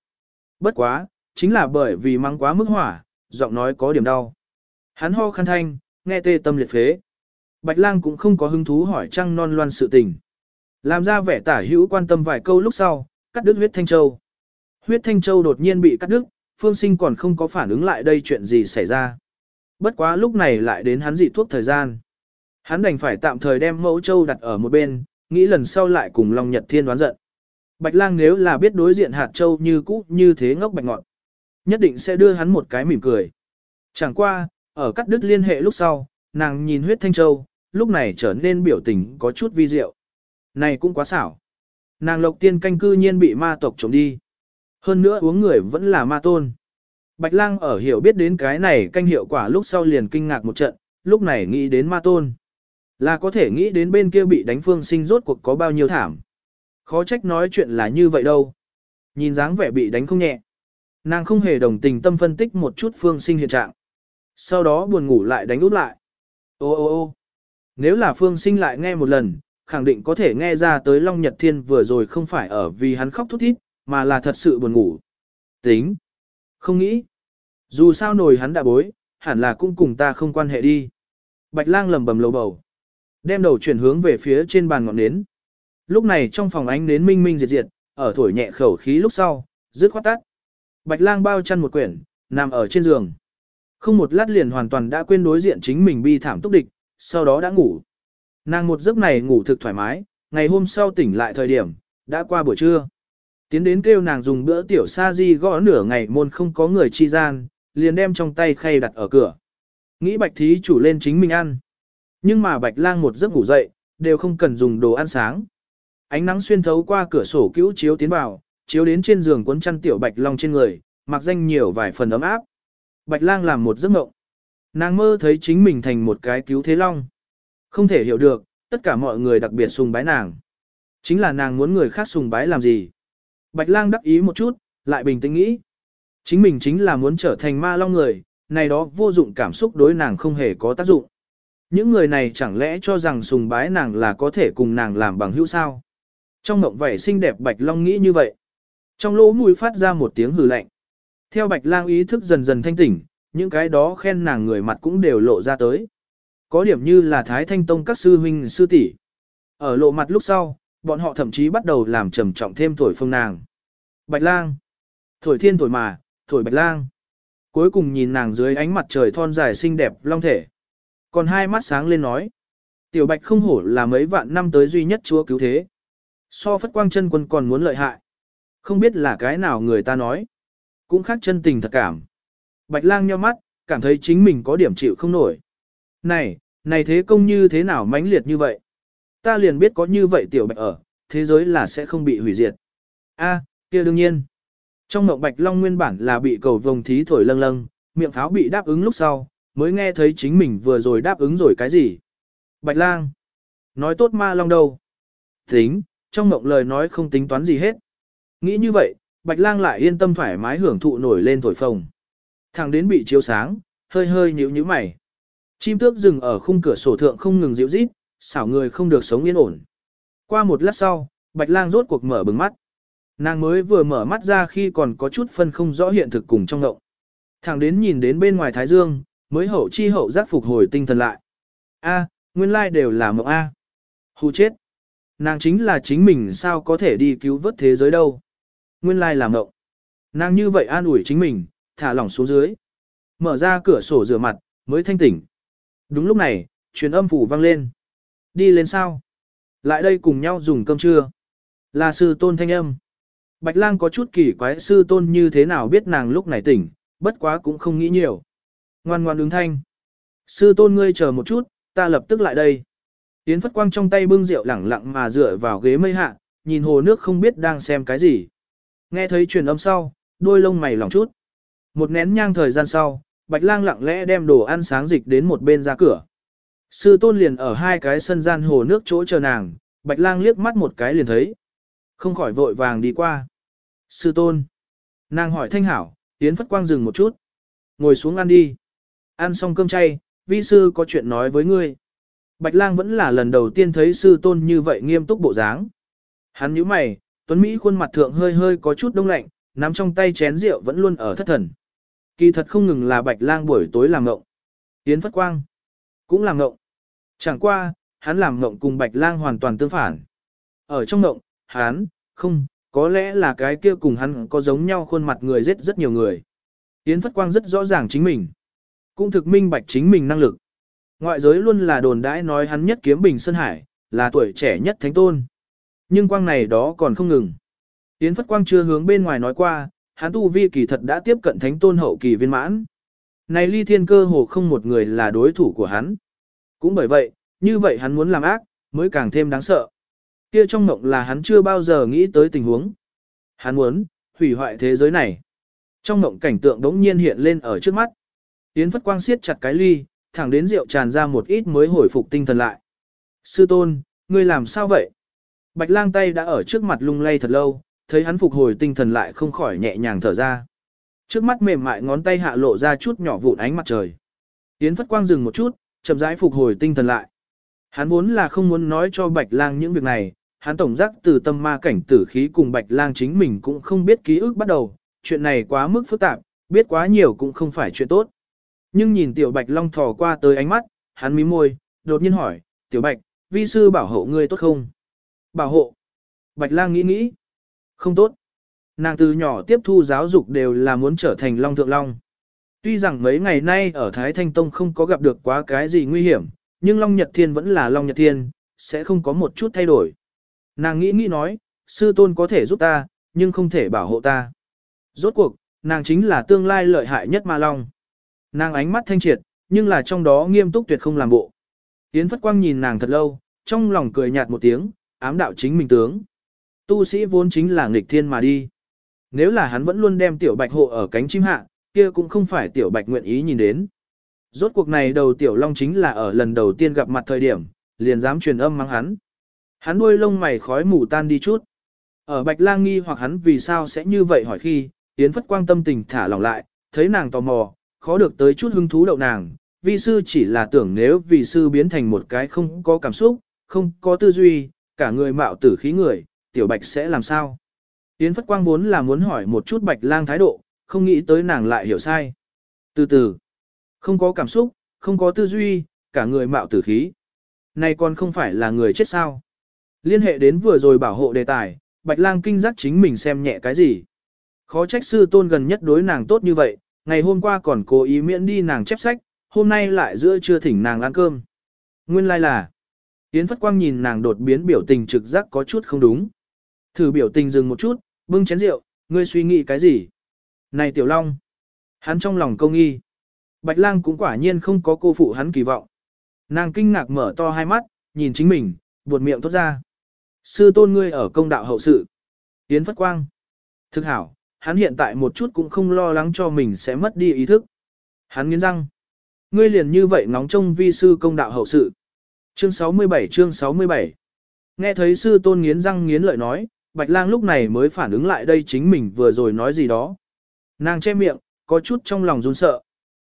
Bất quá, chính là bởi vì mắng quá mức hỏa, giọng nói có điểm đau. Hắn ho khăn thanh, nghe tê tâm liệt phế. Bạch lang cũng không có hứng thú hỏi trăng non loan sự tình. Làm ra vẻ tả hữu quan tâm vài câu lúc sau, cắt đứt huyết thanh châu. Huyết thanh châu đột nhiên bị cắt đứt, phương sinh còn không có phản ứng lại đây chuyện gì xảy ra. Bất quá lúc này lại đến hắn dị thuốc thời gian. Hắn đành phải tạm thời đem mẫu châu đặt ở một bên, nghĩ lần sau lại cùng Long Nhật Thiên đoán giận. Bạch lang nếu là biết đối diện hạt châu như cũ như thế ngốc bạch ngọn, nhất định sẽ đưa hắn một cái mỉm cười. Chẳng qua, ở cắt đứt liên hệ lúc sau, nàng nhìn huyết thanh châu, lúc này trở nên biểu tình có chút vi diệu. Này cũng quá xảo. Nàng lộc tiên canh cư nhiên bị ma tộc trộm đi. Hơn nữa uống người vẫn là ma tôn. Bạch lang ở hiểu biết đến cái này canh hiệu quả lúc sau liền kinh ngạc một trận, lúc này nghĩ đến ma tôn. Là có thể nghĩ đến bên kia bị đánh phương sinh rốt cuộc có bao nhiêu thảm. Khó trách nói chuyện là như vậy đâu. Nhìn dáng vẻ bị đánh không nhẹ. Nàng không hề đồng tình tâm phân tích một chút phương sinh hiện trạng. Sau đó buồn ngủ lại đánh út lại. Ô ô ô nếu là phương sinh lại nghe một lần, khẳng định có thể nghe ra tới Long Nhật Thiên vừa rồi không phải ở vì hắn khóc thút thít, mà là thật sự buồn ngủ. Tính. Không nghĩ. Dù sao nổi hắn đã bối, hẳn là cũng cùng ta không quan hệ đi. Bạch lang lầm bầm lầu bầu. Đem đầu chuyển hướng về phía trên bàn ngọn nến. Lúc này trong phòng ánh nến minh minh diệt diệt, ở thổi nhẹ khẩu khí lúc sau, dứt khoát tắt. Bạch lang bao chăn một quyển, nằm ở trên giường. Không một lát liền hoàn toàn đã quên đối diện chính mình bi thảm túc địch, sau đó đã ngủ. Nàng một giấc này ngủ thực thoải mái, ngày hôm sau tỉnh lại thời điểm, đã qua buổi trưa. Tiến đến kêu nàng dùng bữa tiểu sa di gõ nửa ngày môn không có người chi gian, liền đem trong tay khay đặt ở cửa. Nghĩ bạch thí chủ lên chính mình ăn. Nhưng mà bạch lang một giấc ngủ dậy, đều không cần dùng đồ ăn sáng. Ánh nắng xuyên thấu qua cửa sổ cứu chiếu tiến vào, chiếu đến trên giường cuốn chăn tiểu bạch long trên người, mặc danh nhiều vài phần ấm áp. Bạch lang làm một giấc mộng. Nàng mơ thấy chính mình thành một cái cứu thế long. Không thể hiểu được, tất cả mọi người đặc biệt sùng bái nàng. Chính là nàng muốn người khác sùng bái làm gì. Bạch lang đắc ý một chút, lại bình tĩnh nghĩ. Chính mình chính là muốn trở thành ma long người, này đó vô dụng cảm xúc đối nàng không hề có tác dụng. Những người này chẳng lẽ cho rằng sùng bái nàng là có thể cùng nàng làm bằng hữu sao? Trong mộng vẻ xinh đẹp Bạch Long nghĩ như vậy. Trong lỗ mũi phát ra một tiếng hừ lạnh. Theo Bạch Lang ý thức dần dần thanh tỉnh, những cái đó khen nàng người mặt cũng đều lộ ra tới. Có điểm như là Thái Thanh Tông các sư huynh sư tỷ. Ở lộ mặt lúc sau, bọn họ thậm chí bắt đầu làm trầm trọng thêm thổi phương nàng. Bạch Lang. Thổi thiên thổi mà, thổi Bạch Lang. Cuối cùng nhìn nàng dưới ánh mặt trời thon dài xinh đẹp long thể. Còn hai mắt sáng lên nói. Tiểu Bạch không hổ là mấy vạn năm tới duy nhất chúa cứu thế. So phất quang chân quân còn muốn lợi hại. Không biết là cái nào người ta nói. Cũng khác chân tình thật cảm. Bạch lang nheo mắt, cảm thấy chính mình có điểm chịu không nổi. Này, này thế công như thế nào mãnh liệt như vậy? Ta liền biết có như vậy tiểu bạch ở, thế giới là sẽ không bị hủy diệt. A, kia đương nhiên. Trong mộng bạch long nguyên bản là bị cầu vồng thí thổi lâng lâng, miệng pháo bị đáp ứng lúc sau, mới nghe thấy chính mình vừa rồi đáp ứng rồi cái gì. Bạch lang. Nói tốt ma long đâu. Tính, trong mộng lời nói không tính toán gì hết. Nghĩ như vậy, bạch lang lại yên tâm thoải mái hưởng thụ nổi lên thổi phồng. Thằng đến bị chiếu sáng, hơi hơi nhíu nhíu mày. Chim tước dừng ở khung cửa sổ thượng không ngừng dịu rít, xảo người không được sống yên ổn. Qua một lát sau, bạch lang rốt cuộc mở bừng mắt. Nàng mới vừa mở mắt ra khi còn có chút phân không rõ hiện thực cùng trong ngộng. Thẳng đến nhìn đến bên ngoài thái dương, mới hậu chi hậu giác phục hồi tinh thần lại. A, nguyên lai đều là mộng A. Hù chết. Nàng chính là chính mình sao có thể đi cứu vớt thế giới đâu. Nguyên lai làm ngộng. Nàng như vậy an ủi chính mình, thả lỏng xuống dưới. Mở ra cửa sổ rửa mặt, mới thanh tỉnh. Đúng lúc này, truyền âm phủ vang lên. Đi lên sao? Lại đây cùng nhau dùng cơm trưa. Là sư tôn thanh âm. Bạch lang có chút kỳ quái sư tôn như thế nào biết nàng lúc này tỉnh, bất quá cũng không nghĩ nhiều. Ngoan ngoan ứng thanh. Sư tôn ngươi chờ một chút, ta lập tức lại đây. Yến Phất Quang trong tay bưng rượu lẳng lặng mà dựa vào ghế mây hạ, nhìn hồ nước không biết đang xem cái gì. Nghe thấy truyền âm sau, đôi lông mày lỏng chút. Một nén nhang thời gian sau, Bạch Lang lặng lẽ đem đồ ăn sáng dịch đến một bên ra cửa. Sư tôn liền ở hai cái sân gian hồ nước chỗ chờ nàng, Bạch Lang liếc mắt một cái liền thấy. Không khỏi vội vàng đi qua. Sư tôn. Nàng hỏi thanh hảo, Yến Phất Quang dừng một chút. Ngồi xuống ăn đi. Ăn xong cơm chay, vi sư có chuyện nói với ngươi. Bạch lang vẫn là lần đầu tiên thấy sư tôn như vậy nghiêm túc bộ dáng. Hắn nhíu mày, Tuấn Mỹ khuôn mặt thượng hơi hơi có chút đông lạnh, nắm trong tay chén rượu vẫn luôn ở thất thần. Kỳ thật không ngừng là bạch lang buổi tối làm ngộng. Yến Phất Quang cũng làm ngộng. Chẳng qua, hắn làm ngộng cùng bạch lang hoàn toàn tương phản. Ở trong ngộng, hắn, không, có lẽ là cái kia cùng hắn có giống nhau khuôn mặt người giết rất nhiều người. Yến Phất Quang rất rõ ràng chính mình. Cũng thực minh bạch chính mình năng lực. Ngoại giới luôn là đồn đãi nói hắn nhất kiếm bình sơn hải, là tuổi trẻ nhất thánh tôn. Nhưng quang này đó còn không ngừng. Yến Phất Quang chưa hướng bên ngoài nói qua, hắn tu vi kỳ thật đã tiếp cận thánh tôn hậu kỳ viên mãn. Này ly thiên cơ hồ không một người là đối thủ của hắn. Cũng bởi vậy, như vậy hắn muốn làm ác, mới càng thêm đáng sợ. Kia trong mộng là hắn chưa bao giờ nghĩ tới tình huống. Hắn muốn, hủy hoại thế giới này. Trong mộng cảnh tượng đống nhiên hiện lên ở trước mắt. Yến Phất Quang siết chặt cái ly, thẳng đến rượu tràn ra một ít mới hồi phục tinh thần lại. Sư tôn, ngươi làm sao vậy? Bạch lang tay đã ở trước mặt lung lay thật lâu, thấy hắn phục hồi tinh thần lại không khỏi nhẹ nhàng thở ra. Trước mắt mềm mại ngón tay hạ lộ ra chút nhỏ vụn ánh mặt trời. Yến Phất Quang dừng một chút, chậm rãi phục hồi tinh thần lại. Hắn vốn là không muốn nói cho Bạch Lang những việc này, hắn tổng giác từ tâm ma cảnh tử khí cùng Bạch Lang chính mình cũng không biết ký ức bắt đầu, chuyện này quá mức phức tạp, biết quá nhiều cũng không phải chuyện tốt. Nhưng nhìn Tiểu Bạch Long thò qua tới ánh mắt, hắn mím môi, đột nhiên hỏi, Tiểu Bạch, vi sư bảo hộ ngươi tốt không? Bảo hộ. Bạch Lang nghĩ nghĩ. Không tốt. Nàng từ nhỏ tiếp thu giáo dục đều là muốn trở thành Long Thượng Long. Tuy rằng mấy ngày nay ở Thái Thanh Tông không có gặp được quá cái gì nguy hiểm, nhưng Long Nhật Thiên vẫn là Long Nhật Thiên, sẽ không có một chút thay đổi. Nàng nghĩ nghĩ nói, sư tôn có thể giúp ta, nhưng không thể bảo hộ ta. Rốt cuộc, nàng chính là tương lai lợi hại nhất Ma Long. Nàng ánh mắt thanh triệt, nhưng là trong đó nghiêm túc tuyệt không làm bộ. Yến Phất Quang nhìn nàng thật lâu, trong lòng cười nhạt một tiếng, ám đạo chính mình tướng. Tu sĩ vốn chính là nghịch thiên mà đi. Nếu là hắn vẫn luôn đem tiểu bạch hộ ở cánh chim hạ, kia cũng không phải tiểu bạch nguyện ý nhìn đến. Rốt cuộc này đầu tiểu long chính là ở lần đầu tiên gặp mặt thời điểm, liền dám truyền âm mắng hắn. Hắn đuôi lông mày khói mù tan đi chút. Ở bạch lang nghi hoặc hắn vì sao sẽ như vậy hỏi khi, Yến Phất Quang tâm tình thả lỏng lại, thấy nàng tò mò, khó được tới chút hứng thú đậu nàng. Vi sư chỉ là tưởng nếu vì sư biến thành một cái không có cảm xúc, không có tư duy, cả người mạo tử khí người, tiểu bạch sẽ làm sao? Yến Phất Quang vốn là muốn hỏi một chút bạch lang thái độ, không nghĩ tới nàng lại hiểu sai. Từ từ, không có cảm xúc, không có tư duy, cả người mạo tử khí. Này còn không phải là người chết sao? Liên hệ đến vừa rồi bảo hộ đề tài, bạch lang kinh giác chính mình xem nhẹ cái gì. Khó trách sư tôn gần nhất đối nàng tốt như vậy, ngày hôm qua còn cố ý miễn đi nàng chép sách, hôm nay lại giữa trưa thỉnh nàng ăn cơm. Nguyên lai like là, Yến Phất Quang nhìn nàng đột biến biểu tình trực giác có chút không đúng. Thử biểu tình dừng một chút, bưng chén rượu, ngươi suy nghĩ cái gì? Này Tiểu Long! Hắn trong lòng công nghi. Bạch lang cũng quả nhiên không có cô phụ hắn kỳ vọng. Nàng kinh ngạc mở to hai mắt, nhìn chính mình, buột miệng thốt ra. Sư tôn ngươi ở công đạo hậu sự. Yến Phất Quang. Thực hảo, hắn hiện tại một chút cũng không lo lắng cho mình sẽ mất đi ý thức. Hắn nghiến răng. Ngươi liền như vậy ngóng trông vi sư công đạo hậu sự. Chương 67 chương 67 Nghe thấy sư tôn nghiến răng nghiến lợi nói, Bạch lang lúc này mới phản ứng lại đây chính mình vừa rồi nói gì đó. Nàng che miệng, có chút trong lòng run sợ.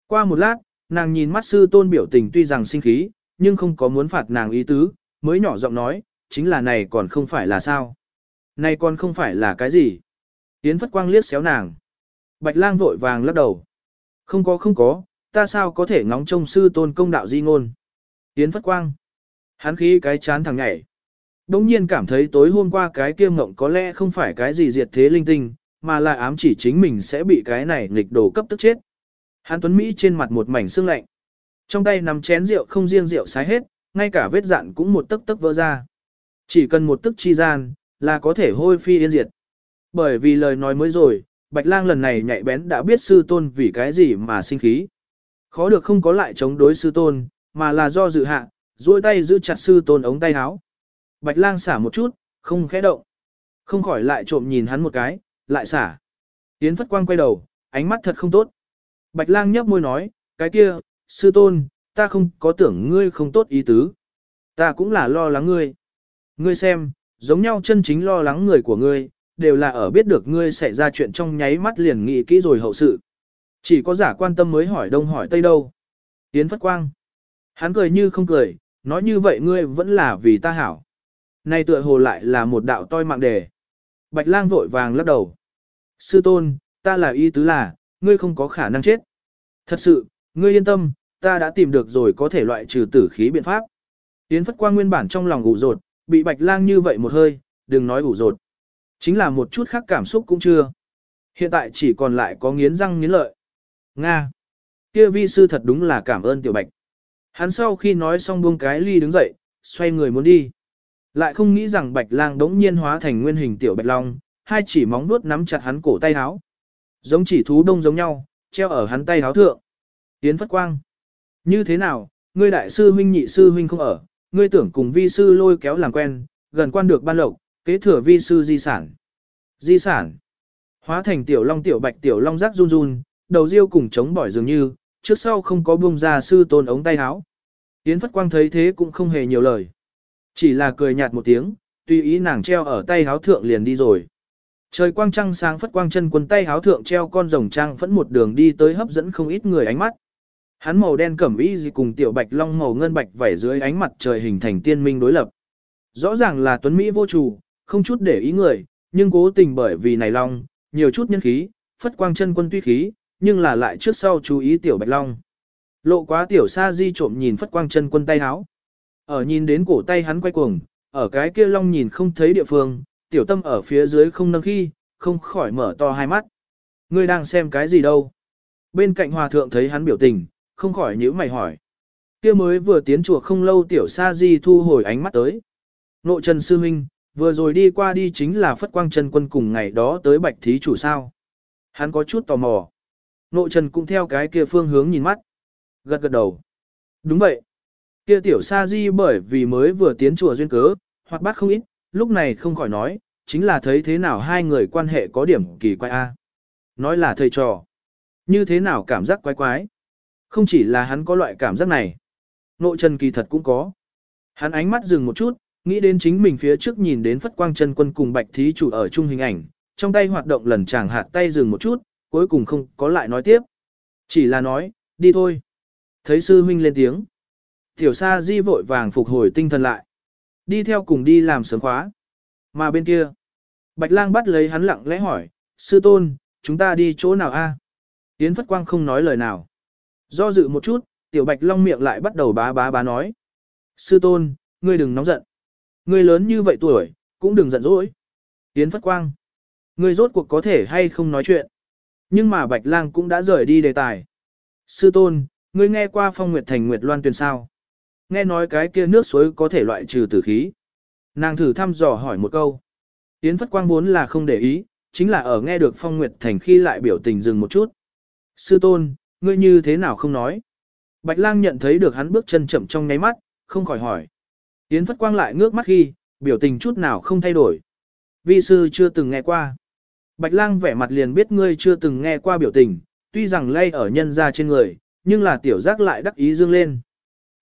Qua một lát, nàng nhìn mắt sư tôn biểu tình tuy rằng sinh khí, nhưng không có muốn phạt nàng ý tứ, mới nhỏ giọng nói, chính là này còn không phải là sao. Này còn không phải là cái gì. Yến Phất Quang liếc xéo nàng. Bạch lang vội vàng lắc đầu. Không có không có, ta sao có thể ngóng trông sư tôn công đạo di ngôn. Yến Phất Quang. Hắn khí cái chán thằng nhảy. Đông nhiên cảm thấy tối hôm qua cái kia mộng có lẽ không phải cái gì diệt thế linh tinh, mà là ám chỉ chính mình sẽ bị cái này nghịch đồ cấp tức chết. Hán Tuấn Mỹ trên mặt một mảnh sương lạnh. Trong tay nắm chén rượu không riêng rượu sái hết, ngay cả vết dạn cũng một tấc tấc vỡ ra. Chỉ cần một tức chi gian, là có thể hôi phi yên diệt. Bởi vì lời nói mới rồi, Bạch Lang lần này nhạy bén đã biết sư tôn vì cái gì mà sinh khí. Khó được không có lại chống đối sư tôn, mà là do dự hạ, duỗi tay giữ chặt sư tôn ống tay áo. Bạch lang xả một chút, không khẽ động. Không khỏi lại trộm nhìn hắn một cái, lại xả. Yến Phất Quang quay đầu, ánh mắt thật không tốt. Bạch lang nhấp môi nói, cái kia, sư tôn, ta không có tưởng ngươi không tốt ý tứ. Ta cũng là lo lắng ngươi. Ngươi xem, giống nhau chân chính lo lắng người của ngươi, đều là ở biết được ngươi xảy ra chuyện trong nháy mắt liền nghĩ kỹ rồi hậu sự. Chỉ có giả quan tâm mới hỏi đông hỏi tây đâu. Yến Phất Quang. Hắn cười như không cười, nói như vậy ngươi vẫn là vì ta hảo. Này tựa hồ lại là một đạo toi mạng đề. Bạch lang vội vàng lắc đầu. Sư tôn, ta là ý tứ là, ngươi không có khả năng chết. Thật sự, ngươi yên tâm, ta đã tìm được rồi có thể loại trừ tử khí biện pháp. Yến Phất Quang nguyên bản trong lòng ủ rột, bị bạch lang như vậy một hơi, đừng nói ủ rột. Chính là một chút khác cảm xúc cũng chưa. Hiện tại chỉ còn lại có nghiến răng nghiến lợi. Nga. Kia vi sư thật đúng là cảm ơn tiểu bạch. Hắn sau khi nói xong buông cái ly đứng dậy, xoay người muốn đi. Lại không nghĩ rằng bạch lang đống nhiên hóa thành nguyên hình tiểu bạch long, hai chỉ móng vuốt nắm chặt hắn cổ tay háo. Giống chỉ thú đông giống nhau, treo ở hắn tay háo thượng. Yến Phất Quang. Như thế nào, ngươi đại sư huynh nhị sư huynh không ở, ngươi tưởng cùng vi sư lôi kéo làm quen, gần quan được ban lộc, kế thừa vi sư di sản. Di sản. Hóa thành tiểu long tiểu bạch tiểu long rắc run run, đầu riêu cùng chống bỏi dường như, trước sau không có buông ra sư tôn ống tay áo. Yến Phất Quang thấy thế cũng không hề nhiều lời. Chỉ là cười nhạt một tiếng, tùy ý nàng treo ở tay áo thượng liền đi rồi. Trời quang trăng sáng phất quang chân quân tay áo thượng treo con rồng trang phẫn một đường đi tới hấp dẫn không ít người ánh mắt. Hắn màu đen cẩm y gì cùng tiểu bạch long màu ngân bạch vảy dưới ánh mặt trời hình thành tiên minh đối lập. Rõ ràng là tuấn Mỹ vô chủ, không chút để ý người, nhưng cố tình bởi vì này long, nhiều chút nhân khí, phất quang chân quân tuy khí, nhưng là lại trước sau chú ý tiểu bạch long. Lộ quá tiểu sa di trộm nhìn phất quang chân quân tay háo. Ở nhìn đến cổ tay hắn quay cuồng, ở cái kia long nhìn không thấy địa phương, tiểu tâm ở phía dưới không nâng khi, không khỏi mở to hai mắt. Ngươi đang xem cái gì đâu? Bên cạnh hòa thượng thấy hắn biểu tình, không khỏi nhíu mày hỏi. Kia mới vừa tiến chùa không lâu tiểu sa di thu hồi ánh mắt tới. Nội trần sư huynh, vừa rồi đi qua đi chính là phất quang chân quân cùng ngày đó tới bạch thí chủ sao. Hắn có chút tò mò. Nội trần cũng theo cái kia phương hướng nhìn mắt. Gật gật đầu. Đúng vậy. Kia tiểu sa di bởi vì mới vừa tiến chùa duyên cớ, hoặc bát không ít, lúc này không khỏi nói, chính là thấy thế nào hai người quan hệ có điểm kỳ quái a. Nói là thầy trò. Như thế nào cảm giác quái quái. Không chỉ là hắn có loại cảm giác này. Nội trần kỳ thật cũng có. Hắn ánh mắt dừng một chút, nghĩ đến chính mình phía trước nhìn đến phất quang chân quân cùng bạch thí chủ ở chung hình ảnh, trong tay hoạt động lần chàng hạt tay dừng một chút, cuối cùng không có lại nói tiếp. Chỉ là nói, đi thôi. Thấy sư huynh lên tiếng. Tiểu sa di vội vàng phục hồi tinh thần lại. Đi theo cùng đi làm sớm khóa. Mà bên kia, Bạch lang bắt lấy hắn lặng lẽ hỏi, sư tôn, chúng ta đi chỗ nào a? Yến Phất Quang không nói lời nào. Do dự một chút, tiểu Bạch Long miệng lại bắt đầu bá bá bá nói. Sư tôn, ngươi đừng nóng giận. Ngươi lớn như vậy tuổi, cũng đừng giận dỗi. Yến Phất Quang, ngươi rốt cuộc có thể hay không nói chuyện. Nhưng mà Bạch Lang cũng đã rời đi đề tài. Sư tôn, ngươi nghe qua phong nguyệt thành nguyệt loan tuyền sao? Nghe nói cái kia nước suối có thể loại trừ tử khí. Nàng thử thăm dò hỏi một câu. Yến Phất Quang vốn là không để ý, chính là ở nghe được Phong Nguyệt Thành khi lại biểu tình dừng một chút. Sư tôn, ngươi như thế nào không nói? Bạch lang nhận thấy được hắn bước chân chậm trong nháy mắt, không khỏi hỏi. Yến Phất Quang lại ngước mắt khi, biểu tình chút nào không thay đổi. Vi sư chưa từng nghe qua. Bạch lang vẻ mặt liền biết ngươi chưa từng nghe qua biểu tình, tuy rằng lay ở nhân ra trên người, nhưng là tiểu giác lại đắc ý dương lên.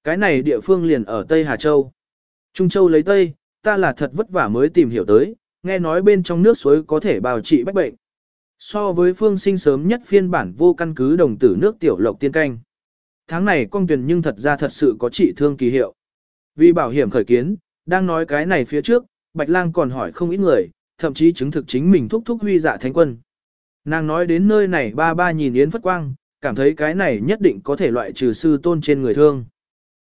Cái này địa phương liền ở Tây Hà Châu. Trung Châu lấy Tây, ta là thật vất vả mới tìm hiểu tới, nghe nói bên trong nước suối có thể bào trị bách bệnh. So với phương sinh sớm nhất phiên bản vô căn cứ đồng tử nước tiểu lộc tiên canh. Tháng này công tuyển nhưng thật ra thật sự có trị thương kỳ hiệu. Vì bảo hiểm khởi kiến, đang nói cái này phía trước, Bạch Lang còn hỏi không ít người, thậm chí chứng thực chính mình thúc thúc huy dạ thánh quân. Nàng nói đến nơi này ba ba nhìn Yến Phất Quang, cảm thấy cái này nhất định có thể loại trừ sư tôn trên người thương.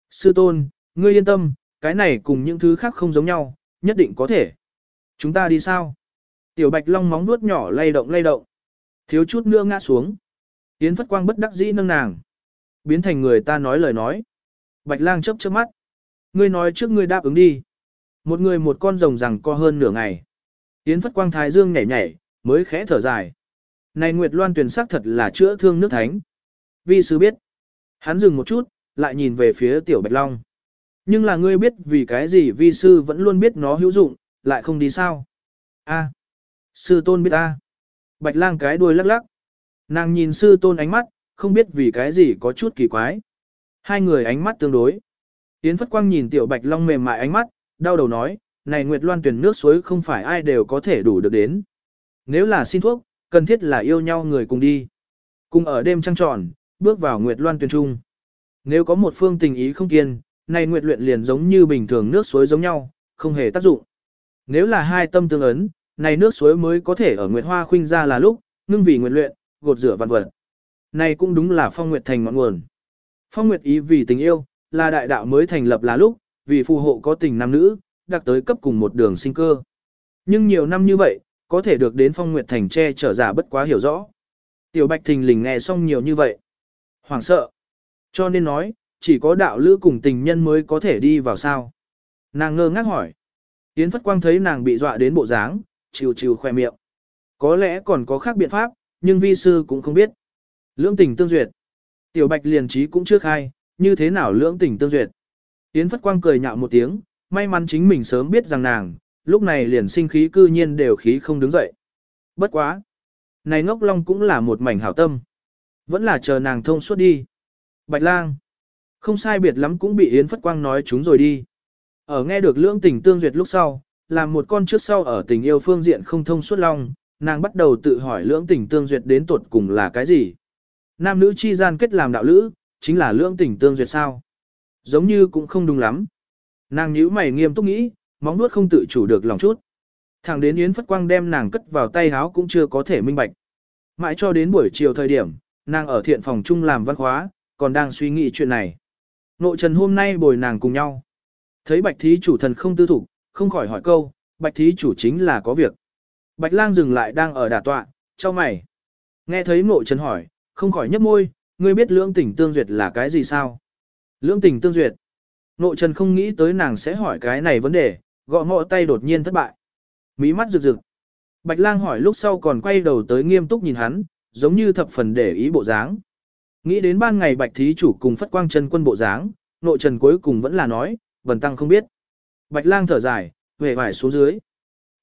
Sư tôn, ngươi yên tâm, cái này cùng những thứ khác không giống nhau, nhất định có thể. Chúng ta đi sao? Tiểu bạch long móng nuốt nhỏ lay động lay động. Thiếu chút nữa ngã xuống. Yến phất quang bất đắc dĩ nâng nàng. Biến thành người ta nói lời nói. Bạch lang chớp chớp mắt. Ngươi nói trước ngươi đáp ứng đi. Một người một con rồng rằng co hơn nửa ngày. Yến phất quang thái dương nhảy nhảy, mới khẽ thở dài. Này Nguyệt Loan tuyển sắc thật là chữa thương nước thánh. Vi sư biết. Hắn dừng một chút, lại nhìn về phía tiểu bạch long. Nhưng là ngươi biết vì cái gì vi sư vẫn luôn biết nó hữu dụng, lại không đi sao? A, à. sư tôn biết a. Bạch lang cái đuôi lắc lắc. Nàng nhìn sư tôn ánh mắt, không biết vì cái gì có chút kỳ quái. Hai người ánh mắt tương đối. Yến Phất Quang nhìn tiểu bạch long mềm mại ánh mắt, đau đầu nói, này Nguyệt Loan tuyển nước suối không phải ai đều có thể đủ được đến. Nếu là xin thuốc, cần thiết là yêu nhau người cùng đi. Cùng ở đêm trăng tròn, bước vào Nguyệt Loan tuyển trung. Nếu có một phương tình ý không kiên, này Nguyệt luyện liền giống như bình thường nước suối giống nhau, không hề tác dụng. Nếu là hai tâm tương ấn, này nước suối mới có thể ở Nguyệt Hoa khuynh ra là lúc, ngưng vì nguyệt luyện, gột rửa vạn vật. Này cũng đúng là phong nguyệt thành ngọn nguồn. Phong nguyệt ý vì tình yêu, là đại đạo mới thành lập là lúc, vì phù hộ có tình nam nữ, đặc tới cấp cùng một đường sinh cơ. Nhưng nhiều năm như vậy, có thể được đến phong nguyệt thành che trở giả bất quá hiểu rõ. Tiểu Bạch Thình lình nghe xong nhiều như vậy. Hoàng sợ. Cho nên nói, chỉ có đạo lữ cùng tình nhân mới có thể đi vào sao. Nàng ngơ ngác hỏi. Yến Phất Quang thấy nàng bị dọa đến bộ dáng, chiều chiều khoe miệng. Có lẽ còn có khác biện pháp, nhưng vi sư cũng không biết. Lưỡng tình tương duyệt. Tiểu Bạch liền trí cũng chưa khai, như thế nào lưỡng tình tương duyệt. Yến Phất Quang cười nhạo một tiếng, may mắn chính mình sớm biết rằng nàng, lúc này liền sinh khí cư nhiên đều khí không đứng dậy. Bất quá. Này ngốc long cũng là một mảnh hảo tâm. Vẫn là chờ nàng thông suốt đi. Bạch lang. Không sai biệt lắm cũng bị Yến Phất Quang nói chúng rồi đi. Ở nghe được lưỡng tình tương duyệt lúc sau, làm một con trước sau ở tình yêu phương diện không thông suốt long, nàng bắt đầu tự hỏi lưỡng tình tương duyệt đến tuột cùng là cái gì. Nam nữ chi gian kết làm đạo lữ, chính là lưỡng tình tương duyệt sao. Giống như cũng không đúng lắm. Nàng nhíu mày nghiêm túc nghĩ, móng nuốt không tự chủ được lòng chút. Thẳng đến Yến Phất Quang đem nàng cất vào tay háo cũng chưa có thể minh bạch. Mãi cho đến buổi chiều thời điểm, nàng ở thiện phòng chung làm văn khóa, còn đang suy nghĩ chuyện này. Nội trần hôm nay bồi nàng cùng nhau. Thấy bạch thí chủ thần không tư thủ, không khỏi hỏi câu, bạch thí chủ chính là có việc. Bạch lang dừng lại đang ở đà tọa, cho mày. Nghe thấy nội trần hỏi, không khỏi nhấp môi, ngươi biết lưỡng tình tương duyệt là cái gì sao? Lưỡng tình tương duyệt. Nội trần không nghĩ tới nàng sẽ hỏi cái này vấn đề, gõ mọ tay đột nhiên thất bại. Mí mắt rực rực. Bạch lang hỏi lúc sau còn quay đầu tới nghiêm túc nhìn hắn, giống như thập phần để ý bộ dáng. Nghĩ đến ban ngày bạch thí chủ cùng phất quang chân quân bộ dáng, nội trần cuối cùng vẫn là nói, vần tăng không biết. Bạch lang thở dài, về vải xuống dưới.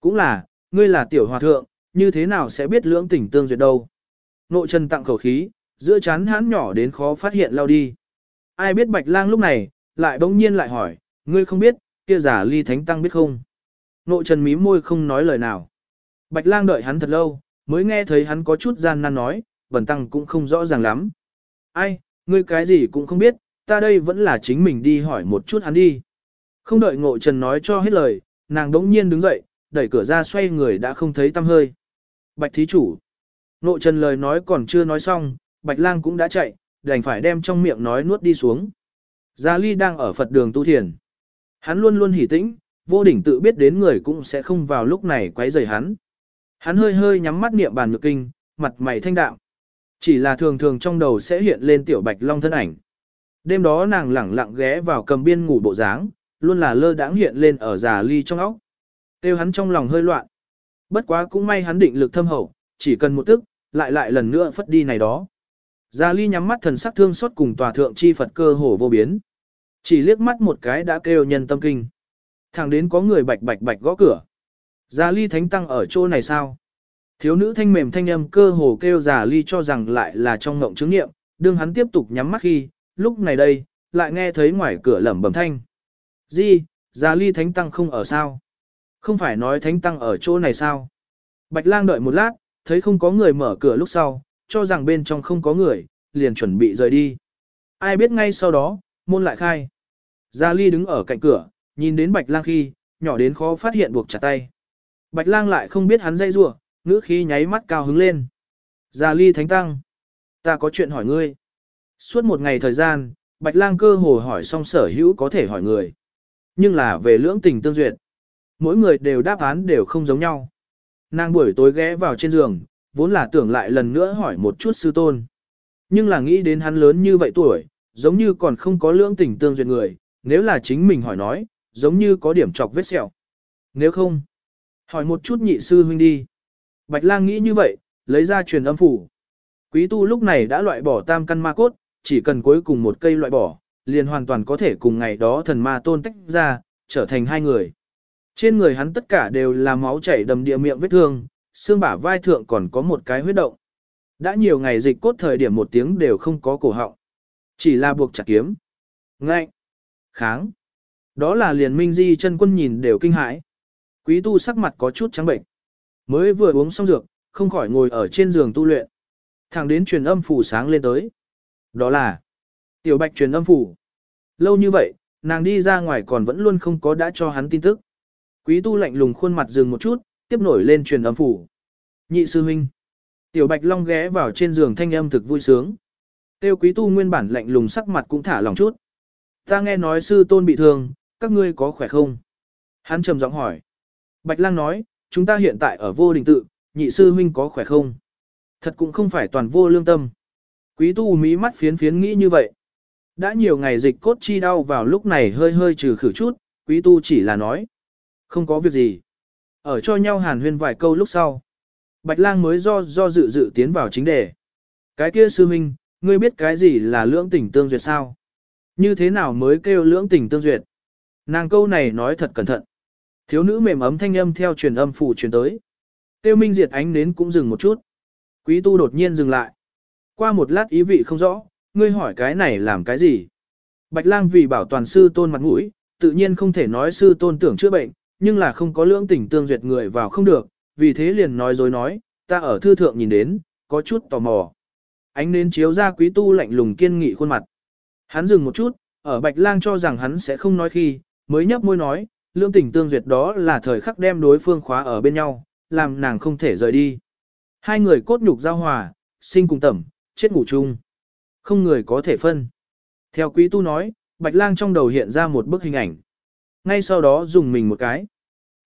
Cũng là, ngươi là tiểu hòa thượng, như thế nào sẽ biết lưỡng tình tương duyệt đâu. Nội trần tặng khẩu khí, giữa chán hắn nhỏ đến khó phát hiện lao đi. Ai biết bạch lang lúc này, lại bỗng nhiên lại hỏi, ngươi không biết, kia giả ly thánh tăng biết không? Nội trần mí môi không nói lời nào. Bạch lang đợi hắn thật lâu, mới nghe thấy hắn có chút gian nan nói, bần tăng cũng không rõ ràng lắm. Ai, ngươi cái gì cũng không biết, ta đây vẫn là chính mình đi hỏi một chút hắn đi. Không đợi ngộ trần nói cho hết lời, nàng đống nhiên đứng dậy, đẩy cửa ra xoay người đã không thấy tâm hơi. Bạch thí chủ. Ngộ trần lời nói còn chưa nói xong, bạch lang cũng đã chạy, đành phải đem trong miệng nói nuốt đi xuống. Gia Ly đang ở Phật đường tu thiền. Hắn luôn luôn hỉ tĩnh, vô đỉnh tự biết đến người cũng sẽ không vào lúc này quấy rầy hắn. Hắn hơi hơi nhắm mắt niệm bàn nhược kinh, mặt mày thanh đạm. Chỉ là thường thường trong đầu sẽ hiện lên tiểu bạch long thân ảnh. Đêm đó nàng lẳng lặng ghé vào cầm biên ngủ bộ dáng, luôn là lơ đãng hiện lên ở già ly trong óc. Tiêu hắn trong lòng hơi loạn. Bất quá cũng may hắn định lực thâm hậu, chỉ cần một tức, lại lại lần nữa phất đi này đó. Gia ly nhắm mắt thần sắc thương xót cùng tòa thượng chi Phật cơ hồ vô biến. Chỉ liếc mắt một cái đã kêu nhân tâm kinh. Thẳng đến có người bạch bạch bạch gõ cửa. Gia ly thánh tăng ở chỗ này sao? Thiếu nữ thanh mềm thanh âm cơ hồ kêu Gia ly cho rằng lại là trong ngộng chứng nghiệm, đương hắn tiếp tục nhắm mắt khi, lúc này đây, lại nghe thấy ngoài cửa lẩm bẩm thanh. Di, Gia ly thánh tăng không ở sao? Không phải nói thánh tăng ở chỗ này sao? Bạch lang đợi một lát, thấy không có người mở cửa lúc sau, cho rằng bên trong không có người, liền chuẩn bị rời đi. Ai biết ngay sau đó, môn lại khai. Gia Ly đứng ở cạnh cửa, nhìn đến Bạch Lang khi, nhỏ đến khó phát hiện buộc chặt tay. Bạch Lang lại không biết hắn dây rủa, ngữ khí nháy mắt cao hứng lên. Gia Ly Thánh Tăng, ta có chuyện hỏi ngươi. Suốt một ngày thời gian, Bạch Lang cơ hồ hỏi xong sở hữu có thể hỏi người. Nhưng là về lưỡng tình tương duyệt. Mỗi người đều đáp án đều không giống nhau. Nàng buổi tối ghé vào trên giường, vốn là tưởng lại lần nữa hỏi một chút sư tôn. Nhưng là nghĩ đến hắn lớn như vậy tuổi, giống như còn không có lưỡng tình tương duyệt người, nếu là chính mình hỏi nói, giống như có điểm chọc vết sẹo. Nếu không, hỏi một chút nhị sư huynh đi. Bạch lang nghĩ như vậy, lấy ra truyền âm phủ. Quý tu lúc này đã loại bỏ tam căn ma cốt, chỉ cần cuối cùng một cây loại bỏ, liền hoàn toàn có thể cùng ngày đó thần ma tôn tách ra, trở thành hai người. Trên người hắn tất cả đều là máu chảy đầm địa miệng vết thương, xương bả vai thượng còn có một cái huyết động. Đã nhiều ngày dịch cốt thời điểm một tiếng đều không có cổ họng. Chỉ là buộc chặt kiếm. Ngạnh. Kháng. Đó là liền minh di chân quân nhìn đều kinh hãi. Quý tu sắc mặt có chút trắng bệnh. Mới vừa uống xong dược, không khỏi ngồi ở trên giường tu luyện. Thẳng đến truyền âm phủ sáng lên tới. Đó là tiểu bạch truyền âm phủ. Lâu như vậy, nàng đi ra ngoài còn vẫn luôn không có đã cho hắn tin tức. Quý tu lạnh lùng khuôn mặt dừng một chút, tiếp nổi lên truyền âm phủ. Nhị sư huynh. Tiểu Bạch Long ghé vào trên giường thanh âm thực vui sướng. Tiêu quý tu nguyên bản lạnh lùng sắc mặt cũng thả lòng chút. Ta nghe nói sư tôn bị thương, các ngươi có khỏe không? Hắn trầm giọng hỏi. Bạch Lang nói, chúng ta hiện tại ở vô đình tự, nhị sư huynh có khỏe không? Thật cũng không phải toàn vô lương tâm. Quý tu mí mắt phiến phiến nghĩ như vậy. Đã nhiều ngày dịch cốt chi đau vào lúc này hơi hơi trừ khử chút, quý tu chỉ là nói. Không có việc gì. Ở cho nhau hàn huyên vài câu lúc sau. Bạch lang mới do do dự dự tiến vào chính đề. Cái kia sư minh, ngươi biết cái gì là lưỡng tình tương duyệt sao? Như thế nào mới kêu lưỡng tình tương duyệt? Nàng câu này nói thật cẩn thận. Thiếu nữ mềm ấm thanh âm theo truyền âm phủ truyền tới. Tiêu minh diệt ánh nến cũng dừng một chút. Quý tu đột nhiên dừng lại. Qua một lát ý vị không rõ, ngươi hỏi cái này làm cái gì? Bạch lang vì bảo toàn sư tôn mặt mũi, tự nhiên không thể nói sư tôn tưởng chữa bệnh, nhưng là không có lưỡng tình tương duyệt người vào không được, vì thế liền nói dối nói, ta ở thư thượng nhìn đến, có chút tò mò. Ánh nến chiếu ra quý tu lạnh lùng kiên nghị khuôn mặt. Hắn dừng một chút, ở bạch lang cho rằng hắn sẽ không nói khi, mới nhấp môi nói, lưỡng tình tương duyệt đó là thời khắc đem đối phương khóa ở bên nhau, làm nàng không thể rời đi. Hai người cốt nhục giao hòa, sinh cùng tẩm, chết ngủ chung. Không người có thể phân. Theo quý tu nói, Bạch Lang trong đầu hiện ra một bức hình ảnh. Ngay sau đó dùng mình một cái.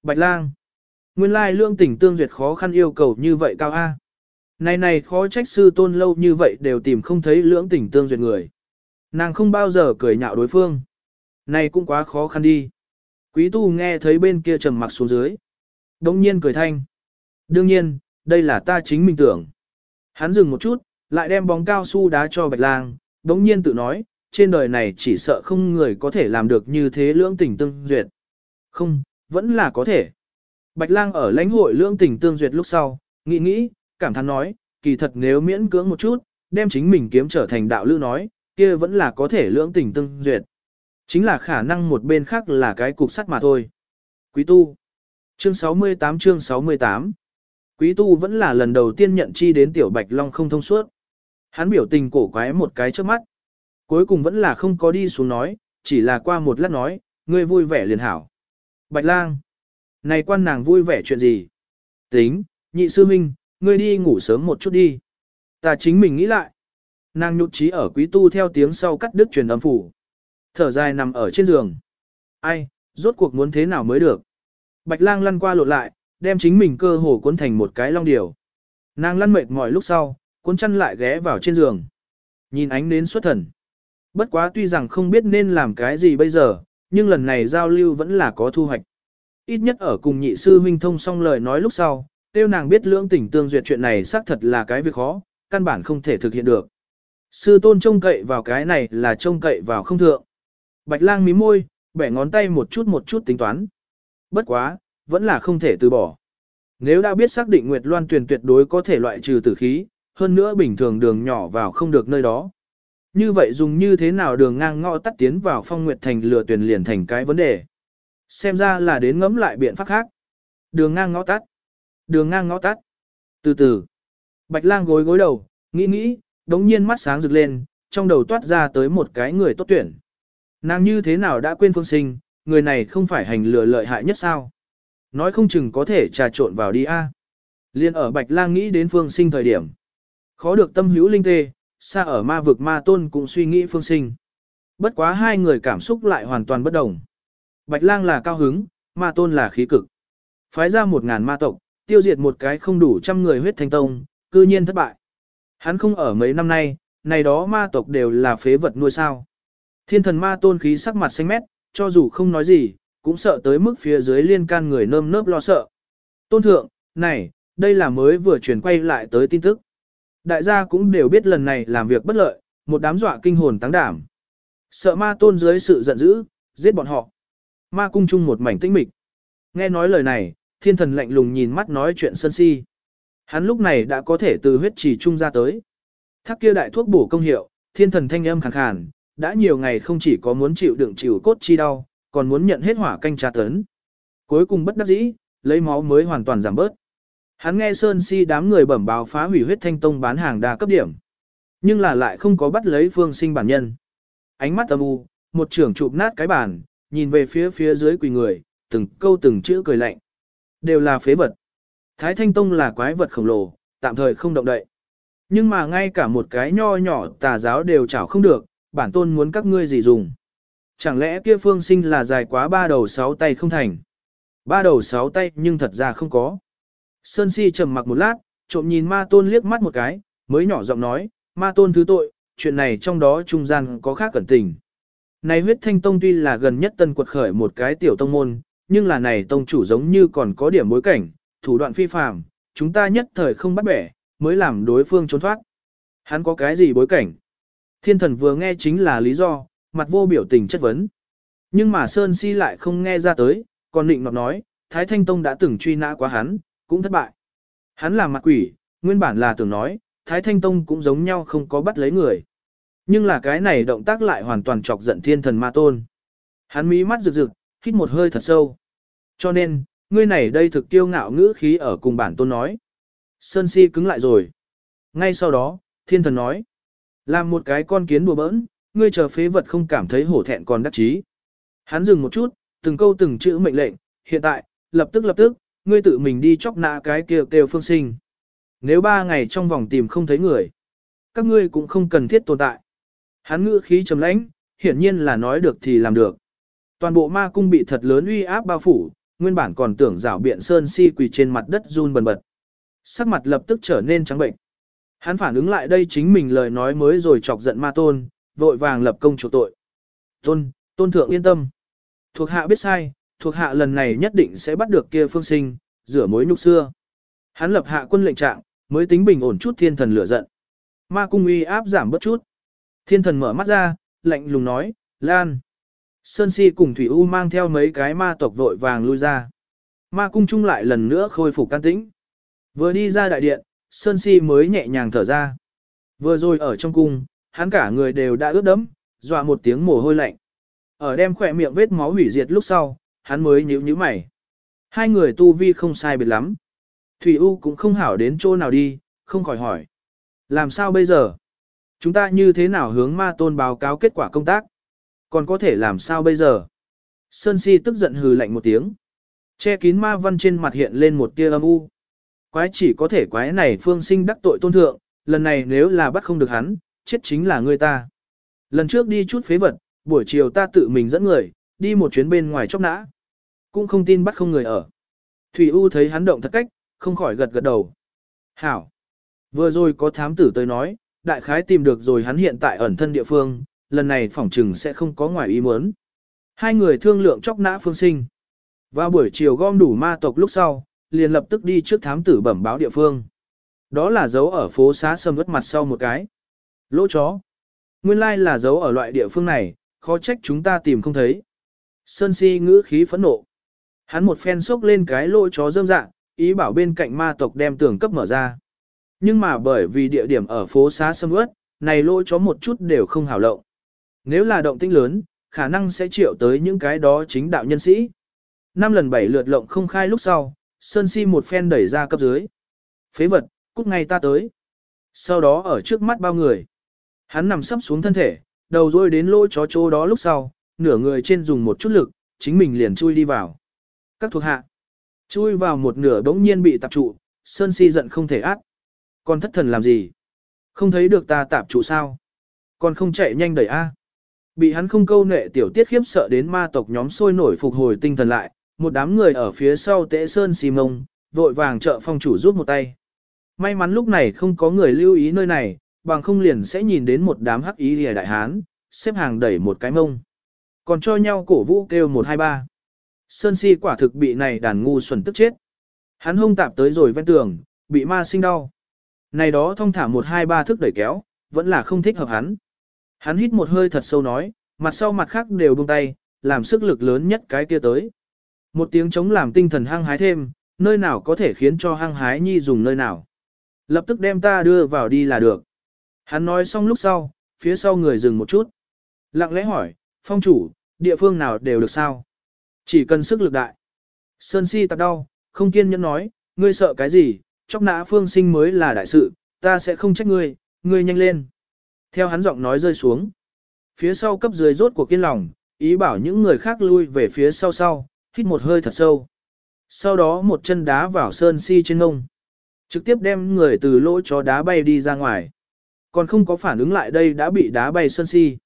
Bạch Lang. Nguyên lai lương tình tương duyệt khó khăn yêu cầu như vậy cao A. Này này khó trách sư tôn lâu như vậy đều tìm không thấy lưỡng tình tương duyệt người. Nàng không bao giờ cười nhạo đối phương. Này cũng quá khó khăn đi. Quý tu nghe thấy bên kia trầm mặc xuống dưới. Đông nhiên cười thanh. Đương nhiên, đây là ta chính mình tưởng. Hắn dừng một chút, lại đem bóng cao su đá cho bạch lang, đống nhiên tự nói, trên đời này chỉ sợ không người có thể làm được như thế lưỡng tình tương duyệt. Không, vẫn là có thể. Bạch lang ở lãnh hội lưỡng tình tương duyệt lúc sau, nghĩ nghĩ, cảm thán nói, kỳ thật nếu miễn cưỡng một chút, đem chính mình kiếm trở thành đạo lữ nói, kia vẫn là có thể lưỡng tình tương duyệt. Chính là khả năng một bên khác là cái cục sắt mà thôi. Quý tu. Chương 68 chương 68 Quý tu vẫn là lần đầu tiên nhận chi đến tiểu bạch long không thông suốt. Hắn biểu tình cổ quái một cái trước mắt. Cuối cùng vẫn là không có đi xuống nói, chỉ là qua một lát nói, ngươi vui vẻ liền hảo. Bạch lang. Này quan nàng vui vẻ chuyện gì? Tính, nhị sư minh, ngươi đi ngủ sớm một chút đi. Ta chính mình nghĩ lại. Nàng nhụt chí ở quý tu theo tiếng sau cắt đứt truyền âm phủ. Thở dài nằm ở trên giường. Ai, rốt cuộc muốn thế nào mới được. Bạch lang lăn qua lộn lại, đem chính mình cơ hồ cuốn thành một cái long điều. Nàng lăn mệt mỏi lúc sau, cuốn chăn lại ghé vào trên giường. Nhìn ánh nến xuất thần. Bất quá tuy rằng không biết nên làm cái gì bây giờ, nhưng lần này giao lưu vẫn là có thu hoạch. Ít nhất ở cùng nhị sư huynh thông xong lời nói lúc sau, tiêu nàng biết lưỡng tỉnh tương duyệt chuyện này xác thật là cái việc khó, căn bản không thể thực hiện được. Sư tôn trông cậy vào cái này là trông cậy vào không thượng. Bạch lang mí môi, bẻ ngón tay một chút một chút tính toán. Bất quá, vẫn là không thể từ bỏ. Nếu đã biết xác định Nguyệt Loan tuyển tuyệt đối có thể loại trừ tử khí, hơn nữa bình thường đường nhỏ vào không được nơi đó. Như vậy dùng như thế nào đường ngang ngõ tắt tiến vào phong nguyệt thành lừa tuyển liền thành cái vấn đề. Xem ra là đến ngẫm lại biện pháp khác. Đường ngang ngõ tắt. Đường ngang ngõ tắt. Từ từ. Bạch lang gối gối đầu, nghĩ nghĩ, đống nhiên mắt sáng rực lên, trong đầu toát ra tới một cái người tốt tuyển. Nàng như thế nào đã quên phương sinh, người này không phải hành lừa lợi hại nhất sao? Nói không chừng có thể trà trộn vào đi a. Liên ở Bạch Lang nghĩ đến phương sinh thời điểm. Khó được tâm hữu linh tê, xa ở ma vực ma tôn cũng suy nghĩ phương sinh. Bất quá hai người cảm xúc lại hoàn toàn bất đồng. Bạch lang là cao hứng, ma tôn là khí cực. Phái ra một ngàn ma tộc, tiêu diệt một cái không đủ trăm người huyết thanh tông, cư nhiên thất bại. Hắn không ở mấy năm nay, này đó ma tộc đều là phế vật nuôi sao. Thiên thần ma tôn khí sắc mặt xanh mét, cho dù không nói gì, cũng sợ tới mức phía dưới liên can người nơm nớp lo sợ. Tôn thượng, này, đây là mới vừa chuyển quay lại tới tin tức. Đại gia cũng đều biết lần này làm việc bất lợi, một đám dọa kinh hồn tăng đảm. Sợ ma tôn dưới sự giận dữ, giết bọn họ. Ma cung chung một mảnh tĩnh mịch. Nghe nói lời này, thiên thần lạnh lùng nhìn mắt nói chuyện sân si. Hắn lúc này đã có thể từ huyết trì trung ra tới. Thác kia đại thuốc bổ công hiệu, thiên thần thanh âm khàn khàn, đã nhiều ngày không chỉ có muốn chịu đựng chịu cốt chi đau, còn muốn nhận hết hỏa canh tra tấn. Cuối cùng bất đắc dĩ, lấy máu mới hoàn toàn giảm bớt. Hắn nghe Sơn Si đám người bẩm báo phá hủy huyết thanh tông bán hàng đa cấp điểm. Nhưng là lại không có bắt lấy phương sinh bản nhân. Ánh mắt âm u, một trưởng chụp nát cái bàn, nhìn về phía phía dưới quỳ người, từng câu từng chữ cười lạnh. Đều là phế vật. Thái thanh tông là quái vật khổng lồ, tạm thời không động đậy. Nhưng mà ngay cả một cái nho nhỏ tà giáo đều chảo không được, bản tôn muốn các ngươi gì dùng. Chẳng lẽ kia phương sinh là dài quá ba đầu sáu tay không thành? Ba đầu sáu tay nhưng thật ra không có. Sơn Si trầm mặc một lát, trộm nhìn ma tôn liếc mắt một cái, mới nhỏ giọng nói, ma tôn thứ tội, chuyện này trong đó trung gian có khác cẩn tình. Này huyết thanh tông tuy là gần nhất tân quật khởi một cái tiểu tông môn, nhưng là này tông chủ giống như còn có điểm bối cảnh, thủ đoạn phi phàm, chúng ta nhất thời không bắt bẻ, mới làm đối phương trốn thoát. Hắn có cái gì bối cảnh? Thiên thần vừa nghe chính là lý do, mặt vô biểu tình chất vấn. Nhưng mà Sơn Si lại không nghe ra tới, còn định nọt nói, Thái Thanh Tông đã từng truy nã quá hắn, cũng thất bại. Hắn là mặt quỷ, nguyên bản là tưởng nói, Thái Thanh Tông cũng giống nhau không có bắt lấy người. Nhưng là cái này động tác lại hoàn toàn chọc giận thiên thần ma tôn. Hắn mí mắt rực rực, hít một hơi thật sâu. Cho nên, ngươi này đây thực tiêu ngạo ngữ khí ở cùng bản tôn nói. Sơn si cứng lại rồi. Ngay sau đó, thiên thần nói. Làm một cái con kiến đùa bỡn, ngươi chờ phế vật không cảm thấy hổ thẹn còn đắc chí. Hắn dừng một chút, từng câu từng chữ mệnh lệnh, hiện tại, lập tức lập tức, ngươi tự mình đi chóc nã cái kêu kêu phương sinh. Nếu ba ngày trong vòng tìm không thấy người, các ngươi cũng không cần thiết tồn tại. Hắn ngữ khí trầm lãnh, hiển nhiên là nói được thì làm được. Toàn bộ ma cung bị thật lớn uy áp bao phủ, nguyên bản còn tưởng rảo biện sơn si quỳ trên mặt đất run bần bật. Sắc mặt lập tức trở nên trắng bệnh. Hắn phản ứng lại đây chính mình lời nói mới rồi chọc giận ma tôn, vội vàng lập công chủ tội. Tôn, tôn thượng yên tâm. Thuộc hạ biết sai, thuộc hạ lần này nhất định sẽ bắt được kia phương sinh, rửa mối nhục xưa. Hắn lập hạ quân lệnh trạng, mới tính bình ổn chút thiên thần lửa giận. Ma cung uy áp giảm bớt chút. Thiên thần mở mắt ra, lạnh lùng nói, Lan. Sơn Si cùng Thủy U mang theo mấy cái ma tộc vội vàng lui ra. Ma cung chung lại lần nữa khôi phục can tĩnh. Vừa đi ra đại điện, Sơn Si mới nhẹ nhàng thở ra. Vừa rồi ở trong cung, hắn cả người đều đã ướt đẫm, dọa một tiếng mồ hôi lạnh. Ở đem khỏe miệng vết máu hủy diệt lúc sau, hắn mới nhíu nhíu mày. Hai người tu vi không sai biệt lắm. Thủy U cũng không hảo đến chỗ nào đi, không khỏi hỏi. Làm sao bây giờ? Chúng ta như thế nào hướng ma tôn báo cáo kết quả công tác? Còn có thể làm sao bây giờ? Sơn Si tức giận hừ lạnh một tiếng. Che kín ma văn trên mặt hiện lên một tia âm u. Quái chỉ có thể quái này phương sinh đắc tội tôn thượng, lần này nếu là bắt không được hắn, chết chính là người ta. Lần trước đi chút phế vật, buổi chiều ta tự mình dẫn người, đi một chuyến bên ngoài chóc nã. Cũng không tin bắt không người ở. Thủy U thấy hắn động thật cách, không khỏi gật gật đầu. Hảo! Vừa rồi có thám tử tới nói, đại khái tìm được rồi hắn hiện tại ẩn thân địa phương, lần này phỏng trừng sẽ không có ngoài ý muốn. Hai người thương lượng chóc nã phương sinh. Vào buổi chiều gom đủ ma tộc lúc sau, liền lập tức đi trước thám tử bẩm báo địa phương. Đó là dấu ở phố xá sầm ướt mặt sau một cái. Lỗ chó. Nguyên lai là dấu ở loại địa phương này, khó trách chúng ta tìm không thấy. Sơn si ngữ khí phẫn nộ. Hắn một phen xốc lên cái lỗ chó dâm dạ, ý bảo bên cạnh ma tộc đem tường cấp mở ra. Nhưng mà bởi vì địa điểm ở phố xá sâm ướt, này lỗ chó một chút đều không hảo lộng. Nếu là động tĩnh lớn, khả năng sẽ triệu tới những cái đó chính đạo nhân sĩ. Năm lần bảy lượt lộng không khai lúc sau, Sơn Si một phen đẩy ra cấp dưới. Phế vật, cút ngay ta tới. Sau đó ở trước mắt bao người. Hắn nằm sấp xuống thân thể, đầu rôi đến lỗ chó chỗ đó lúc sau, nửa người trên dùng một chút lực, chính mình liền chui đi vào. Các thuộc hạ, chui vào một nửa đống nhiên bị tạp trụ, Sơn Si giận không thể át. Còn thất thần làm gì? Không thấy được ta tạp trụ sao? Còn không chạy nhanh đẩy A. Bị hắn không câu nệ tiểu tiết khiếp sợ đến ma tộc nhóm sôi nổi phục hồi tinh thần lại, một đám người ở phía sau tễ sơn Si mông, vội vàng trợ phong chủ rút một tay. May mắn lúc này không có người lưu ý nơi này, bằng không liền sẽ nhìn đến một đám hắc ý lìa đại hán, xếp hàng đẩy một cái mông. Còn cho nhau cổ vũ kêu một hai ba. Sơn si quả thực bị này đàn ngu xuẩn tức chết. Hắn hông tạp tới rồi ven tường, bị ma sinh đau. Này đó thông thả một hai ba thức đẩy kéo, vẫn là không thích hợp hắn. Hắn hít một hơi thật sâu nói, mặt sau mặt khác đều buông tay, làm sức lực lớn nhất cái kia tới. Một tiếng chống làm tinh thần hăng hái thêm, nơi nào có thể khiến cho hăng hái nhi dùng nơi nào. Lập tức đem ta đưa vào đi là được. Hắn nói xong lúc sau, phía sau người dừng một chút. Lặng lẽ hỏi, phong chủ, địa phương nào đều được sao? Chỉ cần sức lực đại. Sơn si tạp đau, không kiên nhẫn nói, ngươi sợ cái gì, chóc nã phương sinh mới là đại sự, ta sẽ không trách ngươi, ngươi nhanh lên. Theo hắn giọng nói rơi xuống. Phía sau cấp dưới rốt của kiên lòng, ý bảo những người khác lui về phía sau sau, hít một hơi thật sâu. Sau đó một chân đá vào sơn si trên ngông. Trực tiếp đem người từ lỗ chó đá bay đi ra ngoài. Còn không có phản ứng lại đây đã bị đá bay sơn si.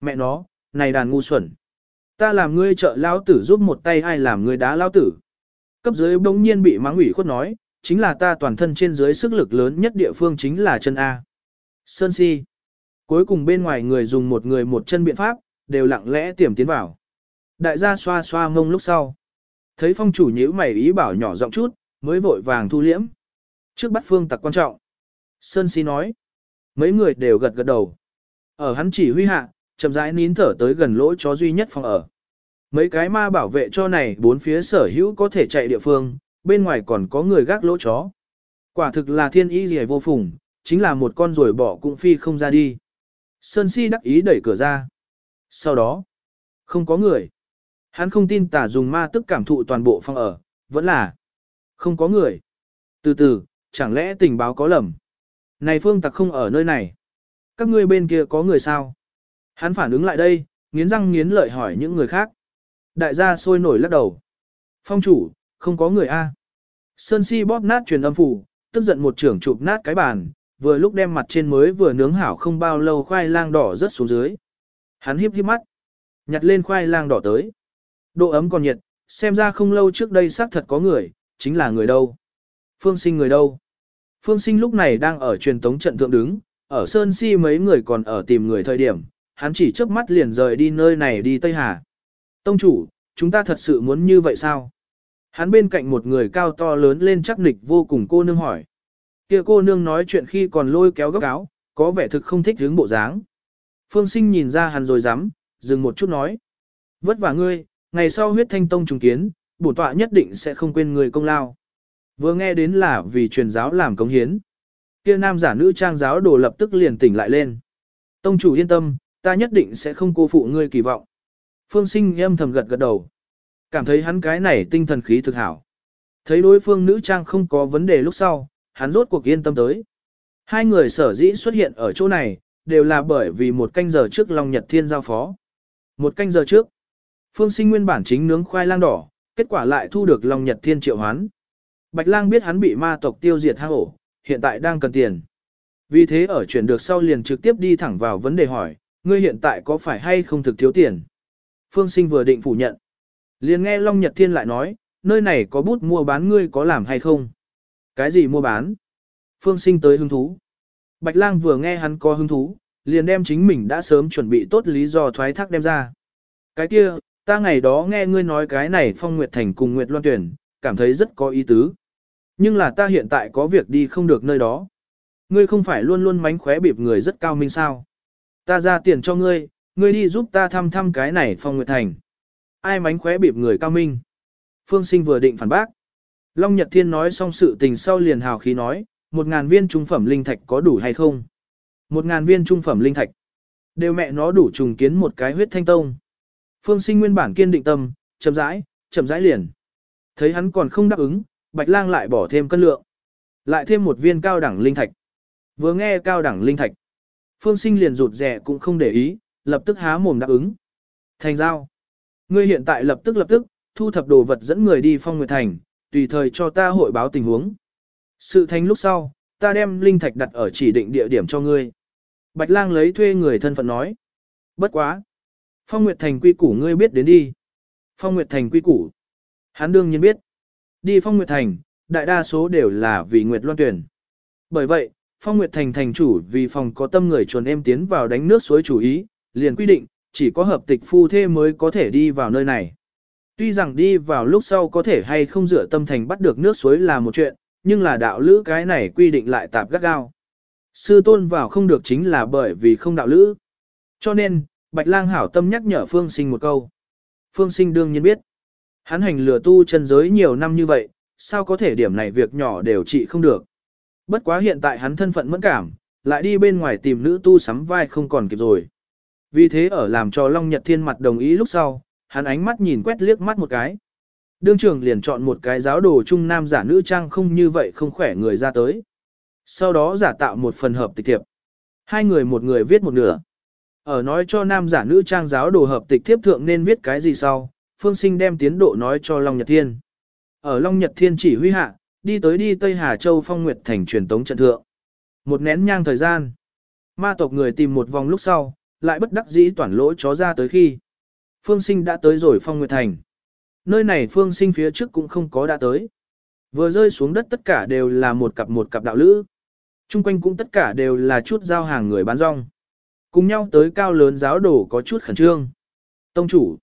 Mẹ nó, này đàn ngu xuẩn. Ta làm ngươi trợ lao tử giúp một tay ai làm ngươi đá lao tử. Cấp dưới bỗng nhiên bị mắng ủy khuất nói, chính là ta toàn thân trên dưới sức lực lớn nhất địa phương chính là chân A. Sơn si. Cuối cùng bên ngoài người dùng một người một chân biện pháp, đều lặng lẽ tiềm tiến vào. Đại gia xoa xoa mông lúc sau. Thấy phong chủ nhíu mày ý bảo nhỏ giọng chút, mới vội vàng thu liễm. Trước bắt phương tặc quan trọng. Sơn Si nói. Mấy người đều gật gật đầu. Ở hắn chỉ huy hạ, chậm rãi nín thở tới gần lỗ chó duy nhất phòng ở. Mấy cái ma bảo vệ cho này bốn phía sở hữu có thể chạy địa phương, bên ngoài còn có người gác lỗ chó. Quả thực là thiên ý gì vô phùng, chính là một con rồi bỏ cũng phi không ra đi. Sơn Si đắc ý đẩy cửa ra. Sau đó, không có người. Hắn không tin tả dùng ma tức cảm thụ toàn bộ phòng ở, vẫn là không có người. Từ từ, chẳng lẽ tình báo có lầm? Này phương tặc không ở nơi này. Các ngươi bên kia có người sao? Hắn phản ứng lại đây, nghiến răng nghiến lợi hỏi những người khác. Đại gia sôi nổi lắc đầu. Phong chủ, không có người A. Sơn si bóp nát truyền âm phủ, tức giận một trưởng chụp nát cái bàn, vừa lúc đem mặt trên mới vừa nướng hảo không bao lâu khoai lang đỏ rớt xuống dưới. Hắn híp híp mắt, nhặt lên khoai lang đỏ tới. Độ ấm còn nhiệt, xem ra không lâu trước đây xác thật có người, chính là người đâu. Phương sinh người đâu. Phương sinh lúc này đang ở truyền tống trận thượng đứng, ở Sơn Si mấy người còn ở tìm người thời điểm, hắn chỉ chớp mắt liền rời đi nơi này đi Tây Hà. Tông chủ, chúng ta thật sự muốn như vậy sao? Hắn bên cạnh một người cao to lớn lên chắc nịch vô cùng cô nương hỏi. kia cô nương nói chuyện khi còn lôi kéo góc áo, có vẻ thực không thích hướng bộ dáng. Phương sinh nhìn ra hắn rồi dám, dừng một chút nói. Vất vả ngươi, ngày sau huyết thanh tông trùng kiến, bổn tọa nhất định sẽ không quên người công lao. Vừa nghe đến là vì truyền giáo làm công hiến. Kia nam giả nữ trang giáo đồ lập tức liền tỉnh lại lên. Tông chủ yên tâm, ta nhất định sẽ không cô phụ ngươi kỳ vọng. Phương sinh âm thầm gật gật đầu. Cảm thấy hắn cái này tinh thần khí thực hảo. Thấy đối phương nữ trang không có vấn đề lúc sau, hắn rốt cuộc yên tâm tới. Hai người sở dĩ xuất hiện ở chỗ này, đều là bởi vì một canh giờ trước Long Nhật Thiên giao phó. Một canh giờ trước, Phương Sinh nguyên bản chính nướng khoai lang đỏ, kết quả lại thu được Long Nhật Thiên triệu hoán. Bạch Lang biết hắn bị ma tộc tiêu diệt hang ổ, hiện tại đang cần tiền. Vì thế ở chuyển được sau liền trực tiếp đi thẳng vào vấn đề hỏi, ngươi hiện tại có phải hay không thực thiếu tiền? Phương Sinh vừa định phủ nhận. Liền nghe Long Nhật Thiên lại nói, nơi này có bút mua bán ngươi có làm hay không? Cái gì mua bán? Phương Sinh tới hứng thú. Bạch Lang vừa nghe hắn có hứng thú, liền đem chính mình đã sớm chuẩn bị tốt lý do thoái thác đem ra. Cái kia, ta ngày đó nghe ngươi nói cái này Phong Nguyệt Thành cùng Nguyệt Loan Tuyển, cảm thấy rất có ý tứ. Nhưng là ta hiện tại có việc đi không được nơi đó. Ngươi không phải luôn luôn mánh khóe bịp người rất cao minh sao. Ta ra tiền cho ngươi, ngươi đi giúp ta thăm thăm cái này Phong Nguyệt Thành. Ai mánh khóe bịp người cao minh? Phương Sinh vừa định phản bác. Long Nhật Thiên nói xong sự tình sau liền hào khí nói, một ngàn viên trung phẩm linh thạch có đủ hay không? Một ngàn viên trung phẩm linh thạch. Đều mẹ nó đủ trùng kiến một cái huyết thanh tông. Phương sinh nguyên bản kiên định tâm, chậm rãi, chậm rãi liền. Thấy hắn còn không đáp ứng, Bạch Lang lại bỏ thêm cân lượng. Lại thêm một viên cao đẳng linh thạch. Vừa nghe cao đẳng linh thạch. Phương sinh liền rụt rẻ cũng không để ý, lập tức há mồm đáp ứng. Thành giao. Ngươi hiện tại lập tức lập tức, thu thập đồ vật dẫn người đi phong nguyệt thành, tùy thời cho ta hội báo tình huống. Sự thành lúc sau, ta đem linh thạch đặt ở chỉ định địa điểm cho ngươi. Bạch lang lấy thuê người thân phận nói. Bất quá. Phong Nguyệt Thành quy củ ngươi biết đến đi. Phong Nguyệt Thành quy củ. Hắn đương nhiên biết. Đi Phong Nguyệt Thành, đại đa số đều là vì Nguyệt Loan tuyển. Bởi vậy, Phong Nguyệt Thành thành chủ vì phòng có tâm người chuồn em tiến vào đánh nước suối chủ ý, liền quy định, chỉ có hợp tịch phu thê mới có thể đi vào nơi này. Tuy rằng đi vào lúc sau có thể hay không dựa tâm thành bắt được nước suối là một chuyện, nhưng là đạo lữ cái này quy định lại tạp gắt gao. Sư tôn vào không được chính là bởi vì không đạo lữ. Cho nên, Bạch Lang hảo tâm nhắc nhở Phương Sinh một câu. Phương Sinh đương nhiên biết. Hắn hành lừa tu chân giới nhiều năm như vậy, sao có thể điểm này việc nhỏ đều trị không được. Bất quá hiện tại hắn thân phận mẫn cảm, lại đi bên ngoài tìm nữ tu sắm vai không còn kịp rồi. Vì thế ở làm cho Long Nhật Thiên mặt đồng ý lúc sau, hắn ánh mắt nhìn quét liếc mắt một cái. Đương trưởng liền chọn một cái giáo đồ trung nam giả nữ trang không như vậy không khỏe người ra tới. Sau đó giả tạo một phần hợp tịch thiệp. Hai người một người viết một nửa. Ở nói cho nam giả nữ trang giáo đồ hợp tịch thiếp thượng nên viết cái gì sau, Phương Sinh đem tiến độ nói cho Long Nhật Thiên. Ở Long Nhật Thiên chỉ huy hạ, đi tới đi Tây Hà Châu Phong Nguyệt thành truyền tống trận thượng. Một nén nhang thời gian. Ma tộc người tìm một vòng lúc sau, lại bất đắc dĩ toàn lỗ chó ra tới khi. Phương Sinh đã tới rồi Phong Nguyệt thành. Nơi này Phương Sinh phía trước cũng không có đã tới. Vừa rơi xuống đất tất cả đều là một cặp một cặp đạo lữ. Trung quanh cũng tất cả đều là chút giao hàng người bán rong. Cùng nhau tới cao lớn giáo đổ có chút khẩn trương. Tông chủ.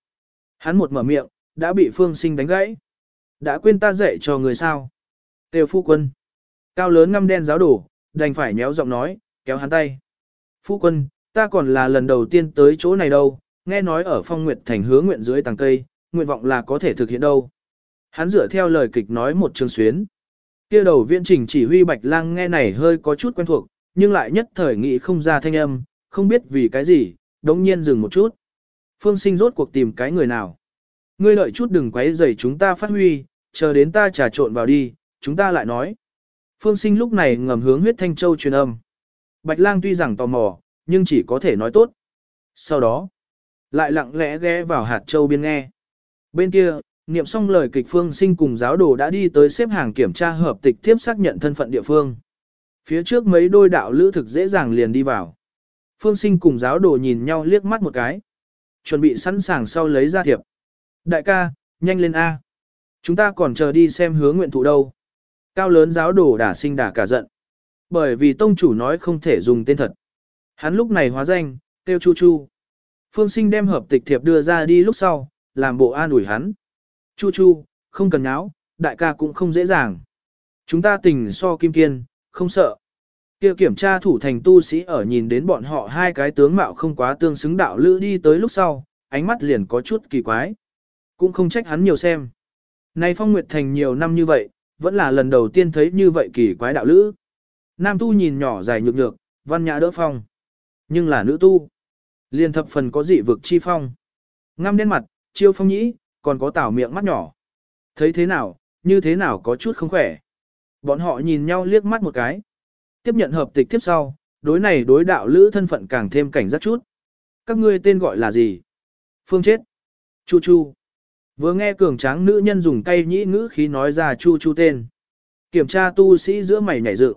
Hắn một mở miệng, đã bị phương sinh đánh gãy. Đã quên ta dạy cho người sao? Têu phu quân. Cao lớn ngăm đen giáo đổ, đành phải nhéo giọng nói, kéo hắn tay. Phu quân, ta còn là lần đầu tiên tới chỗ này đâu, nghe nói ở phong nguyệt thành hứa nguyện dưới tàng cây, nguyện vọng là có thể thực hiện đâu. Hắn dựa theo lời kịch nói một trường xuyến. kia đầu viện trình chỉ huy bạch lang nghe này hơi có chút quen thuộc, nhưng lại nhất thời nghĩ không ra thanh âm, không biết vì cái gì, đống nhiên dừng một chút. Phương sinh rốt cuộc tìm cái người nào. Ngươi lợi chút đừng quấy rầy chúng ta phát huy, chờ đến ta trà trộn vào đi, chúng ta lại nói. Phương sinh lúc này ngầm hướng huyết thanh châu truyền âm. Bạch lang tuy rằng tò mò, nhưng chỉ có thể nói tốt. Sau đó, lại lặng lẽ ghé vào hạt châu biên nghe. Bên kia, niệm xong lời kịch phương sinh cùng giáo đồ đã đi tới xếp hàng kiểm tra hợp tịch tiếp xác nhận thân phận địa phương. Phía trước mấy đôi đạo lữ thực dễ dàng liền đi vào. Phương sinh cùng giáo đồ nhìn nhau liếc mắt một cái. Chuẩn bị sẵn sàng sau lấy ra thiệp. Đại ca, nhanh lên A. Chúng ta còn chờ đi xem hướng nguyện thụ đâu. Cao lớn giáo đồ đả sinh đả cả giận. Bởi vì tông chủ nói không thể dùng tên thật. Hắn lúc này hóa danh, tiêu chu chu. Phương sinh đem hợp tịch thiệp đưa ra đi lúc sau, làm bộ an ủi hắn. Chu chu, không cần nháo, đại ca cũng không dễ dàng. Chúng ta tình so kim kiên, không sợ. Kia kiểm tra thủ thành tu sĩ ở nhìn đến bọn họ hai cái tướng mạo không quá tương xứng đạo lữ đi tới lúc sau, ánh mắt liền có chút kỳ quái. Cũng không trách hắn nhiều xem. Này Phong Nguyệt Thành nhiều năm như vậy, vẫn là lần đầu tiên thấy như vậy kỳ quái đạo lữ. Nam tu nhìn nhỏ dài nhược nhược, văn nhã đỡ phong. Nhưng là nữ tu. Liên thập phần có dị vực chi phong. Ngăm đen mặt, chiêu phong nhĩ, còn có tảo miệng mắt nhỏ. Thấy thế nào, như thế nào có chút không khỏe. Bọn họ nhìn nhau liếc mắt một cái. Tiếp nhận hợp tịch tiếp sau, đối này đối đạo lữ thân phận càng thêm cảnh giác chút. Các ngươi tên gọi là gì? Phương chết. Chu Chu. Vừa nghe cường tráng nữ nhân dùng tay nhĩ ngữ khí nói ra Chu Chu tên. Kiểm tra tu sĩ giữa mày nhảy dự.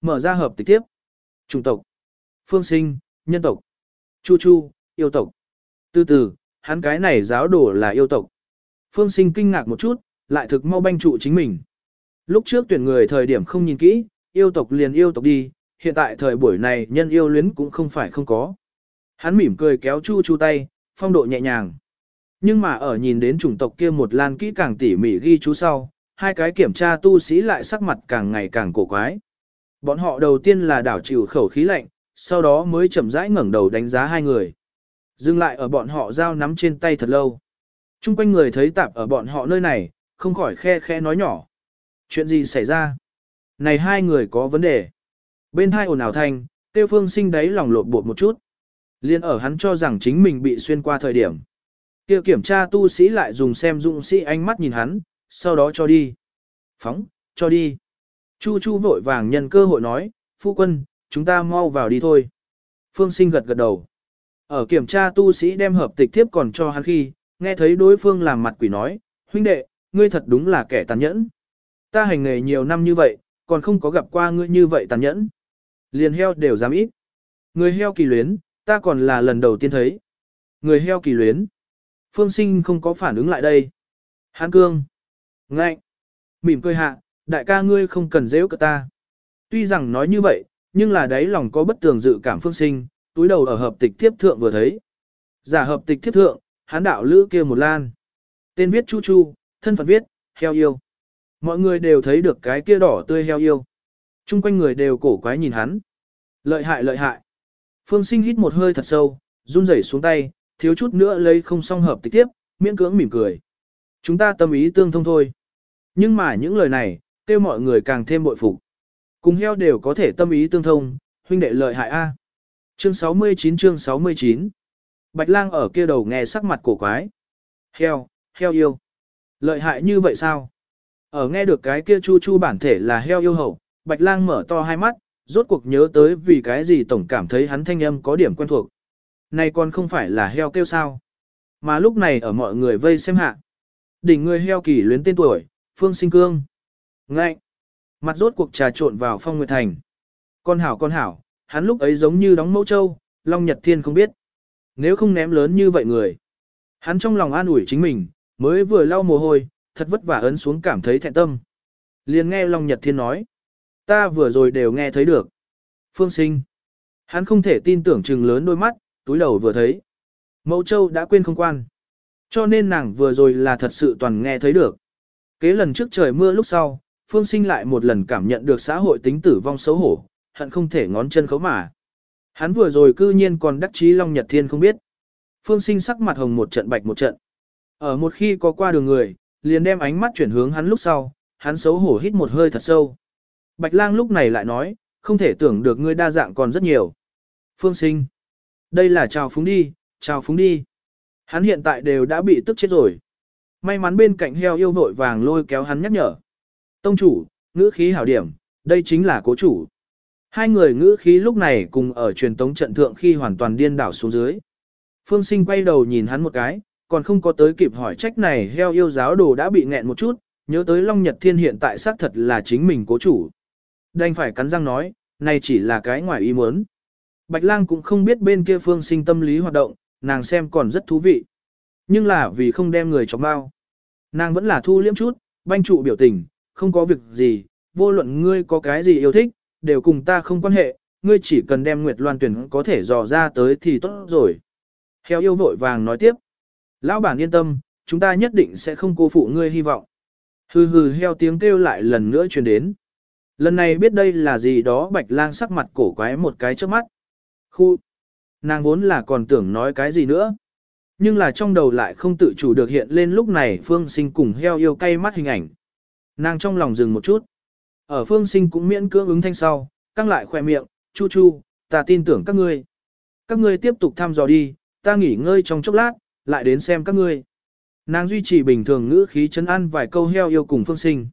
Mở ra hợp tịch tiếp. trung tộc. Phương sinh, nhân tộc. Chu Chu, yêu tộc. Từ từ, hắn cái này giáo đồ là yêu tộc. Phương sinh kinh ngạc một chút, lại thực mau banh trụ chính mình. Lúc trước tuyển người thời điểm không nhìn kỹ, yêu tộc liền yêu tộc đi, hiện tại thời buổi này nhân yêu luyến cũng không phải không có. Hắn mỉm cười kéo Chu Chu tay, phong độ nhẹ nhàng. Nhưng mà ở nhìn đến chủng tộc kia một lan kỹ càng tỉ mỉ ghi chú sau, hai cái kiểm tra tu sĩ lại sắc mặt càng ngày càng cổ quái. Bọn họ đầu tiên là đảo chịu khẩu khí lạnh, sau đó mới chậm rãi ngẩng đầu đánh giá hai người. Dừng lại ở bọn họ giao nắm trên tay thật lâu. Trung quanh người thấy tạp ở bọn họ nơi này, không khỏi khe khe nói nhỏ. Chuyện gì xảy ra? Này hai người có vấn đề. Bên hai ồn ào thanh, tiêu phương sinh đáy lòng lột bột một chút. Liên ở hắn cho rằng chính mình bị xuyên qua thời điểm kia kiểm tra tu sĩ lại dùng xem dụng sĩ ánh mắt nhìn hắn, sau đó cho đi. Phóng, cho đi. Chu Chu vội vàng nhân cơ hội nói, phu quân, chúng ta mau vào đi thôi. Phương sinh gật gật đầu. Ở kiểm tra tu sĩ đem hợp tịch tiếp còn cho hắn khi, nghe thấy đối phương làm mặt quỷ nói, huynh đệ, ngươi thật đúng là kẻ tàn nhẫn. Ta hành nghề nhiều năm như vậy, còn không có gặp qua ngươi như vậy tàn nhẫn. Liền heo đều dám ít. Người heo kỳ luyến, ta còn là lần đầu tiên thấy. Người heo kỳ luyến. Phương sinh không có phản ứng lại đây. Hán cương. Ngạnh. Mỉm cười hạ, đại ca ngươi không cần dễ cả ta. Tuy rằng nói như vậy, nhưng là đấy lòng có bất tường dự cảm phương sinh, túi đầu ở hợp tịch tiếp thượng vừa thấy. Giả hợp tịch tiếp thượng, hán đạo lữ kia một lan. Tên viết Chu Chu, thân phận viết, heo yêu. Mọi người đều thấy được cái kia đỏ tươi heo yêu. Trung quanh người đều cổ quái nhìn hắn. Lợi hại lợi hại. Phương sinh hít một hơi thật sâu, run rẩy xuống tay, thiếu chút nữa lấy không song hợp tịch tiếp, miễn cưỡng mỉm cười. Chúng ta tâm ý tương thông thôi. Nhưng mà những lời này, kêu mọi người càng thêm bội phục. Cùng heo đều có thể tâm ý tương thông, huynh đệ lợi hại A. Chương 69 chương 69 Bạch lang ở kia đầu nghe sắc mặt cổ quái. Heo, heo yêu. Lợi hại như vậy sao? Ở nghe được cái kia chu chu bản thể là heo yêu hậu, Bạch lang mở to hai mắt, rốt cuộc nhớ tới vì cái gì tổng cảm thấy hắn thanh âm có điểm quen thuộc. Này còn không phải là heo kêu sao? Mà lúc này ở mọi người vây xem hạ. Đỉnh người heo kỳ luyến tên tuổi, Phương Sinh Cương. Ngạnh! Mặt rốt cuộc trà trộn vào phong nguyệt thành. Con hảo con hảo, hắn lúc ấy giống như đóng mẫu châu, Long Nhật Thiên không biết. Nếu không ném lớn như vậy người. Hắn trong lòng an ủi chính mình, mới vừa lau mồ hôi, thật vất vả ấn xuống cảm thấy thẹn tâm. liền nghe Long Nhật Thiên nói. Ta vừa rồi đều nghe thấy được. Phương sinh. Hắn không thể tin tưởng trừng lớn đôi mắt, túi đầu vừa thấy. Mẫu châu đã quên không quan. Cho nên nàng vừa rồi là thật sự toàn nghe thấy được. Kế lần trước trời mưa lúc sau, Phương Sinh lại một lần cảm nhận được xã hội tính tử vong xấu hổ, hận không thể ngón chân khấu mà. Hắn vừa rồi cư nhiên còn đắc chí Long Nhật Thiên không biết. Phương Sinh sắc mặt hồng một trận bạch một trận. Ở một khi có qua đường người, liền đem ánh mắt chuyển hướng hắn lúc sau, hắn xấu hổ hít một hơi thật sâu. Bạch lang lúc này lại nói, không thể tưởng được ngươi đa dạng còn rất nhiều. Phương sinh. Đây là chào phúng đi, chào phúng đi. Hắn hiện tại đều đã bị tức chết rồi. May mắn bên cạnh heo yêu vội vàng lôi kéo hắn nhắc nhở. Tông chủ, ngữ khí hảo điểm, đây chính là cố chủ. Hai người ngữ khí lúc này cùng ở truyền tống trận thượng khi hoàn toàn điên đảo xuống dưới. Phương sinh quay đầu nhìn hắn một cái, còn không có tới kịp hỏi trách này heo yêu giáo đồ đã bị nghẹn một chút, nhớ tới Long Nhật Thiên hiện tại xác thật là chính mình cố chủ. Đành phải cắn răng nói, này chỉ là cái ngoài ý muốn. Bạch lang cũng không biết bên kia phương sinh tâm lý hoạt động, nàng xem còn rất thú vị. Nhưng là vì không đem người chọc bao. Nàng vẫn là thu liếm chút, banh trụ biểu tình, không có việc gì, vô luận ngươi có cái gì yêu thích, đều cùng ta không quan hệ, ngươi chỉ cần đem Nguyệt Loan tuyển có thể dò ra tới thì tốt rồi. Heo yêu vội vàng nói tiếp. Lão bản yên tâm, chúng ta nhất định sẽ không cô phụ ngươi hy vọng. Hừ hừ heo tiếng kêu lại lần nữa truyền đến. Lần này biết đây là gì đó bạch lang sắc mặt cổ quái một cái trước mắt. Khu! Nàng vốn là còn tưởng nói cái gì nữa. Nhưng là trong đầu lại không tự chủ được hiện lên lúc này phương sinh cùng heo yêu cay mắt hình ảnh. Nàng trong lòng dừng một chút. Ở phương sinh cũng miễn cưỡng ứng thanh sau, căng lại khoe miệng, chu chu, ta tin tưởng các ngươi. Các ngươi tiếp tục thăm dò đi, ta nghỉ ngơi trong chốc lát, lại đến xem các ngươi. Nàng duy trì bình thường ngữ khí chấn an vài câu heo yêu cùng phương sinh.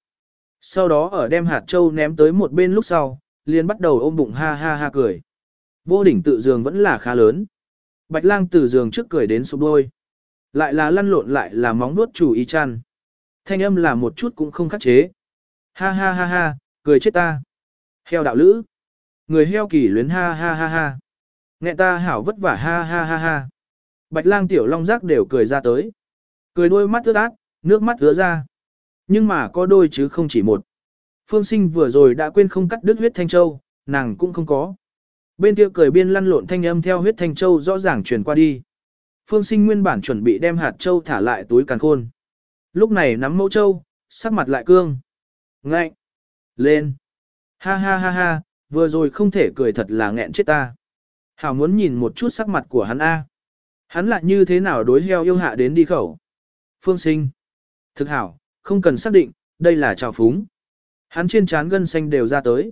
Sau đó ở đem hạt châu ném tới một bên lúc sau, liền bắt đầu ôm bụng ha ha ha cười. Vô đỉnh tự giường vẫn là khá lớn. Bạch lang từ giường trước cười đến sụp đôi. Lại là lăn lộn lại là móng nuốt chủ y chăn. Thanh âm là một chút cũng không khắc chế. Ha ha ha ha, cười chết ta. Heo đạo lữ. Người heo kỳ luyến ha ha ha ha. Nghe ta hảo vất vả ha ha ha ha. Bạch lang tiểu long giác đều cười ra tới. Cười đôi mắt ướt át, nước mắt ứa ra. Nhưng mà có đôi chứ không chỉ một. Phương sinh vừa rồi đã quên không cắt đứt huyết thanh châu, nàng cũng không có. Bên kia cười biên lăn lộn thanh âm theo huyết thanh châu rõ ràng truyền qua đi. Phương sinh nguyên bản chuẩn bị đem hạt châu thả lại túi càn khôn. Lúc này nắm mẫu châu, sắc mặt lại cương. Ngạnh! Lên! Ha ha ha ha, vừa rồi không thể cười thật là nghẹn chết ta. Hảo muốn nhìn một chút sắc mặt của hắn A. Hắn lại như thế nào đối heo yêu hạ đến đi khẩu. Phương sinh. Thực hảo, không cần xác định, đây là trào phúng. Hắn trên trán gân xanh đều ra tới.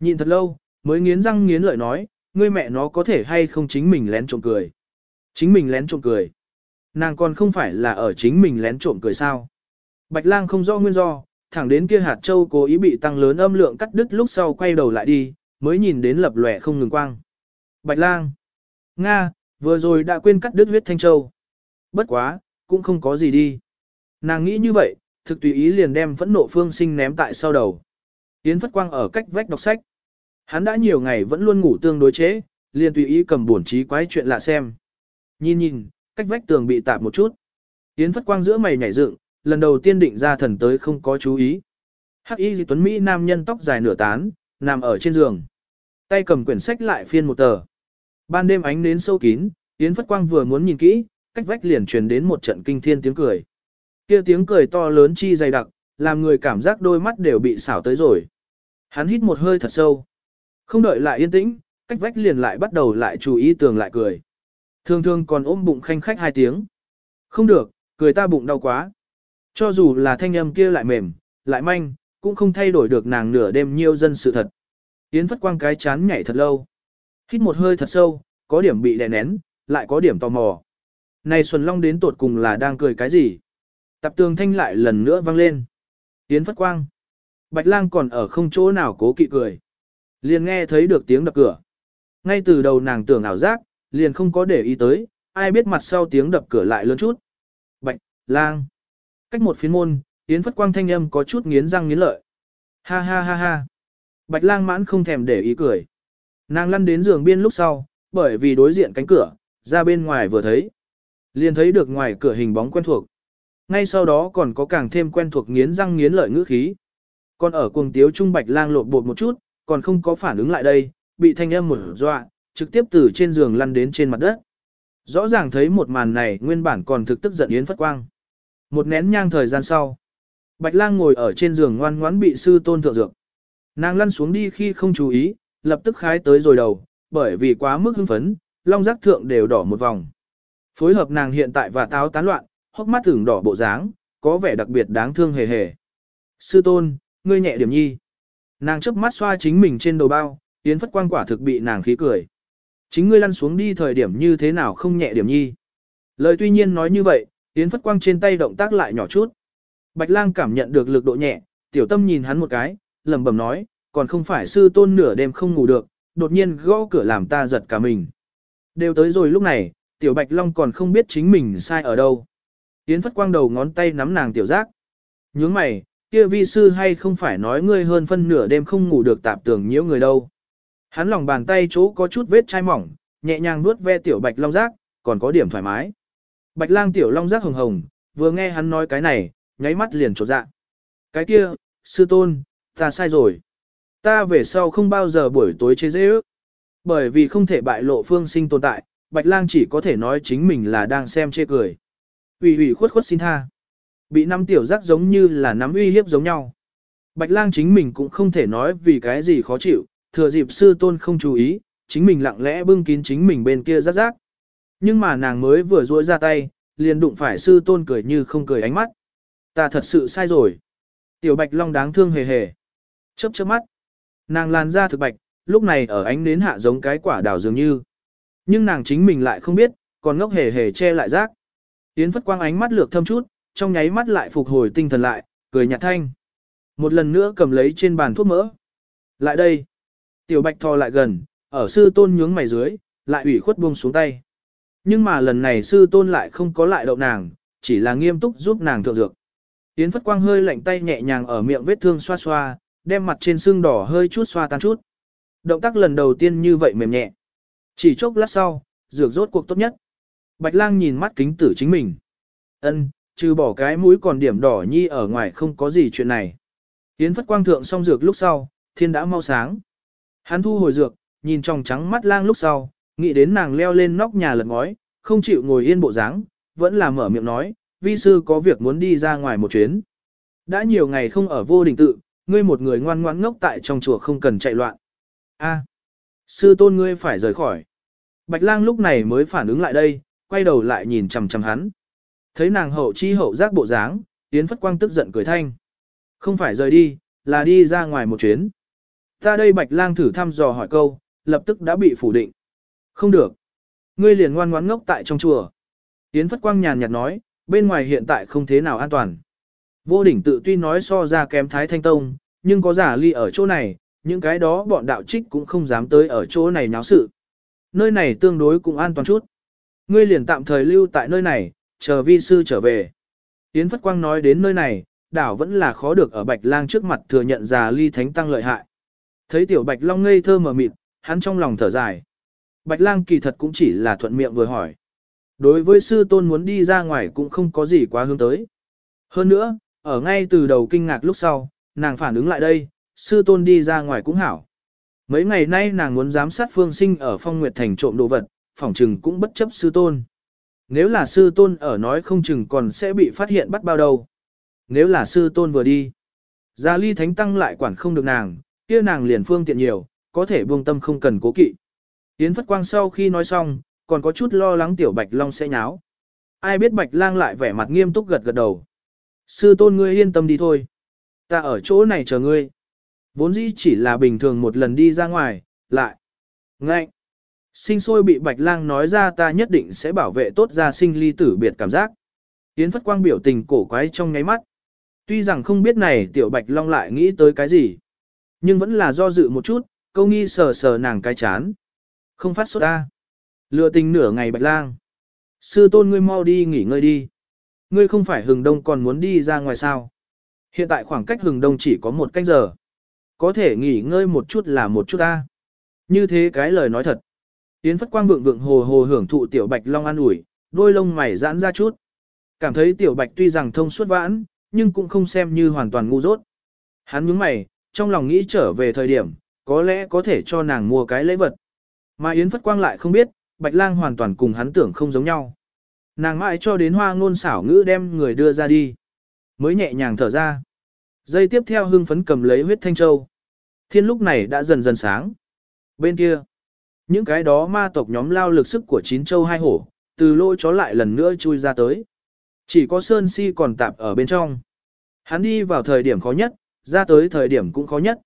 Nhìn thật lâu, mới nghiến răng nghiến lợi nói, ngươi mẹ nó có thể hay không chính mình lén trộm cười. Chính mình lén trộm cười. Nàng còn không phải là ở chính mình lén trộm cười sao. Bạch lang không rõ nguyên do, thẳng đến kia hạt châu cố ý bị tăng lớn âm lượng cắt đứt lúc sau quay đầu lại đi, mới nhìn đến lập lòe không ngừng quang. Bạch lang. Nga, vừa rồi đã quên cắt đứt huyết thanh châu. Bất quá, cũng không có gì đi. Nàng nghĩ như vậy, thực tùy ý liền đem phẫn nộ phương sinh ném tại sau đầu. Yến Phất Quang ở cách vách đọc sách. Hắn đã nhiều ngày vẫn luôn ngủ tương đối chế, liền tùy ý cầm buồn trí quái chuyện lạ xem. Nhìn nhìn, cách vách tường bị tạp một chút. Yến Phất Quang giữa mày nhảy dựng, lần đầu tiên định ra thần tới không có chú ý. Hắc Y Di Tuấn Mỹ nam nhân tóc dài nửa tán, nằm ở trên giường. Tay cầm quyển sách lại phiên một tờ. Ban đêm ánh nến sâu kín, Yến Phất Quang vừa muốn nhìn kỹ, cách vách liền truyền đến một trận kinh thiên tiếng cười. Kia tiếng cười to lớn chi dày đặc, làm người cảm giác đôi mắt đều bị xảo tới rồi. Hắn hít một hơi thật sâu. Không đợi lại yên tĩnh, cách vách liền lại bắt đầu lại chú ý tường lại cười. Thường thường còn ôm bụng khanh khách hai tiếng. Không được, cười ta bụng đau quá. Cho dù là thanh âm kia lại mềm, lại manh, cũng không thay đổi được nàng nửa đêm nhiêu dân sự thật. Yến phất quang cái chán nhảy thật lâu. Hít một hơi thật sâu, có điểm bị đè nén, lại có điểm tò mò. Này Xuân Long đến tột cùng là đang cười cái gì? Tập tường thanh lại lần nữa vang lên. Yến phất quang. Bạch lang còn ở không chỗ nào cố kỵ cười. Liền nghe thấy được tiếng đập cửa. Ngay từ đầu nàng tưởng ảo giác, liền không có để ý tới, ai biết mặt sau tiếng đập cửa lại lớn chút. Bạch, lang. Cách một phiến môn, Yến phất quang thanh âm có chút nghiến răng nghiến lợi. Ha ha ha ha. Bạch lang mãn không thèm để ý cười. Nàng lăn đến giường biên lúc sau, bởi vì đối diện cánh cửa, ra bên ngoài vừa thấy. Liền thấy được ngoài cửa hình bóng quen thuộc. Ngay sau đó còn có càng thêm quen thuộc nghiến răng nghiến lợi ngữ khí. Còn ở cuồng tiếu trung bạch lang lộn bột một chút, còn không có phản ứng lại đây, bị thanh âm một dọa, trực tiếp từ trên giường lăn đến trên mặt đất. Rõ ràng thấy một màn này nguyên bản còn thực tức giận Yến Phất Quang. Một nén nhang thời gian sau. Bạch lang ngồi ở trên giường ngoan ngoãn bị sư tôn thượng dược. Nàng lăn xuống đi khi không chú ý, lập tức khái tới rồi đầu, bởi vì quá mức hưng phấn, long giác thượng đều đỏ một vòng. Phối hợp nàng hiện tại và táo tán loạn, hốc mắt thường đỏ bộ dáng, có vẻ đặc biệt đáng thương hề hề. Sư tôn, ngươi nhẹ điểm nhi. Nàng chớp mắt xoa chính mình trên đầu bao, tiến phất quang quả thực bị nàng khí cười. Chính ngươi lăn xuống đi thời điểm như thế nào không nhẹ điểm nhi. Lời tuy nhiên nói như vậy, tiến phất quang trên tay động tác lại nhỏ chút. Bạch lang cảm nhận được lực độ nhẹ, tiểu tâm nhìn hắn một cái, lẩm bẩm nói, còn không phải sư tôn nửa đêm không ngủ được, đột nhiên gõ cửa làm ta giật cả mình. Đều tới rồi lúc này, tiểu bạch long còn không biết chính mình sai ở đâu. Yến phất quang đầu ngón tay nắm nàng tiểu giác. Nhướng mày, kia vi sư hay không phải nói ngươi hơn phân nửa đêm không ngủ được tạp tưởng nhiễu người đâu. Hắn lòng bàn tay chỗ có chút vết chai mỏng, nhẹ nhàng vuốt ve tiểu bạch long giác, còn có điểm thoải mái. Bạch lang tiểu long giác hồng hồng, vừa nghe hắn nói cái này, nháy mắt liền trột dạ. Cái kia, sư tôn, ta sai rồi. Ta về sau không bao giờ buổi tối chế dễ ước. Bởi vì không thể bại lộ phương sinh tồn tại, Bạch lang chỉ có thể nói chính mình là đang xem chê cười. Ủy ủy khuất khuất xin tha. Bị năm tiểu giác giống như là nắm uy hiếp giống nhau. Bạch lang chính mình cũng không thể nói vì cái gì khó chịu, thừa dịp sư tôn không chú ý, chính mình lặng lẽ bưng kín chính mình bên kia rắc rác. Nhưng mà nàng mới vừa duỗi ra tay, liền đụng phải sư tôn cười như không cười ánh mắt. Ta thật sự sai rồi. Tiểu bạch long đáng thương hề hề. Chớp chớp mắt. Nàng làn ra thực bạch, lúc này ở ánh nến hạ giống cái quả đào dường như. Nhưng nàng chính mình lại không biết, còn ngốc hề hề che lại rác. Yến phất quang ánh mắt lược thâm chút, trong nháy mắt lại phục hồi tinh thần lại, cười nhạt thanh. Một lần nữa cầm lấy trên bàn thuốc mỡ. Lại đây. Tiểu bạch thò lại gần, ở sư tôn nhướng mày dưới, lại ủy khuất buông xuống tay. Nhưng mà lần này sư tôn lại không có lại đậu nàng, chỉ là nghiêm túc giúp nàng thượng dược. Yến phất quang hơi lạnh tay nhẹ nhàng ở miệng vết thương xoa xoa, đem mặt trên xương đỏ hơi chút xoa tan chút. Động tác lần đầu tiên như vậy mềm nhẹ. Chỉ chốc lát sau, dược rốt cuộc tốt nhất. Bạch lang nhìn mắt kính tử chính mình. ân trừ bỏ cái mũi còn điểm đỏ nhi ở ngoài không có gì chuyện này. Yến phất quang thượng xong dược lúc sau, thiên đã mau sáng. Hắn thu hồi dược, nhìn trong trắng mắt lang lúc sau, nghĩ đến nàng leo lên nóc nhà lật ngói, không chịu ngồi yên bộ dáng, vẫn là mở miệng nói, vi sư có việc muốn đi ra ngoài một chuyến. Đã nhiều ngày không ở vô đình tự, ngươi một người ngoan ngoãn ngốc tại trong chùa không cần chạy loạn. A, sư tôn ngươi phải rời khỏi. Bạch lang lúc này mới phản ứng lại đây, quay đầu lại nhìn chằm chằm hắn. Thấy nàng hậu chi hậu giác bộ dáng, Yến Phất Quang tức giận cười thanh. Không phải rời đi, là đi ra ngoài một chuyến. Ta đây Bạch lang thử thăm dò hỏi câu, lập tức đã bị phủ định. Không được. Ngươi liền ngoan ngoãn ngốc tại trong chùa. Yến Phất Quang nhàn nhạt nói, bên ngoài hiện tại không thế nào an toàn. Vô đỉnh tự tuy nói so ra kém Thái Thanh Tông, nhưng có giả ly ở chỗ này, những cái đó bọn đạo trích cũng không dám tới ở chỗ này náo sự. Nơi này tương đối cũng an toàn chút. Ngươi liền tạm thời lưu tại nơi này, chờ vi sư trở về. Yến Phất Quang nói đến nơi này, đảo vẫn là khó được ở Bạch Lang trước mặt thừa nhận già ly thánh tăng lợi hại. Thấy tiểu Bạch Long ngây thơ mờ mịt, hắn trong lòng thở dài. Bạch Lang kỳ thật cũng chỉ là thuận miệng vừa hỏi. Đối với sư tôn muốn đi ra ngoài cũng không có gì quá hướng tới. Hơn nữa, ở ngay từ đầu kinh ngạc lúc sau, nàng phản ứng lại đây, sư tôn đi ra ngoài cũng hảo. Mấy ngày nay nàng muốn giám sát phương sinh ở phong nguyệt thành trộm đồ vật, phỏng trừng cũng bất chấp sư tôn. Nếu là sư tôn ở nói không chừng còn sẽ bị phát hiện bắt bao đâu. Nếu là sư tôn vừa đi, gia ly thánh tăng lại quản không được nàng, kia nàng liền phương tiện nhiều, có thể buông tâm không cần cố kỵ. Yến Phất Quang sau khi nói xong, còn có chút lo lắng tiểu Bạch Long sẽ nháo. Ai biết Bạch Lang lại vẻ mặt nghiêm túc gật gật đầu. Sư tôn ngươi yên tâm đi thôi. Ta ở chỗ này chờ ngươi. Vốn dĩ chỉ là bình thường một lần đi ra ngoài, lại. Ngạnh. Sinh sôi bị Bạch Lang nói ra ta nhất định sẽ bảo vệ tốt gia sinh ly tử biệt cảm giác. Yến Phất Quang biểu tình cổ quái trong ngáy mắt. Tuy rằng không biết này tiểu Bạch Long lại nghĩ tới cái gì. Nhưng vẫn là do dự một chút, câu nghi sờ sờ nàng cái chán. Không phát sốt ta. Lừa tình nửa ngày Bạch Lang. Sư tôn ngươi mau đi nghỉ ngơi đi. Ngươi không phải hừng đông còn muốn đi ra ngoài sao. Hiện tại khoảng cách hừng đông chỉ có một canh giờ. Có thể nghỉ ngơi một chút là một chút ta. Như thế cái lời nói thật. Yến Phất Quang vượng vượng hồ hồ hưởng thụ tiểu bạch long an ủi, đôi lông mày giãn ra chút. Cảm thấy tiểu bạch tuy rằng thông suốt vãn, nhưng cũng không xem như hoàn toàn ngu dốt. Hắn nhướng mày, trong lòng nghĩ trở về thời điểm, có lẽ có thể cho nàng mua cái lễ vật. Mà Yến Phất Quang lại không biết, Bạch Lang hoàn toàn cùng hắn tưởng không giống nhau. Nàng mãi cho đến hoa ngôn xảo ngữ đem người đưa ra đi. Mới nhẹ nhàng thở ra. Dây tiếp theo hưng phấn cầm lấy huyết thanh châu. Thiên lúc này đã dần dần sáng. Bên kia, những cái đó ma tộc nhóm lao lực sức của chín châu hai hổ, từ lỗ chó lại lần nữa chui ra tới. Chỉ có Sơn Si còn tạp ở bên trong. Hắn đi vào thời điểm khó nhất, ra tới thời điểm cũng khó nhất.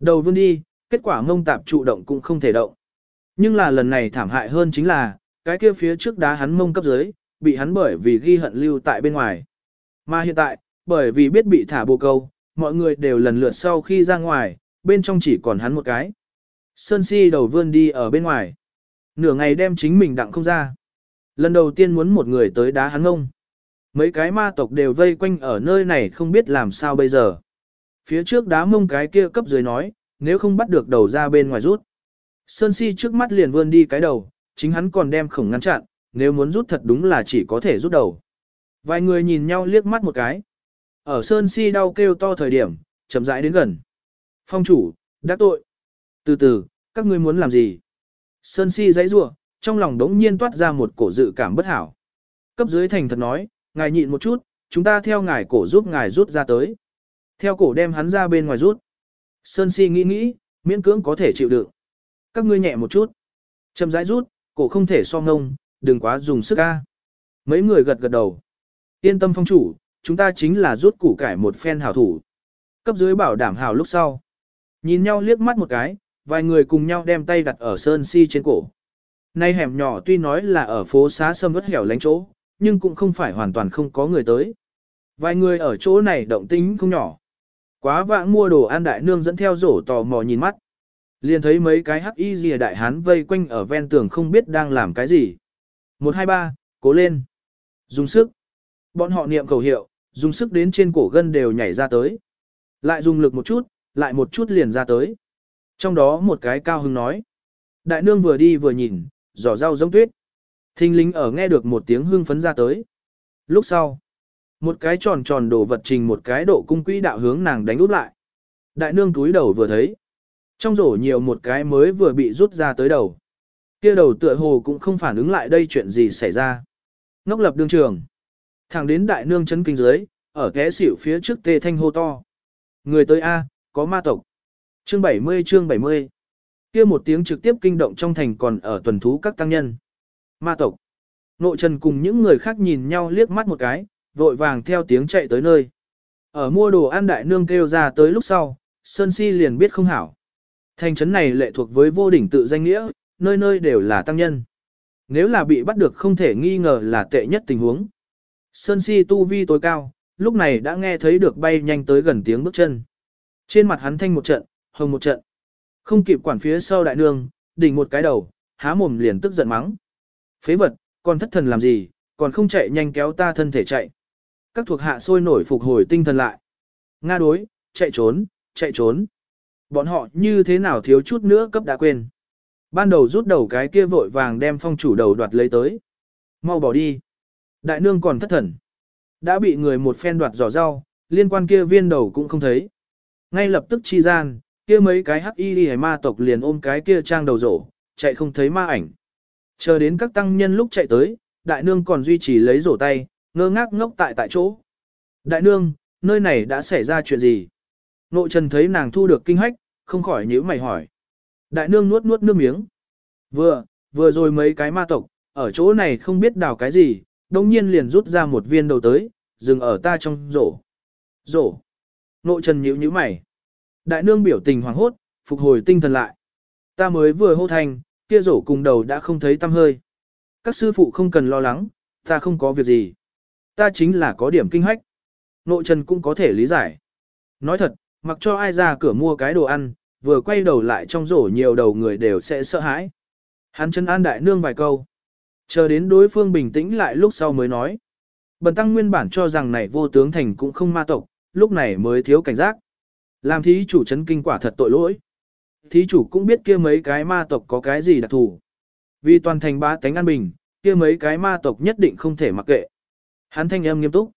Đầu vươn đi, kết quả mông tạp trụ động cũng không thể động. Nhưng là lần này thảm hại hơn chính là, cái kia phía trước đá hắn mông cấp dưới, bị hắn bởi vì ghi hận lưu tại bên ngoài. Mà hiện tại, bởi vì biết bị thả bồ câu, mọi người đều lần lượt sau khi ra ngoài, bên trong chỉ còn hắn một cái. Sơn si đầu vươn đi ở bên ngoài. Nửa ngày đem chính mình đặng không ra. Lần đầu tiên muốn một người tới đá hắn ông, Mấy cái ma tộc đều vây quanh ở nơi này không biết làm sao bây giờ. Phía trước đá mông cái kia cấp dưới nói, nếu không bắt được đầu ra bên ngoài rút. Sơn si trước mắt liền vươn đi cái đầu, chính hắn còn đem khổng ngăn chặn, nếu muốn rút thật đúng là chỉ có thể rút đầu. Vài người nhìn nhau liếc mắt một cái. Ở Sơn si đau kêu to thời điểm, chậm rãi đến gần. Phong chủ, đã tội. Từ từ, các ngươi muốn làm gì? Sơn si dãy rủa trong lòng đống nhiên toát ra một cổ dự cảm bất hảo. Cấp dưới thành thật nói, ngài nhịn một chút, chúng ta theo ngài cổ giúp ngài rút ra tới. Theo cổ đem hắn ra bên ngoài rút. Sơn si nghĩ nghĩ, miễn cưỡng có thể chịu đựng. Các ngươi nhẹ một chút. Chậm rãi rút, cổ không thể so ngông, đừng quá dùng sức ca. Mấy người gật gật đầu. Yên tâm phong chủ, chúng ta chính là rút củ cải một phen hảo thủ. Cấp dưới bảo đảm hảo lúc sau. Nhìn nhau liếc mắt một cái, vài người cùng nhau đem tay đặt ở sơn si trên cổ. Nay hẻm nhỏ tuy nói là ở phố xá sâm vất hẻo lánh chỗ, nhưng cũng không phải hoàn toàn không có người tới. Vài người ở chỗ này động tính không nhỏ. Quá vãng mua đồ ăn đại nương dẫn theo rổ tò mò nhìn mắt. Liền thấy mấy cái hắc y rìa đại hán vây quanh ở ven tường không biết đang làm cái gì. Một hai ba, cố lên. Dùng sức. Bọn họ niệm khẩu hiệu, dùng sức đến trên cổ gân đều nhảy ra tới. Lại dùng lực một chút, lại một chút liền ra tới. Trong đó một cái cao hưng nói. Đại nương vừa đi vừa nhìn, giỏ rau giống tuyết. Thinh lính ở nghe được một tiếng hưng phấn ra tới. Lúc sau, một cái tròn tròn đồ vật trình một cái độ cung quỹ đạo hướng nàng đánh úp lại. Đại nương túi đầu vừa thấy. Trong rổ nhiều một cái mới vừa bị rút ra tới đầu. kia đầu tựa hồ cũng không phản ứng lại đây chuyện gì xảy ra. Ngốc lập đương trường. Thẳng đến đại nương chấn kinh dưới, ở ké xỉu phía trước tê thanh hô to. Người tới A, có ma tộc. Chương 70 chương 70. kia một tiếng trực tiếp kinh động trong thành còn ở tuần thú các tăng nhân. Ma tộc. Nội trần cùng những người khác nhìn nhau liếc mắt một cái, vội vàng theo tiếng chạy tới nơi. Ở mua đồ ăn đại nương kêu ra tới lúc sau, Sơn Si liền biết không hảo. Thành trấn này lệ thuộc với vô đỉnh tự danh nghĩa, nơi nơi đều là tăng nhân. Nếu là bị bắt được không thể nghi ngờ là tệ nhất tình huống. Sơn Si tu vi tối cao, lúc này đã nghe thấy được bay nhanh tới gần tiếng bước chân. Trên mặt hắn thanh một trận, hồng một trận. Không kịp quản phía sau đại nương, đỉnh một cái đầu, há mồm liền tức giận mắng. Phế vật, còn thất thần làm gì, còn không chạy nhanh kéo ta thân thể chạy. Các thuộc hạ sôi nổi phục hồi tinh thần lại. Nga đối, chạy trốn, chạy trốn. Bọn họ như thế nào thiếu chút nữa cấp đã quên. Ban đầu rút đầu cái kia vội vàng đem phong chủ đầu đoạt lấy tới. Mau bỏ đi. Đại nương còn thất thần. Đã bị người một phen đoạt giỏ rau, liên quan kia viên đầu cũng không thấy. Ngay lập tức chi gian, kia mấy cái hắc y hay ma tộc liền ôm cái kia trang đầu rổ, chạy không thấy ma ảnh. Chờ đến các tăng nhân lúc chạy tới, đại nương còn duy trì lấy rổ tay, ngơ ngác ngốc tại tại chỗ. Đại nương, nơi này đã xảy ra chuyện gì? Nội trần thấy nàng thu được kinh hách, không khỏi nhíu mày hỏi. Đại nương nuốt nuốt nước miếng. Vừa, vừa rồi mấy cái ma tộc, ở chỗ này không biết đào cái gì, đồng nhiên liền rút ra một viên đầu tới, dừng ở ta trong rổ. Rổ. Nội trần nhíu nhíu mày. Đại nương biểu tình hoảng hốt, phục hồi tinh thần lại. Ta mới vừa hô thành, kia rổ cùng đầu đã không thấy tâm hơi. Các sư phụ không cần lo lắng, ta không có việc gì. Ta chính là có điểm kinh hách. Nội trần cũng có thể lý giải. Nói thật, mặc cho ai ra cửa mua cái đồ ăn, vừa quay đầu lại trong rổ nhiều đầu người đều sẽ sợ hãi. Hắn chân an đại nương vài câu. Chờ đến đối phương bình tĩnh lại lúc sau mới nói. Bần tăng nguyên bản cho rằng này vô tướng thành cũng không ma tộc, lúc này mới thiếu cảnh giác. Làm thí chủ chấn kinh quả thật tội lỗi. Thí chủ cũng biết kia mấy cái ma tộc có cái gì đặc thù. Vì toàn thành ba tánh an bình, kia mấy cái ma tộc nhất định không thể mặc kệ. Hắn thanh âm nghiêm túc.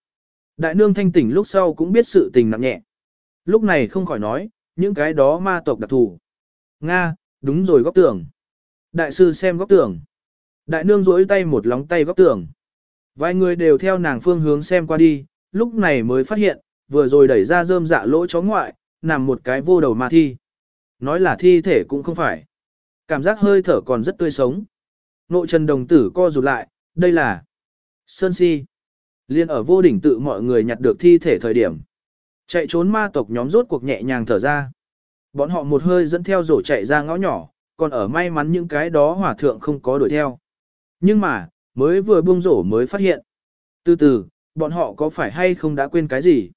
Đại nương thanh tỉnh lúc sau cũng biết sự tình nặng nhẹ. Lúc này không khỏi nói, những cái đó ma tộc đặc thù. Nga, đúng rồi góc tường. Đại sư xem góc tường. Đại nương rỗi tay một lóng tay góc tường. Vài người đều theo nàng phương hướng xem qua đi, lúc này mới phát hiện, vừa rồi đẩy ra rơm dạ lỗ chó ngoại, nằm một cái vô đầu ma thi. Nói là thi thể cũng không phải. Cảm giác hơi thở còn rất tươi sống. Nội trần đồng tử co rụt lại, đây là Sơn Si. Liên ở vô đỉnh tự mọi người nhặt được thi thể thời điểm. Chạy trốn ma tộc nhóm rốt cuộc nhẹ nhàng thở ra. Bọn họ một hơi dẫn theo rổ chạy ra ngõ nhỏ, còn ở may mắn những cái đó hỏa thượng không có đuổi theo. Nhưng mà, mới vừa buông rổ mới phát hiện. Từ từ, bọn họ có phải hay không đã quên cái gì?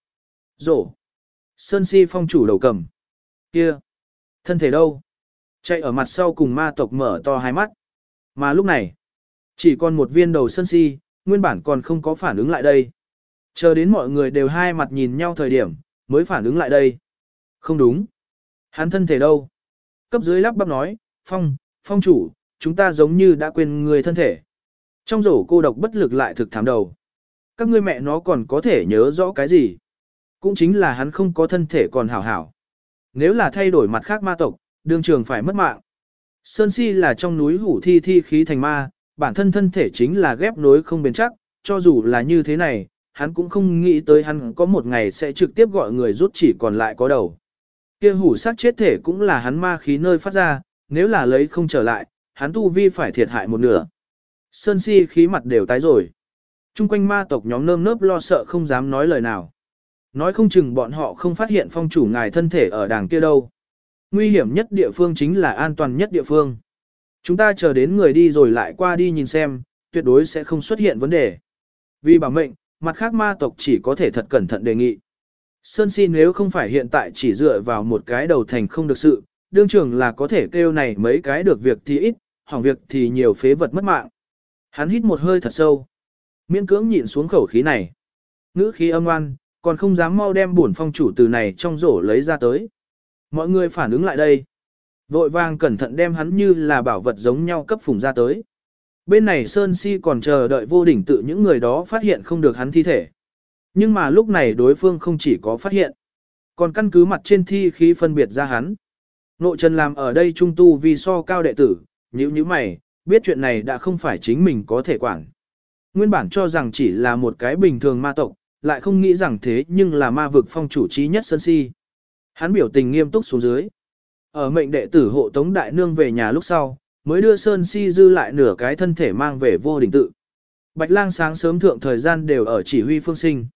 Rổ. Sơn si phong chủ đầu cầm. Kia. Thân thể đâu? Chạy ở mặt sau cùng ma tộc mở to hai mắt. Mà lúc này, chỉ còn một viên đầu sơn si, nguyên bản còn không có phản ứng lại đây. Chờ đến mọi người đều hai mặt nhìn nhau thời điểm, mới phản ứng lại đây. Không đúng. Hắn thân thể đâu? Cấp dưới lắp bắp nói, phong, phong chủ, chúng ta giống như đã quên người thân thể. Trong rổ cô độc bất lực lại thực thảm đầu. Các ngươi mẹ nó còn có thể nhớ rõ cái gì? Cũng chính là hắn không có thân thể còn hảo hảo. Nếu là thay đổi mặt khác ma tộc, đương trường phải mất mạng. Sơn Si là trong núi hủ thi thi khí thành ma, bản thân thân thể chính là ghép nối không bền chắc, cho dù là như thế này, hắn cũng không nghĩ tới hắn có một ngày sẽ trực tiếp gọi người rút chỉ còn lại có đầu. Kia hủ sát chết thể cũng là hắn ma khí nơi phát ra, nếu là lấy không trở lại, hắn tu vi phải thiệt hại một nửa. Sơn si khí mặt đều tái rồi. Trung quanh ma tộc nhóm nơm nớp lo sợ không dám nói lời nào. Nói không chừng bọn họ không phát hiện phong chủ ngài thân thể ở đàng kia đâu. Nguy hiểm nhất địa phương chính là an toàn nhất địa phương. Chúng ta chờ đến người đi rồi lại qua đi nhìn xem, tuyệt đối sẽ không xuất hiện vấn đề. Vì bảo mệnh, mặt khác ma tộc chỉ có thể thật cẩn thận đề nghị. Sơn Si nếu không phải hiện tại chỉ dựa vào một cái đầu thành không được sự, đương trưởng là có thể kêu này mấy cái được việc thì ít, hỏng việc thì nhiều phế vật mất mạng. Hắn hít một hơi thật sâu. Miễn cưỡng nhịn xuống khẩu khí này. Ngữ khí âm oan, còn không dám mau đem bổn phong chủ từ này trong rổ lấy ra tới. Mọi người phản ứng lại đây. Vội vàng cẩn thận đem hắn như là bảo vật giống nhau cấp phùng ra tới. Bên này Sơn Si còn chờ đợi vô đỉnh tự những người đó phát hiện không được hắn thi thể. Nhưng mà lúc này đối phương không chỉ có phát hiện, còn căn cứ mặt trên thi khí phân biệt ra hắn. Nội trần làm ở đây trung tu vì so cao đệ tử, nhữ như mày, biết chuyện này đã không phải chính mình có thể quản. Nguyên bản cho rằng chỉ là một cái bình thường ma tộc, lại không nghĩ rằng thế nhưng là ma vực phong chủ trí nhất Sơn Si. Hắn biểu tình nghiêm túc xuống dưới. Ở mệnh đệ tử hộ tống đại nương về nhà lúc sau, mới đưa Sơn Si dư lại nửa cái thân thể mang về vô đỉnh tự. Bạch lang sáng sớm thượng thời gian đều ở chỉ huy phương sinh.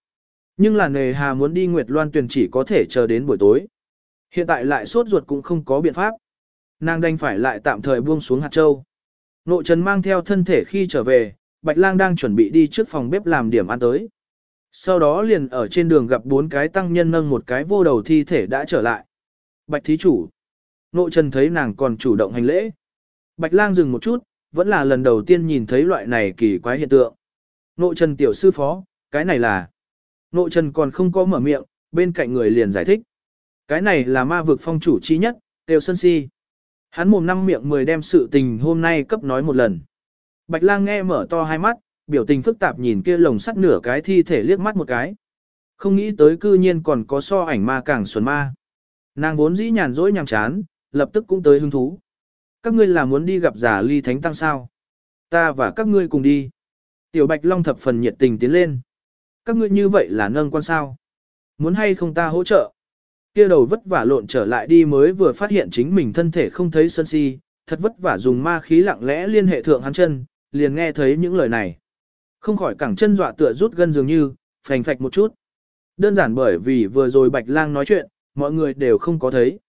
Nhưng là nề hà muốn đi Nguyệt Loan tuyển chỉ có thể chờ đến buổi tối. Hiện tại lại sốt ruột cũng không có biện pháp. Nàng đành phải lại tạm thời buông xuống hạt châu. Nội trần mang theo thân thể khi trở về, Bạch lang đang chuẩn bị đi trước phòng bếp làm điểm ăn tới. Sau đó liền ở trên đường gặp bốn cái tăng nhân nâng một cái vô đầu thi thể đã trở lại. Bạch thí chủ. Nội trần thấy nàng còn chủ động hành lễ. Bạch lang dừng một chút, vẫn là lần đầu tiên nhìn thấy loại này kỳ quái hiện tượng. Nội trần tiểu sư phó, cái này là... Nội trần còn không có mở miệng, bên cạnh người liền giải thích. Cái này là ma vực phong chủ chi nhất, Tiêu Sơn Si. Hắn mồm năm miệng mười đem sự tình hôm nay cấp nói một lần. Bạch lang nghe mở to hai mắt, biểu tình phức tạp nhìn kia lồng sắt nửa cái thi thể liếc mắt một cái. Không nghĩ tới cư nhiên còn có so ảnh ma càng xuân ma. Nàng vốn dĩ nhàn rỗi nhàm chán, lập tức cũng tới hứng thú. Các ngươi là muốn đi gặp giả ly thánh tăng sao? Ta và các ngươi cùng đi. Tiểu Bạch Long thập phần nhiệt tình tiến lên. Các ngươi như vậy là nâng quan sao? Muốn hay không ta hỗ trợ? Kia đầu vất vả lộn trở lại đi mới vừa phát hiện chính mình thân thể không thấy sân si, thật vất vả dùng ma khí lặng lẽ liên hệ thượng hắn chân, liền nghe thấy những lời này. Không khỏi cẳng chân dọa tựa rút gân dường như, phành phạch một chút. Đơn giản bởi vì vừa rồi Bạch Lang nói chuyện, mọi người đều không có thấy.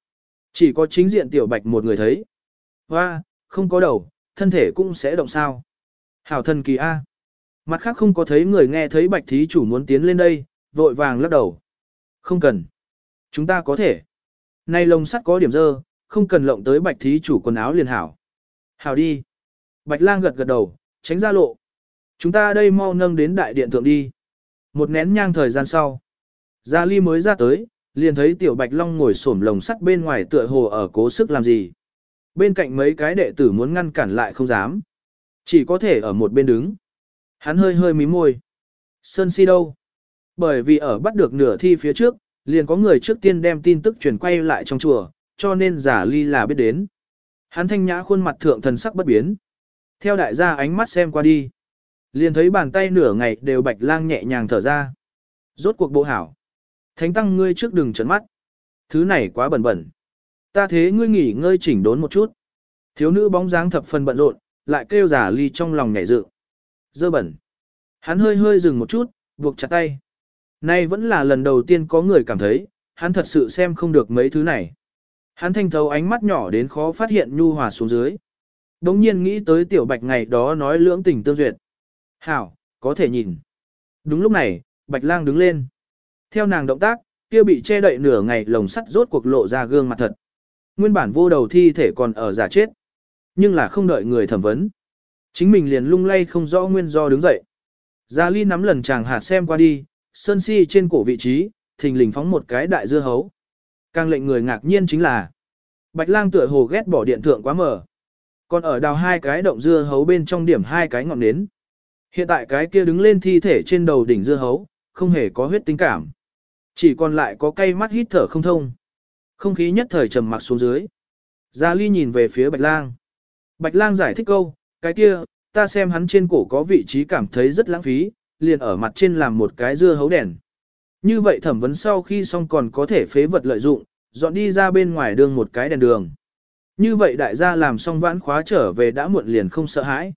Chỉ có chính diện tiểu Bạch một người thấy. Hoa, không có đầu, thân thể cũng sẽ động sao. Hảo thần kỳ A. Mặt khác không có thấy người nghe thấy Bạch Thí chủ muốn tiến lên đây, vội vàng lắc đầu. Không cần. Chúng ta có thể. Nay lồng sắt có điểm dơ, không cần lộng tới Bạch Thí chủ quần áo liền hảo. Hảo đi. Bạch lang gật gật đầu, tránh ra lộ. Chúng ta đây mau nâng đến đại điện thượng đi. Một nén nhang thời gian sau. Gia Ly mới ra tới, liền thấy tiểu Bạch Long ngồi xổm lồng sắt bên ngoài tựa hồ ở cố sức làm gì. Bên cạnh mấy cái đệ tử muốn ngăn cản lại không dám. Chỉ có thể ở một bên đứng. Hắn hơi hơi mím môi. Sơn si đâu? Bởi vì ở bắt được nửa thi phía trước, liền có người trước tiên đem tin tức truyền quay lại trong chùa, cho nên giả ly là biết đến. Hắn thanh nhã khuôn mặt thượng thần sắc bất biến. Theo đại gia ánh mắt xem qua đi. Liền thấy bàn tay nửa ngày đều bạch lang nhẹ nhàng thở ra. Rốt cuộc bộ hảo. Thánh tăng ngươi trước đừng trấn mắt. Thứ này quá bẩn bẩn. Ta thế ngươi nghỉ ngơi chỉnh đốn một chút. Thiếu nữ bóng dáng thập phần bận rộn, lại kêu giả ly trong lòng nhảy dự. Dơ bẩn. Hắn hơi hơi dừng một chút, buộc chặt tay. Nay vẫn là lần đầu tiên có người cảm thấy, hắn thật sự xem không được mấy thứ này. Hắn thanh thấu ánh mắt nhỏ đến khó phát hiện nhu hòa xuống dưới. Đống nhiên nghĩ tới tiểu bạch ngày đó nói lưỡng tình tương duyệt. Hảo, có thể nhìn. Đúng lúc này, bạch lang đứng lên. Theo nàng động tác, kia bị che đậy nửa ngày lồng sắt rốt cuộc lộ ra gương mặt thật. Nguyên bản vô đầu thi thể còn ở giả chết. Nhưng là không đợi người thẩm vấn. Chính mình liền lung lay không rõ nguyên do đứng dậy. Gia Ly nắm lần chàng hạt xem qua đi, sơn si trên cổ vị trí, thình lình phóng một cái đại dưa hấu. Càng lệnh người ngạc nhiên chính là, Bạch lang tựa hồ ghét bỏ điện thượng quá mở, Còn ở đào hai cái động dưa hấu bên trong điểm hai cái ngọn nến. Hiện tại cái kia đứng lên thi thể trên đầu đỉnh dưa hấu, không hề có huyết tính cảm. Chỉ còn lại có cây mắt hít thở không thông. Không khí nhất thời trầm mặc xuống dưới. Gia Ly nhìn về phía Bạch Lang. Bạch Lang giải thích câu, cái kia, ta xem hắn trên cổ có vị trí cảm thấy rất lãng phí, liền ở mặt trên làm một cái dưa hấu đèn. Như vậy thẩm vấn sau khi xong còn có thể phế vật lợi dụng, dọn đi ra bên ngoài đường một cái đèn đường. Như vậy đại gia làm xong vãn khóa trở về đã muộn liền không sợ hãi.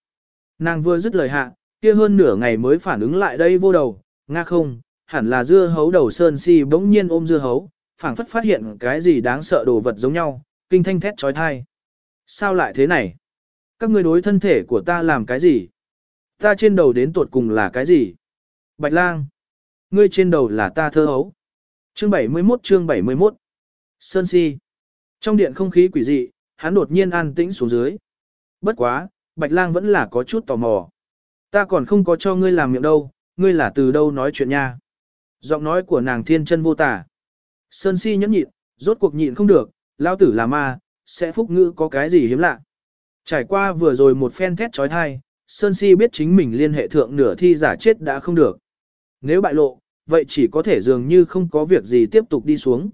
Nàng vừa dứt lời hạ, kia hơn nửa ngày mới phản ứng lại đây vô đầu, nga không, hẳn là dưa hấu đầu sơn si bỗng nhiên ôm dưa hấu, phảng phất phát hiện cái gì đáng sợ đồ vật giống nhau, kinh thanh thét trói thai. Sao lại thế này? Các người đối thân thể của ta làm cái gì? Ta trên đầu đến tuột cùng là cái gì? Bạch lang. Ngươi trên đầu là ta thơ hấu. Chương 71 chương 71. Sơn si. Trong điện không khí quỷ dị, hắn đột nhiên an tĩnh xuống dưới. Bất quá, Bạch lang vẫn là có chút tò mò. Ta còn không có cho ngươi làm miệng đâu, ngươi là từ đâu nói chuyện nha. Giọng nói của nàng thiên chân vô tả. Sơn si nhẫn nhịn, rốt cuộc nhịn không được, lao tử là ma, sẽ phúc ngữ có cái gì hiếm lạ. Trải qua vừa rồi một phen thét trói thai, Sơn si biết chính mình liên hệ thượng nửa thi giả chết đã không được. Nếu bại lộ, vậy chỉ có thể dường như không có việc gì tiếp tục đi xuống.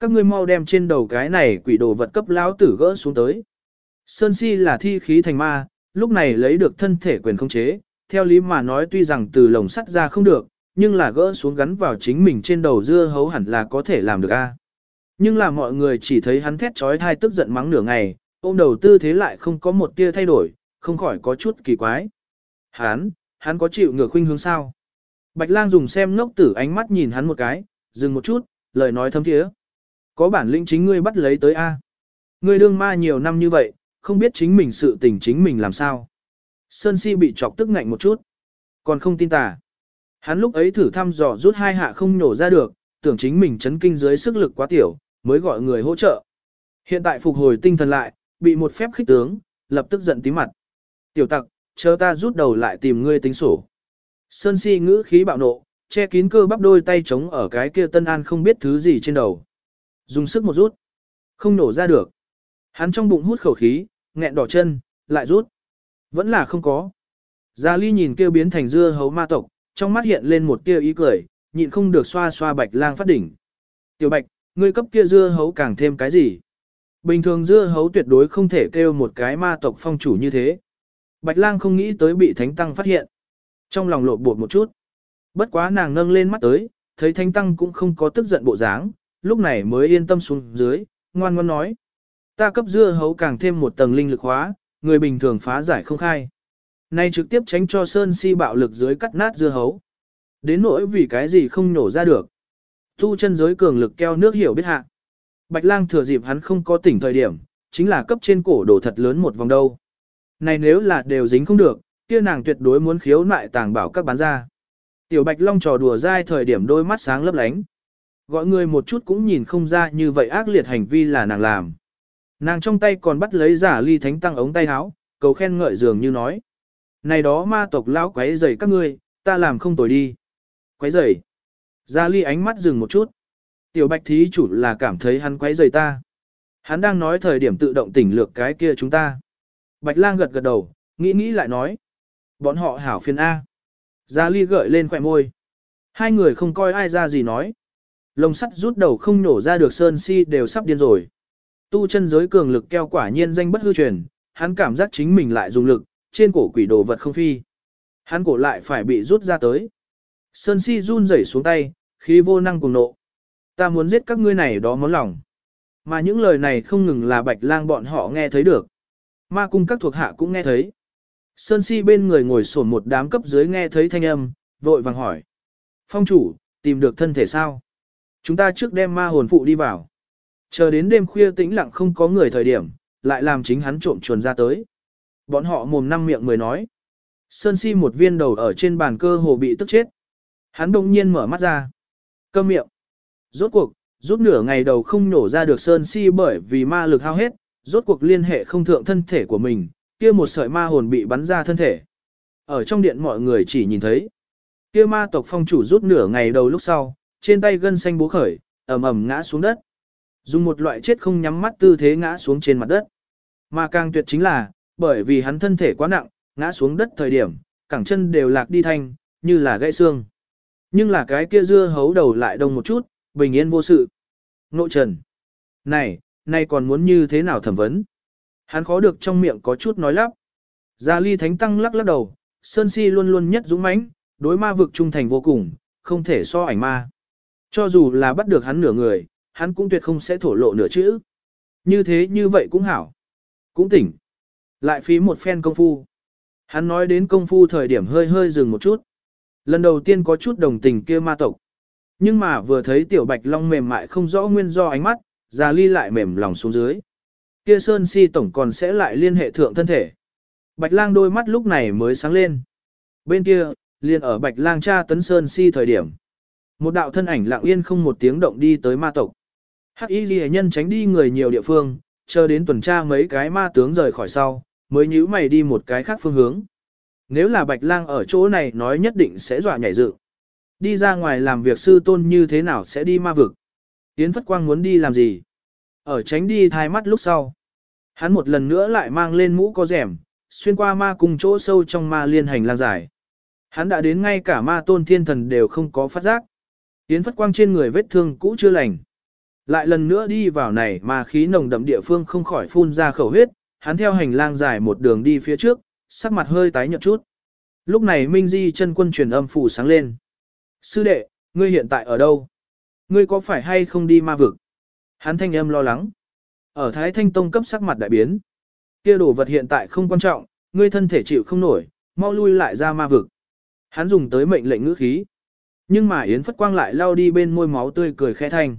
Các ngươi mau đem trên đầu cái này quỷ đồ vật cấp lão tử gỡ xuống tới. Sơn si là thi khí thành ma, lúc này lấy được thân thể quyền không chế, theo lý mà nói tuy rằng từ lồng sắt ra không được, nhưng là gỡ xuống gắn vào chính mình trên đầu dưa hấu hẳn là có thể làm được a. Nhưng là mọi người chỉ thấy hắn thét trói thai tức giận mắng nửa ngày, ôm đầu tư thế lại không có một tia thay đổi, không khỏi có chút kỳ quái. Hắn, hắn có chịu ngược khuynh hướng sao? Bạch lang dùng xem ngốc tử ánh mắt nhìn hắn một cái, dừng một chút, lời nói thâm thiế. Có bản lĩnh chính ngươi bắt lấy tới A. Ngươi đương ma nhiều năm như vậy, không biết chính mình sự tình chính mình làm sao. Sơn si bị chọc tức ngạnh một chút. Còn không tin tà. Hắn lúc ấy thử thăm dò rút hai hạ không nổ ra được, tưởng chính mình chấn kinh dưới sức lực quá tiểu, mới gọi người hỗ trợ. Hiện tại phục hồi tinh thần lại, bị một phép khích tướng, lập tức giận tím mặt. Tiểu tặc, chờ ta rút đầu lại tìm ngươi tính sổ. Sơn si ngữ khí bạo nộ, che kín cơ bắp đôi tay chống ở cái kia tân an không biết thứ gì trên đầu. Dùng sức một rút. Không nổ ra được. Hắn trong bụng hút khẩu khí, nghẹn đỏ chân, lại rút. Vẫn là không có. Gia Ly nhìn kêu biến thành dưa hấu ma tộc, trong mắt hiện lên một tia ý cười, nhịn không được xoa xoa bạch lang phát đỉnh. Tiểu bạch, ngươi cấp kia dưa hấu càng thêm cái gì? Bình thường dưa hấu tuyệt đối không thể kêu một cái ma tộc phong chủ như thế. Bạch lang không nghĩ tới bị thánh tăng phát hiện. Trong lòng lộ bột một chút. Bất quá nàng nâng lên mắt tới, thấy thánh tăng cũng không có tức giận bộ dáng, lúc này mới yên tâm xuống dưới, ngoan ngoan nói. Ta cấp dưa hấu càng thêm một tầng linh lực hóa, người bình thường phá giải không khai. Nay trực tiếp tránh cho sơn si bạo lực dưới cắt nát dưa hấu. Đến nỗi vì cái gì không nổ ra được. Tu chân giới cường lực keo nước hiểu biết hạ. Bạch lang thừa dịp hắn không có tỉnh thời điểm, chính là cấp trên cổ đổ thật lớn một vòng đâu. Này nếu là đều dính không được, kia nàng tuyệt đối muốn khiếu nại tàng bảo các bán ra. Tiểu Bạch Long trò đùa dai thời điểm đôi mắt sáng lấp lánh. Gọi người một chút cũng nhìn không ra như vậy ác liệt hành vi là nàng làm. Nàng trong tay còn bắt lấy giả ly thánh tăng ống tay áo, cầu khen ngợi dường như nói. Này đó ma tộc lão quấy rầy các ngươi, ta làm không tồi đi. Quấy rầy. Giả ly ánh mắt dừng một chút. Tiểu bạch thí chủ là cảm thấy hắn quấy rầy ta. Hắn đang nói thời điểm tự động tỉnh lược cái kia chúng ta. Bạch lang gật gật đầu, nghĩ nghĩ lại nói. Bọn họ hảo phiền A. Gia ly gợi lên khỏe môi. Hai người không coi ai ra gì nói. Lồng sắt rút đầu không nổ ra được sơn si đều sắp điên rồi. Tu chân giới cường lực keo quả nhiên danh bất hư truyền, hắn cảm giác chính mình lại dùng lực, trên cổ quỷ đồ vật không phi. Hắn cổ lại phải bị rút ra tới. Sơn si run rẩy xuống tay, khí vô năng cùng nộ. Ta muốn giết các ngươi này đó món lòng. Mà những lời này không ngừng là bạch lang bọn họ nghe thấy được. Ma cung các thuộc hạ cũng nghe thấy. Sơn si bên người ngồi sổn một đám cấp dưới nghe thấy thanh âm, vội vàng hỏi. Phong chủ, tìm được thân thể sao? Chúng ta trước đem ma hồn phụ đi vào. Chờ đến đêm khuya tĩnh lặng không có người thời điểm, lại làm chính hắn trộm chuồn ra tới. Bọn họ mồm năm miệng mười nói. Sơn si một viên đầu ở trên bàn cơ hồ bị tức chết. Hắn đông nhiên mở mắt ra. Câm miệng. Rốt cuộc, rút nửa ngày đầu không nổ ra được Sơn si bởi vì ma lực hao hết, rốt cuộc liên hệ không thượng thân thể của mình, kia một sợi ma hồn bị bắn ra thân thể. Ở trong điện mọi người chỉ nhìn thấy. Kia ma tộc phong chủ rút nửa ngày đầu lúc sau, trên tay gân xanh bố khởi, ầm ầm ngã xuống đất. Dùng một loại chết không nhắm mắt tư thế ngã xuống trên mặt đất. Mà càng tuyệt chính là, bởi vì hắn thân thể quá nặng, ngã xuống đất thời điểm, cẳng chân đều lạc đi thanh, như là gãy xương. Nhưng là cái kia dưa hấu đầu lại đông một chút, bình yên vô sự. Nội trần. Này, này còn muốn như thế nào thẩm vấn? Hắn khó được trong miệng có chút nói lắp. Gia ly thánh tăng lắc lắc đầu, Sơn Si luôn luôn nhất dũng mãnh, đối ma vực trung thành vô cùng, không thể so ảnh ma. Cho dù là bắt được hắn nửa người, hắn cũng tuyệt không sẽ thổ lộ nửa chữ. Như thế như vậy cũng hảo. Cũng tỉnh. Lại phí một phen công phu. Hắn nói đến công phu thời điểm hơi hơi dừng một chút. Lần đầu tiên có chút đồng tình kia ma tộc. Nhưng mà vừa thấy tiểu bạch long mềm mại không rõ nguyên do ánh mắt, già ly lại mềm lòng xuống dưới. Kia sơn si tổng còn sẽ lại liên hệ thượng thân thể. Bạch lang đôi mắt lúc này mới sáng lên. Bên kia, liền ở bạch lang cha tấn sơn si thời điểm. Một đạo thân ảnh lặng yên không một tiếng động đi tới ma tộc. Hắc y ghi nhân tránh đi người nhiều địa phương, chờ đến tuần tra mấy cái ma tướng rời khỏi sau, mới nhíu mày đi một cái khác phương hướng. Nếu là bạch lang ở chỗ này nói nhất định sẽ dọa nhảy dựng. Đi ra ngoài làm việc sư tôn như thế nào sẽ đi ma vực. Yến Phất Quang muốn đi làm gì? Ở tránh đi thai mắt lúc sau. Hắn một lần nữa lại mang lên mũ có rèm, xuyên qua ma cùng chỗ sâu trong ma liên hành lang giải. Hắn đã đến ngay cả ma tôn thiên thần đều không có phát giác. Yến Phất Quang trên người vết thương cũ chưa lành. Lại lần nữa đi vào này mà khí nồng đậm địa phương không khỏi phun ra khẩu huyết, hắn theo hành lang dài một đường đi phía trước, sắc mặt hơi tái nhợt chút. Lúc này Minh Di chân quân truyền âm phủ sáng lên. Sư đệ, ngươi hiện tại ở đâu? Ngươi có phải hay không đi ma vực? Hắn thanh âm lo lắng. Ở Thái Thanh Tông cấp sắc mặt đại biến. Kia đồ vật hiện tại không quan trọng, ngươi thân thể chịu không nổi, mau lui lại ra ma vực. Hắn dùng tới mệnh lệnh ngữ khí. Nhưng mà Yến Phất Quang lại lao đi bên môi máu tươi cười khẽ thanh.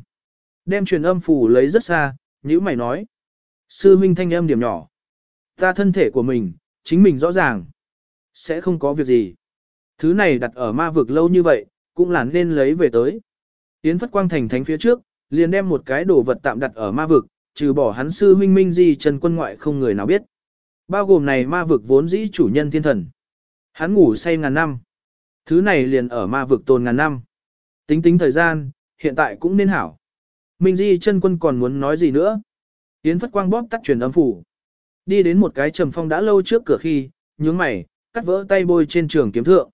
Đem truyền âm phủ lấy rất xa, nhữ mày nói. Sư huynh thanh âm điểm nhỏ. Ta thân thể của mình, chính mình rõ ràng. Sẽ không có việc gì. Thứ này đặt ở ma vực lâu như vậy, cũng là nên lấy về tới. Yến Phất Quang thành thánh phía trước, liền đem một cái đồ vật tạm đặt ở ma vực, trừ bỏ hắn sư huynh minh gì trần quân ngoại không người nào biết. Bao gồm này ma vực vốn dĩ chủ nhân thiên thần. Hắn ngủ say ngàn năm. Thứ này liền ở ma vực tồn ngàn năm. Tính tính thời gian, hiện tại cũng nên hảo. Minh Di chân quân còn muốn nói gì nữa? Yến Phất Quang bóp tắt truyền âm phủ. Đi đến một cái trầm phong đã lâu trước cửa khi, nhướng mày, cắt vỡ tay bôi trên trường kiếm thượng.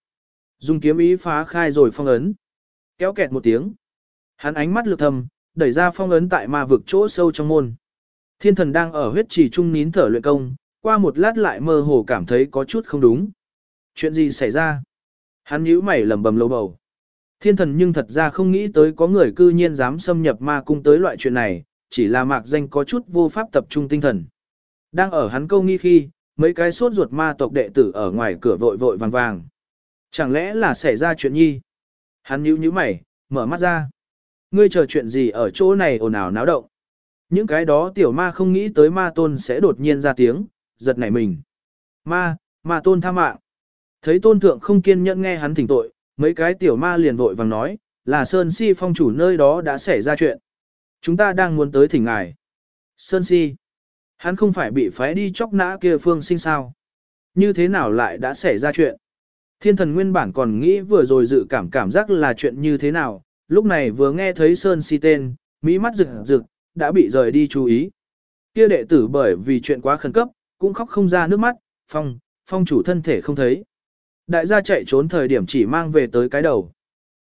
Dùng kiếm ý phá khai rồi phong ấn. Kéo kẹt một tiếng. Hắn ánh mắt lực thầm, đẩy ra phong ấn tại ma vực chỗ sâu trong môn. Thiên thần đang ở huyết trì trung nín thở luyện công, qua một lát lại mơ hồ cảm thấy có chút không đúng. Chuyện gì xảy ra? Hắn nhíu mày lầm bầm lâu bầu. Thiên thần nhưng thật ra không nghĩ tới có người cư nhiên dám xâm nhập ma cung tới loại chuyện này, chỉ là mạc danh có chút vô pháp tập trung tinh thần. Đang ở hắn câu nghi khi, mấy cái suốt ruột ma tộc đệ tử ở ngoài cửa vội vội vàng vàng. Chẳng lẽ là xảy ra chuyện nhi? Hắn nhíu nhíu mày, mở mắt ra. Ngươi chờ chuyện gì ở chỗ này ồn ào náo động? Những cái đó tiểu ma không nghĩ tới ma tôn sẽ đột nhiên ra tiếng, giật nảy mình. Ma, ma tôn tha mạng. Thấy tôn thượng không kiên nhẫn nghe hắn thỉnh tội, mấy cái tiểu ma liền vội vàng nói, là Sơn Si phong chủ nơi đó đã xảy ra chuyện. Chúng ta đang muốn tới thỉnh ngài. Sơn Si. Hắn không phải bị phái đi chóc nã kia phương sinh sao. Như thế nào lại đã xảy ra chuyện? Thiên thần nguyên bản còn nghĩ vừa rồi dự cảm cảm giác là chuyện như thế nào, lúc này vừa nghe thấy Sơn Si tên, mỹ mắt rực rực, đã bị rời đi chú ý. Kia đệ tử bởi vì chuyện quá khẩn cấp, cũng khóc không ra nước mắt, phong, phong chủ thân thể không thấy. Đại gia chạy trốn thời điểm chỉ mang về tới cái đầu.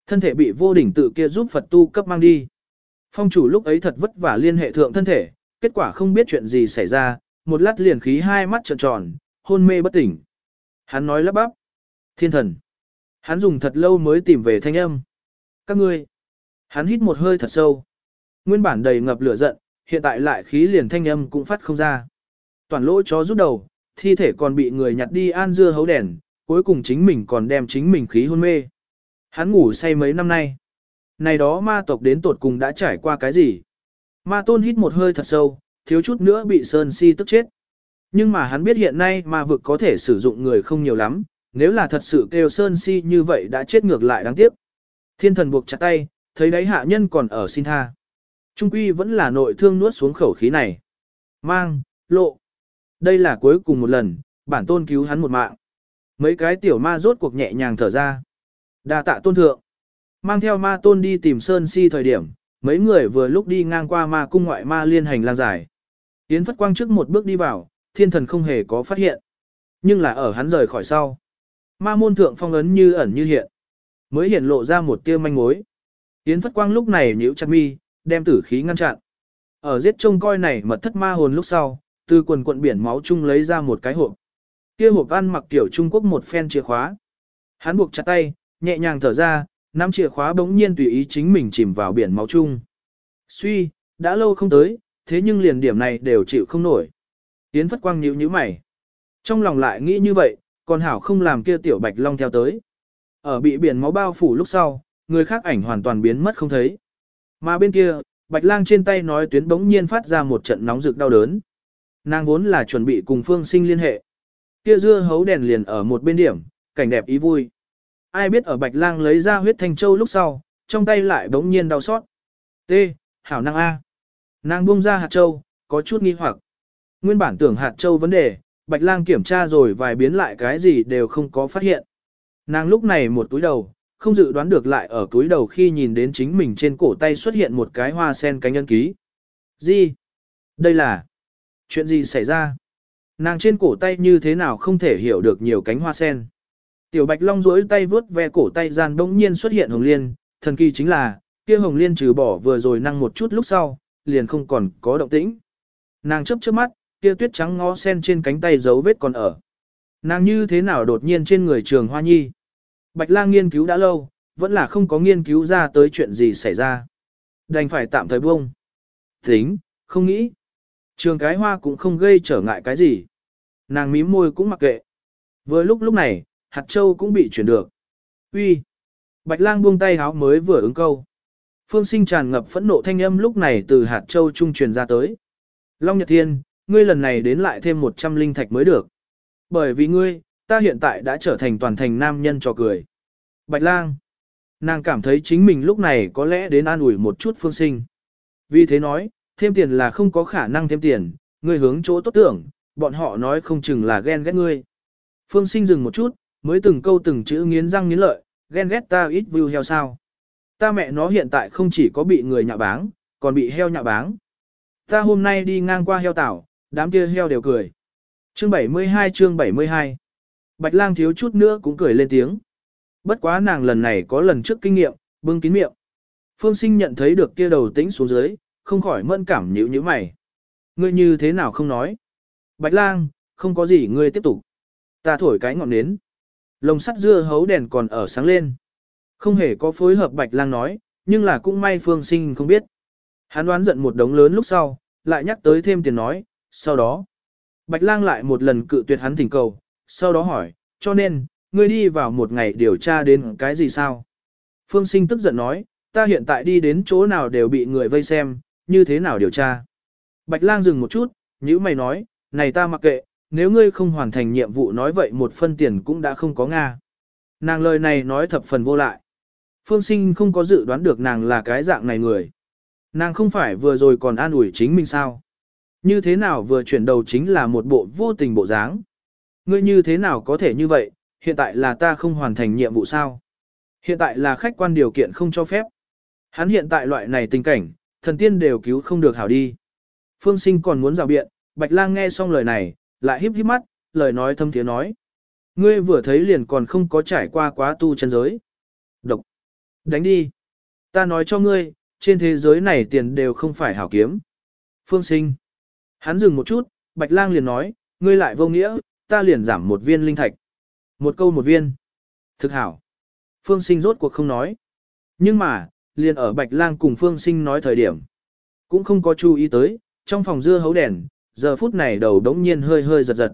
Thân thể bị vô đỉnh tự kia giúp Phật tu cấp mang đi. Phong chủ lúc ấy thật vất vả liên hệ thượng thân thể, kết quả không biết chuyện gì xảy ra, một lát liền khí hai mắt trợn tròn, hôn mê bất tỉnh. Hắn nói lắp bắp. Thiên thần. Hắn dùng thật lâu mới tìm về thanh âm. Các ngươi. Hắn hít một hơi thật sâu. Nguyên bản đầy ngập lửa giận, hiện tại lại khí liền thanh âm cũng phát không ra. Toàn lỗ chó rút đầu, thi thể còn bị người nhặt đi an dưa hấu đèn, cuối cùng chính mình còn đem chính mình khí hôn mê. Hắn ngủ say mấy năm nay. Này đó ma tộc đến tột cùng đã trải qua cái gì? Ma tôn hít một hơi thật sâu, thiếu chút nữa bị Sơn Si tức chết. Nhưng mà hắn biết hiện nay ma vực có thể sử dụng người không nhiều lắm, nếu là thật sự kêu Sơn Si như vậy đã chết ngược lại đáng tiếc. Thiên thần buộc chặt tay, thấy đáy hạ nhân còn ở xin tha. Trung quy vẫn là nội thương nuốt xuống khẩu khí này. Mang, lộ. Đây là cuối cùng một lần, bản tôn cứu hắn một mạng. Mấy cái tiểu ma rốt cuộc nhẹ nhàng thở ra. đa tạ tôn thượng. Mang theo ma tôn đi tìm Sơn Si thời điểm, mấy người vừa lúc đi ngang qua ma cung ngoại ma liên hành lang giải. Yến Phất Quang trước một bước đi vào, thiên thần không hề có phát hiện. Nhưng là ở hắn rời khỏi sau. Ma môn thượng phong ấn như ẩn như hiện. Mới hiện lộ ra một tia manh mối. Yến Phất Quang lúc này nhíu chặt mi, đem tử khí ngăn chặn. Ở giết trông coi này mật thất ma hồn lúc sau, từ quần quận biển máu chung lấy ra một cái hộp. Kia hộp ăn mặc kiểu Trung Quốc một phen chìa khóa. Hắn buộc chặt tay, nhẹ nhàng thở ra, nắm chìa khóa bỗng nhiên tùy ý chính mình chìm vào biển máu chung. Suy, đã lâu không tới, thế nhưng liền điểm này đều chịu không nổi. Yến Phất Quang nhíu nhíu mày. Trong lòng lại nghĩ như vậy, còn hảo không làm kia tiểu bạch long theo tới. Ở bị biển máu bao phủ lúc sau, người khác ảnh hoàn toàn biến mất không thấy. Mà bên kia, bạch lang trên tay nói tuyến bỗng nhiên phát ra một trận nóng rực đau đớn. Nàng vốn là chuẩn bị cùng phương sinh liên hệ. Kia dưa hấu đèn liền ở một bên điểm, cảnh đẹp ý vui. Ai biết ở bạch lang lấy ra huyết thanh châu lúc sau, trong tay lại bỗng nhiên đau xót. T. Hảo năng A. Nàng buông ra hạt châu, có chút nghi hoặc. Nguyên bản tưởng hạt châu vấn đề, bạch lang kiểm tra rồi vài biến lại cái gì đều không có phát hiện. Nàng lúc này một túi đầu, không dự đoán được lại ở túi đầu khi nhìn đến chính mình trên cổ tay xuất hiện một cái hoa sen cánh nhân ký. Gì? Đây là... Chuyện gì xảy ra? Nàng trên cổ tay như thế nào không thể hiểu được nhiều cánh hoa sen. Tiểu Bạch Long duỗi tay vướt ve cổ tay gian bỗng nhiên xuất hiện hồng liên, thần kỳ chính là, kia hồng liên trừ bỏ vừa rồi năng một chút lúc sau, liền không còn có động tĩnh. Nàng chớp chớp mắt, kia tuyết trắng ngó sen trên cánh tay dấu vết còn ở. Nàng như thế nào đột nhiên trên người trường hoa nhi. Bạch lang nghiên cứu đã lâu, vẫn là không có nghiên cứu ra tới chuyện gì xảy ra. Đành phải tạm thời buông. Tính, không nghĩ. Trường cái hoa cũng không gây trở ngại cái gì. Nàng mím môi cũng mặc kệ. Vừa lúc lúc này, hạt châu cũng bị chuyển được. Uy, Bạch lang buông tay háo mới vừa ứng câu. Phương sinh tràn ngập phẫn nộ thanh âm lúc này từ hạt châu trung truyền ra tới. Long Nhật Thiên, ngươi lần này đến lại thêm 100 linh thạch mới được. Bởi vì ngươi, ta hiện tại đã trở thành toàn thành nam nhân trò cười. Bạch lang. Nàng cảm thấy chính mình lúc này có lẽ đến an ủi một chút phương sinh. Vì thế nói, thêm tiền là không có khả năng thêm tiền, ngươi hướng chỗ tốt tưởng, bọn họ nói không chừng là ghen ghét ngươi. Phương sinh dừng một chút, mới từng câu từng chữ nghiến răng nghiến lợi, ghen ghét ta ít view heo sao. Ta mẹ nó hiện tại không chỉ có bị người nhạ báng, còn bị heo nhạ báng. Ta hôm nay đi ngang qua heo tảo, đám kia heo đều cười. Chương 72 chương 72 Bạch lang thiếu chút nữa cũng cười lên tiếng. Bất quá nàng lần này có lần trước kinh nghiệm, bưng kín miệng. Phương sinh nhận thấy được kia đầu tĩnh xuống dưới, không khỏi mẫn cảm nhữ như mày. Ngươi như thế nào không nói? Bạch lang, không có gì ngươi tiếp tục. Ta thổi cái ngọn nến. Lồng sắt dưa hấu đèn còn ở sáng lên. Không hề có phối hợp bạch lang nói, nhưng là cũng may phương sinh không biết. Hắn đoán giận một đống lớn lúc sau, lại nhắc tới thêm tiền nói, sau đó. Bạch lang lại một lần cự tuyệt hắn thỉnh cầu, sau đó hỏi, cho nên, ngươi đi vào một ngày điều tra đến cái gì sao? Phương sinh tức giận nói, ta hiện tại đi đến chỗ nào đều bị người vây xem, như thế nào điều tra? Bạch lang dừng một chút, nhữ mày nói, này ta mặc kệ, nếu ngươi không hoàn thành nhiệm vụ nói vậy một phân tiền cũng đã không có Nga. Nàng lời này nói thập phần vô lại. Phương sinh không có dự đoán được nàng là cái dạng này người. Nàng không phải vừa rồi còn an ủi chính mình sao. Như thế nào vừa chuyển đầu chính là một bộ vô tình bộ dáng. Ngươi như thế nào có thể như vậy, hiện tại là ta không hoàn thành nhiệm vụ sao. Hiện tại là khách quan điều kiện không cho phép. Hắn hiện tại loại này tình cảnh, thần tiên đều cứu không được hảo đi. Phương sinh còn muốn rào biện, Bạch lang nghe xong lời này, lại híp híp mắt, lời nói thâm thiế nói. Ngươi vừa thấy liền còn không có trải qua quá tu chân giới. Độc. Đánh đi. Ta nói cho ngươi, trên thế giới này tiền đều không phải hảo kiếm. Phương sinh. Hắn dừng một chút, Bạch lang liền nói, ngươi lại vô nghĩa, ta liền giảm một viên linh thạch. Một câu một viên. Thực hảo. Phương sinh rốt cuộc không nói. Nhưng mà, liền ở Bạch Lang cùng Phương Sinh nói thời điểm. Cũng không có chú ý tới, trong phòng dưa hấu đèn, giờ phút này đầu đống nhiên hơi hơi giật giật.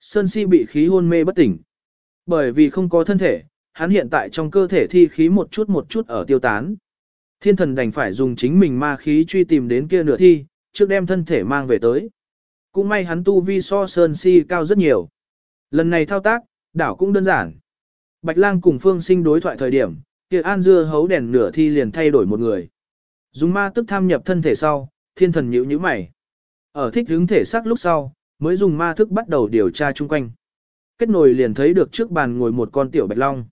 Sơn Si bị khí hôn mê bất tỉnh. Bởi vì không có thân thể, hắn hiện tại trong cơ thể thi khí một chút một chút ở tiêu tán. Thiên thần đành phải dùng chính mình ma khí truy tìm đến kia nửa thi, trước đem thân thể mang về tới. Cũng may hắn tu vi so Sơn Si cao rất nhiều. Lần này thao tác, đảo cũng đơn giản. Bạch lang cùng phương sinh đối thoại thời điểm, kia an dưa hấu đèn nửa thi liền thay đổi một người. Dùng ma tức tham nhập thân thể sau, thiên thần nhíu nhíu mày. Ở thích hướng thể xác lúc sau, mới dùng ma thức bắt đầu điều tra chung quanh. Kết nối liền thấy được trước bàn ngồi một con tiểu bạch long.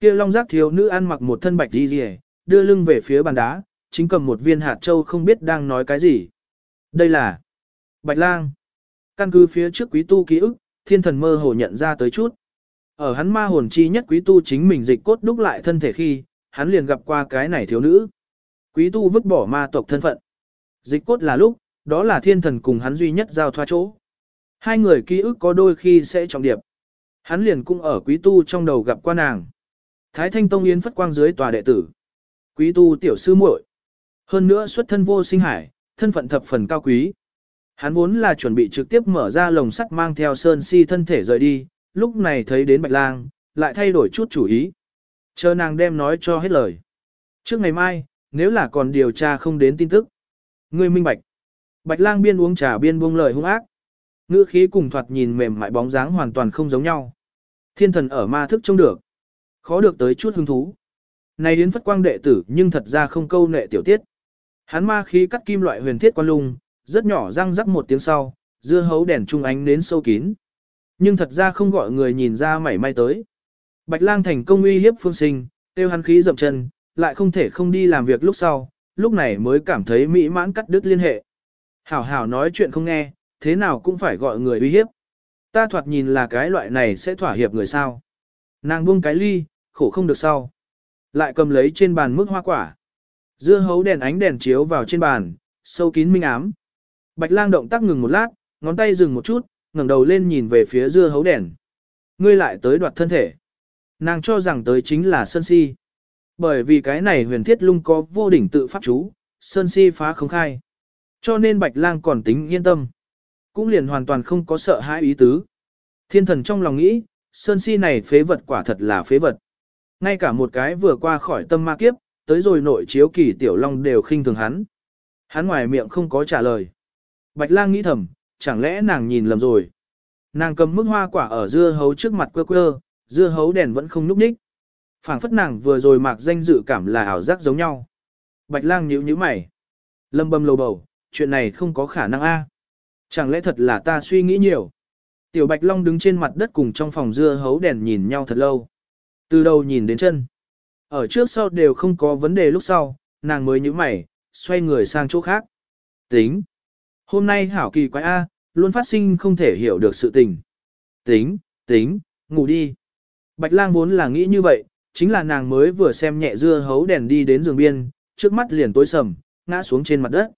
Kia long giác thiếu nữ ăn mặc một thân bạch đi rìa, đưa lưng về phía bàn đá, chính cầm một viên hạt châu không biết đang nói cái gì. Đây là Bạch lang. Căn cứ phía trước quý tu ký ức, thiên thần mơ hồ nhận ra tới chút. Ở hắn ma hồn chi nhất quý tu chính mình dịch cốt đúc lại thân thể khi, hắn liền gặp qua cái này thiếu nữ. Quý tu vứt bỏ ma tộc thân phận. Dịch cốt là lúc, đó là thiên thần cùng hắn duy nhất giao thoa chỗ. Hai người ký ức có đôi khi sẽ trọng điệp. Hắn liền cũng ở quý tu trong đầu gặp qua nàng. Thái Thanh Tông Yến phất quang dưới tòa đệ tử. Quý tu tiểu sư muội. Hơn nữa xuất thân vô sinh hải, thân phận thập phần cao quý. Hắn vốn là chuẩn bị trực tiếp mở ra lồng sắt mang theo sơn si thân thể rời đi, lúc này thấy đến bạch lang, lại thay đổi chút chủ ý. Chờ nàng đem nói cho hết lời. Trước ngày mai, nếu là còn điều tra không đến tin tức. Ngươi minh bạch. Bạch lang biên uống trà biên buông lời hung ác. Ngữ khí cùng thoạt nhìn mềm mại bóng dáng hoàn toàn không giống nhau. Thiên thần ở ma thức trông được. Khó được tới chút hứng thú. Này đến phất quang đệ tử nhưng thật ra không câu nệ tiểu tiết. Hắn ma khí cắt kim loại huyền thiết quan lung, rất nhỏ răng rắc một tiếng sau, dưa hấu đèn trung ánh đến sâu kín. Nhưng thật ra không gọi người nhìn ra mảy may tới. Bạch lang thành công uy hiếp phương sinh, tiêu hắn khí dậm chân, lại không thể không đi làm việc lúc sau, lúc này mới cảm thấy mỹ mãn cắt đứt liên hệ. Hảo hảo nói chuyện không nghe, thế nào cũng phải gọi người uy hiếp. Ta thoạt nhìn là cái loại này sẽ thỏa hiệp người sao. Nàng buông cái ly, khổ không được sau. Lại cầm lấy trên bàn mức hoa quả. Dưa hấu đèn ánh đèn chiếu vào trên bàn, sâu kín minh ám. Bạch lang động tác ngừng một lát, ngón tay dừng một chút, ngẩng đầu lên nhìn về phía dưa hấu đèn. Ngươi lại tới đoạt thân thể. Nàng cho rằng tới chính là Sơn Si. Bởi vì cái này huyền thiết lung có vô đỉnh tự pháp chú, Sơn Si phá không khai. Cho nên Bạch lang còn tính yên tâm. Cũng liền hoàn toàn không có sợ hãi ý tứ. Thiên thần trong lòng nghĩ, Sơn Si này phế vật quả thật là phế vật. Ngay cả một cái vừa qua khỏi tâm ma kiếp, tới rồi nội chiếu kỳ tiểu long đều khinh thường hắn. Hắn ngoài miệng không có trả lời. Bạch lang nghĩ thầm, chẳng lẽ nàng nhìn lầm rồi. Nàng cầm mức hoa quả ở dưa hấu trước mặt quơ quơ, dưa hấu đèn vẫn không núp ních. phảng phất nàng vừa rồi mạc danh dự cảm là ảo giác giống nhau. Bạch lang nhíu nhíu mày. Lâm bầm lầu bầu, chuyện này không có khả năng a. Chẳng lẽ thật là ta suy nghĩ nhiều. Tiểu Bạch Long đứng trên mặt đất cùng trong phòng dưa hấu đèn nhìn nhau thật lâu. Từ đầu nhìn đến chân. Ở trước sau đều không có vấn đề lúc sau, nàng mới nhíu mày, xoay người sang chỗ khác. Tính. Hôm nay hảo kỳ quái A, luôn phát sinh không thể hiểu được sự tình. Tính, tính, ngủ đi. Bạch lang vốn là nghĩ như vậy, chính là nàng mới vừa xem nhẹ dưa hấu đèn đi đến giường biên, trước mắt liền tối sầm, ngã xuống trên mặt đất.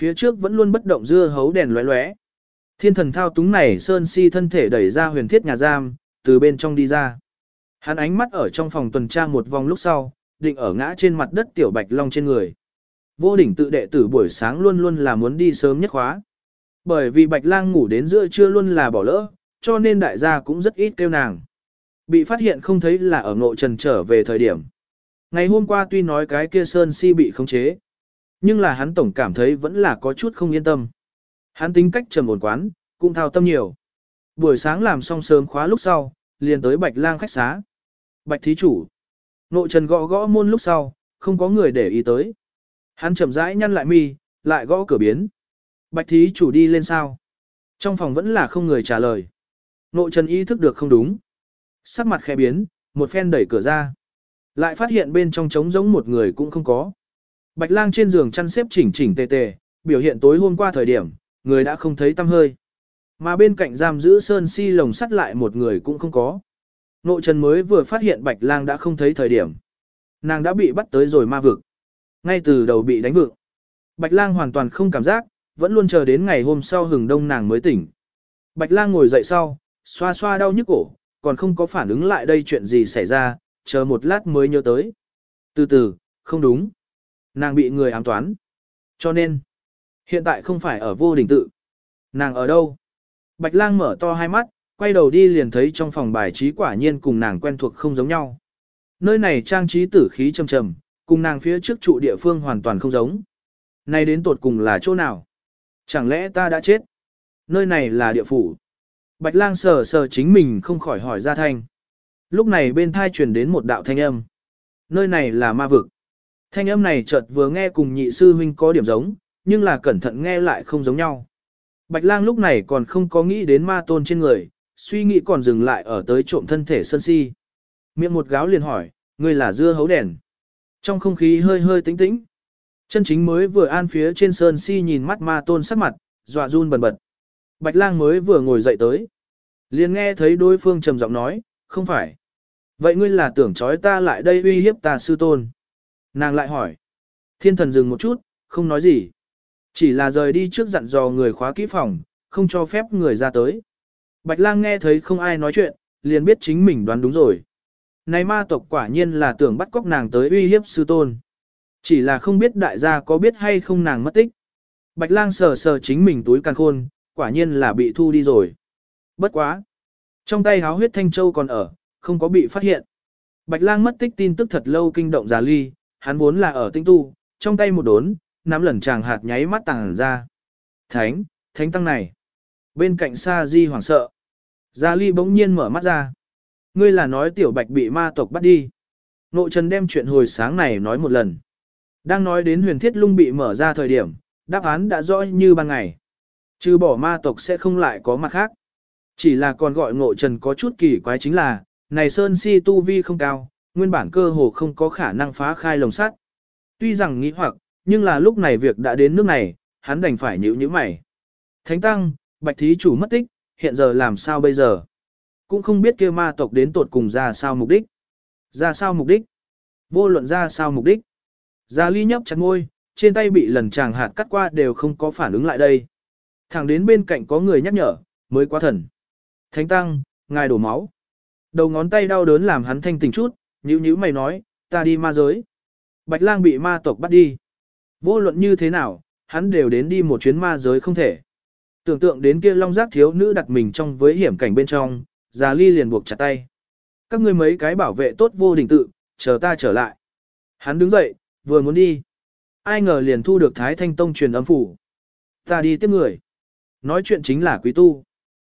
Phía trước vẫn luôn bất động dưa hấu đèn lóe lóe. Thiên thần thao túng này sơn si thân thể đẩy ra huyền thiết nhà giam, từ bên trong đi ra. Hắn ánh mắt ở trong phòng tuần tra một vòng lúc sau, định ở ngã trên mặt đất tiểu bạch long trên người. Vô đỉnh tự đệ tử buổi sáng luôn luôn là muốn đi sớm nhất khóa. Bởi vì bạch lang ngủ đến giữa trưa luôn là bỏ lỡ, cho nên đại gia cũng rất ít kêu nàng. Bị phát hiện không thấy là ở ngộ trần trở về thời điểm. Ngày hôm qua tuy nói cái kia sơn si bị khống chế, nhưng là hắn tổng cảm thấy vẫn là có chút không yên tâm. Hắn tính cách trầm ổn quán, cũng thao tâm nhiều. Buổi sáng làm xong sớm khóa lúc sau, liền tới bạch lang khách xá. Bạch thí chủ. Nội trần gõ gõ môn lúc sau, không có người để ý tới. Hắn chậm rãi nhăn lại mi, lại gõ cửa biến. Bạch thí chủ đi lên sao? Trong phòng vẫn là không người trả lời. Nội trần ý thức được không đúng. Sắc mặt khẽ biến, một phen đẩy cửa ra. Lại phát hiện bên trong trống giống một người cũng không có. Bạch lang trên giường chăn xếp chỉnh chỉnh tề tề, biểu hiện tối hôm qua thời điểm, người đã không thấy tâm hơi. Mà bên cạnh giam giữ sơn si lồng sắt lại một người cũng không có. Nội trần mới vừa phát hiện bạch lang đã không thấy thời điểm. Nàng đã bị bắt tới rồi ma vực. Ngay từ đầu bị đánh vượng. Bạch lang hoàn toàn không cảm giác, vẫn luôn chờ đến ngày hôm sau hừng đông nàng mới tỉnh. Bạch lang ngồi dậy sau, xoa xoa đau nhức cổ, còn không có phản ứng lại đây chuyện gì xảy ra, chờ một lát mới nhớ tới. Từ từ, không đúng. Nàng bị người ám toán. Cho nên, hiện tại không phải ở vô đỉnh tự. Nàng ở đâu? Bạch lang mở to hai mắt, quay đầu đi liền thấy trong phòng bài trí quả nhiên cùng nàng quen thuộc không giống nhau. Nơi này trang trí tử khí trầm trầm, cùng nàng phía trước trụ địa phương hoàn toàn không giống. Này đến tột cùng là chỗ nào? Chẳng lẽ ta đã chết? Nơi này là địa phủ. Bạch lang sờ sờ chính mình không khỏi hỏi ra thanh. Lúc này bên thai truyền đến một đạo thanh âm. Nơi này là ma vực. Thanh âm này chợt vừa nghe cùng nhị sư huynh có điểm giống, nhưng là cẩn thận nghe lại không giống nhau. Bạch lang lúc này còn không có nghĩ đến ma tôn trên người, suy nghĩ còn dừng lại ở tới trộm thân thể sơn si. Miệng một gáo liền hỏi, ngươi là dưa hấu đèn. Trong không khí hơi hơi tĩnh tĩnh. Chân chính mới vừa an phía trên sơn si nhìn mắt ma tôn sắc mặt, dọa run bần bật. Bạch lang mới vừa ngồi dậy tới. liền nghe thấy đối phương trầm giọng nói, không phải. Vậy ngươi là tưởng trói ta lại đây uy hiếp ta sư tôn. Nàng lại hỏi. Thiên thần dừng một chút, không nói gì. Chỉ là rời đi trước dặn dò người khóa kỹ phòng, không cho phép người ra tới. Bạch lang nghe thấy không ai nói chuyện, liền biết chính mình đoán đúng rồi. Này ma tộc quả nhiên là tưởng bắt cóc nàng tới uy hiếp sư tôn. Chỉ là không biết đại gia có biết hay không nàng mất tích. Bạch lang sờ sờ chính mình túi càng khôn, quả nhiên là bị thu đi rồi. Bất quá. Trong tay háo huyết thanh châu còn ở, không có bị phát hiện. Bạch lang mất tích tin tức thật lâu kinh động giả ly, hắn vốn là ở tinh tu, trong tay một đốn, nắm lần chàng hạt nháy mắt tàng ra. Thánh, thánh tăng này. Bên cạnh Sa Di hoảng sợ. Gia Ly bỗng nhiên mở mắt ra. Ngươi là nói tiểu bạch bị ma tộc bắt đi. Nội Trần đem chuyện hồi sáng này nói một lần. Đang nói đến huyền thiết lung bị mở ra thời điểm, đáp án đã rõ như ban ngày. Trừ bỏ ma tộc sẽ không lại có mặt khác. Chỉ là còn gọi ngộ trần có chút kỳ quái chính là, này Sơn Si tu vi không cao, nguyên bản cơ hồ không có khả năng phá khai lồng sắt. Tuy rằng nghĩ hoặc, nhưng là lúc này việc đã đến nước này, hắn đành phải nhíu nhíu mày. Thánh Tăng, Bạch Thí Chủ mất tích, hiện giờ làm sao bây giờ? Cũng không biết kia ma tộc đến tột cùng ra sao mục đích. Ra sao mục đích? Vô luận ra sao mục đích? Gia Ly nhấp chặt ngôi, trên tay bị lần chàng hạt cắt qua đều không có phản ứng lại đây. Thẳng đến bên cạnh có người nhắc nhở, mới quá thần. Thánh Tăng, ngài đổ máu. Đầu ngón tay đau đớn làm hắn thanh tỉnh chút, nhữ nhữ mày nói, ta đi ma giới. Bạch lang bị ma tộc bắt đi. Vô luận như thế nào, hắn đều đến đi một chuyến ma giới không thể. Tưởng tượng đến kia long giác thiếu nữ đặt mình trong với hiểm cảnh bên trong, già ly liền buộc chặt tay. Các ngươi mấy cái bảo vệ tốt vô đình tự, chờ ta trở lại. Hắn đứng dậy, vừa muốn đi. Ai ngờ liền thu được Thái Thanh Tông truyền âm phủ. Ta đi tiếp người. Nói chuyện chính là quý tu.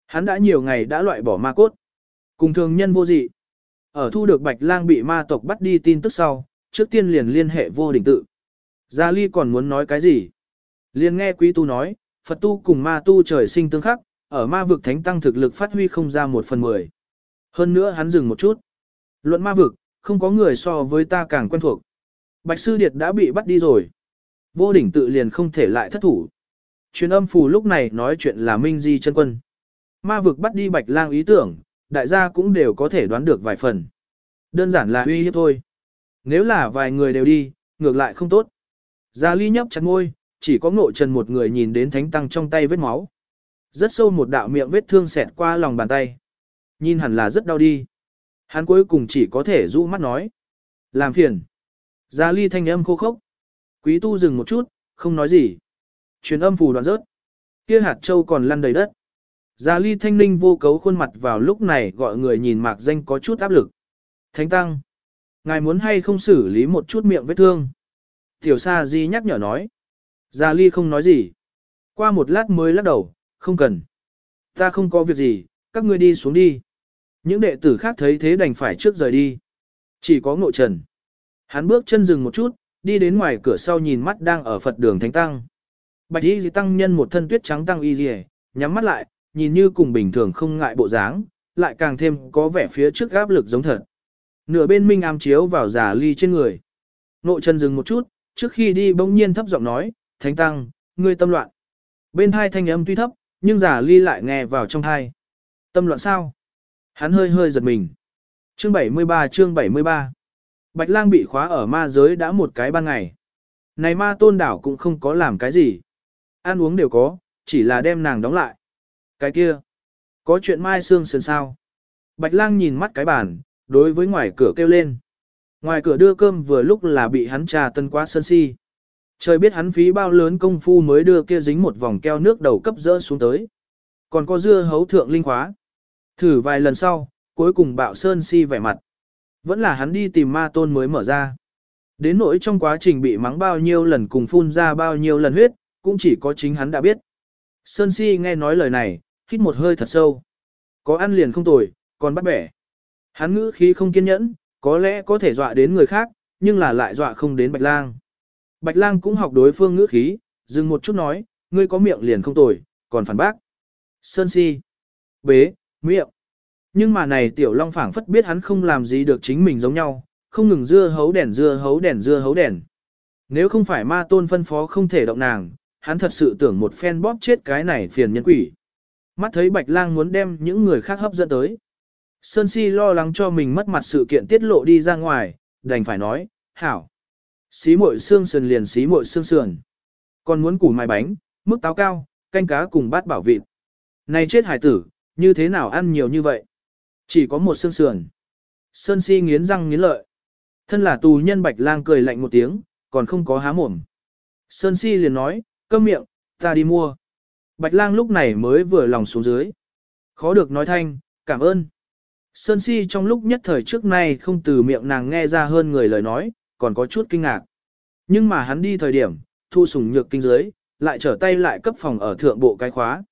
Hắn đã nhiều ngày đã loại bỏ ma cốt. Cùng thường nhân vô dị. Ở thu được Bạch Lang bị ma tộc bắt đi tin tức sau, trước tiên liền liên hệ vô đỉnh tự. Gia Ly còn muốn nói cái gì? Liền nghe quý tu nói, Phật tu cùng ma tu trời sinh tương khắc, ở ma vực thánh tăng thực lực phát huy không ra một phần mười. Hơn nữa hắn dừng một chút. Luận ma vực, không có người so với ta càng quen thuộc. Bạch Sư Điệt đã bị bắt đi rồi. Vô đỉnh tự liền không thể lại thất thủ. Truyền âm phù lúc này nói chuyện là Minh Di chân quân. Ma vực bắt đi Bạch Lang ý tưởng, đại gia cũng đều có thể đoán được vài phần. Đơn giản là uy hiếp thôi. Nếu là vài người đều đi, ngược lại không tốt. Gia Ly nhấp chặt môi, chỉ có ngộ trần một người nhìn đến thánh tăng trong tay vết máu. Rất sâu một đạo miệng vết thương xẹt qua lòng bàn tay. Nhìn hẳn là rất đau đi. Hắn cuối cùng chỉ có thể rũ mắt nói. Làm phiền. Gia Ly thanh âm khô khốc. Quý tu dừng một chút, không nói gì. Truyền âm phù đoạn rớt. Kia hạt châu còn lăn đầy đất. Gia Ly thanh ninh vô cấu khuôn mặt vào lúc này gọi người nhìn mạc danh có chút áp lực. Thánh tăng. Ngài muốn hay không xử lý một chút miệng vết thương? Tiểu Sa Di nhắc nhở nói. Gia Ly không nói gì. Qua một lát mới lắc đầu, không cần. Ta không có việc gì, các ngươi đi xuống đi. Những đệ tử khác thấy thế đành phải trước rời đi. Chỉ có ngộ trần. Hắn bước chân dừng một chút, đi đến ngoài cửa sau nhìn mắt đang ở Phật đường Thánh Tăng. Bạch Y Tăng nhân một thân tuyết trắng tăng y dì nhắm mắt lại, nhìn như cùng bình thường không ngại bộ dáng, lại càng thêm có vẻ phía trước áp lực giống thật. Nửa bên minh ám chiếu vào giả ly trên người. Nội chân dừng một chút, trước khi đi bỗng nhiên thấp giọng nói, Thánh Tăng, ngươi tâm loạn. Bên hai thanh âm tuy thấp, nhưng giả ly lại nghe vào trong thai. Tâm loạn sao? Hắn hơi hơi giật mình. Chương 73 chương 73 Bạch lang bị khóa ở ma giới đã một cái ban ngày. Này ma tôn đảo cũng không có làm cái gì. Ăn uống đều có, chỉ là đem nàng đóng lại. Cái kia, có chuyện mai xương sườn sao. Bạch lang nhìn mắt cái bàn, đối với ngoài cửa kêu lên. Ngoài cửa đưa cơm vừa lúc là bị hắn trà tân quá sơn si. Trời biết hắn phí bao lớn công phu mới đưa kia dính một vòng keo nước đầu cấp dỡ xuống tới. Còn có dưa hấu thượng linh khóa. Thử vài lần sau, cuối cùng bạo sơn si vẻ mặt. Vẫn là hắn đi tìm ma tôn mới mở ra. Đến nỗi trong quá trình bị mắng bao nhiêu lần cùng phun ra bao nhiêu lần huyết, cũng chỉ có chính hắn đã biết. Sơn si nghe nói lời này, hít một hơi thật sâu. Có ăn liền không tồi, còn bắt bẻ. Hắn ngữ khí không kiên nhẫn, có lẽ có thể dọa đến người khác, nhưng là lại dọa không đến Bạch Lang. Bạch Lang cũng học đối phương ngữ khí, dừng một chút nói, ngươi có miệng liền không tồi, còn phản bác. Sơn si. Bế, miệng. Nhưng mà này tiểu long phảng phất biết hắn không làm gì được chính mình giống nhau, không ngừng dưa hấu đèn dưa hấu đèn dưa hấu đèn. Nếu không phải ma tôn phân phó không thể động nàng, hắn thật sự tưởng một phen bóp chết cái này phiền nhân quỷ. Mắt thấy bạch lang muốn đem những người khác hấp dẫn tới. Sơn si lo lắng cho mình mất mặt sự kiện tiết lộ đi ra ngoài, đành phải nói, hảo. Xí muội xương sườn liền xí muội xương sườn. Còn muốn củ mài bánh, mức táo cao, canh cá cùng bát bảo vịt. Này chết hải tử, như thế nào ăn nhiều như vậy? Chỉ có một xương sườn. Sơn si nghiến răng nghiến lợi. Thân là tù nhân bạch lang cười lạnh một tiếng, còn không có há mồm. Sơn si liền nói, câm miệng, ta đi mua. Bạch lang lúc này mới vừa lòng xuống dưới. Khó được nói thanh, cảm ơn. Sơn si trong lúc nhất thời trước nay không từ miệng nàng nghe ra hơn người lời nói, còn có chút kinh ngạc. Nhưng mà hắn đi thời điểm, thu sủng nhược kinh dưới, lại trở tay lại cấp phòng ở thượng bộ cái khóa.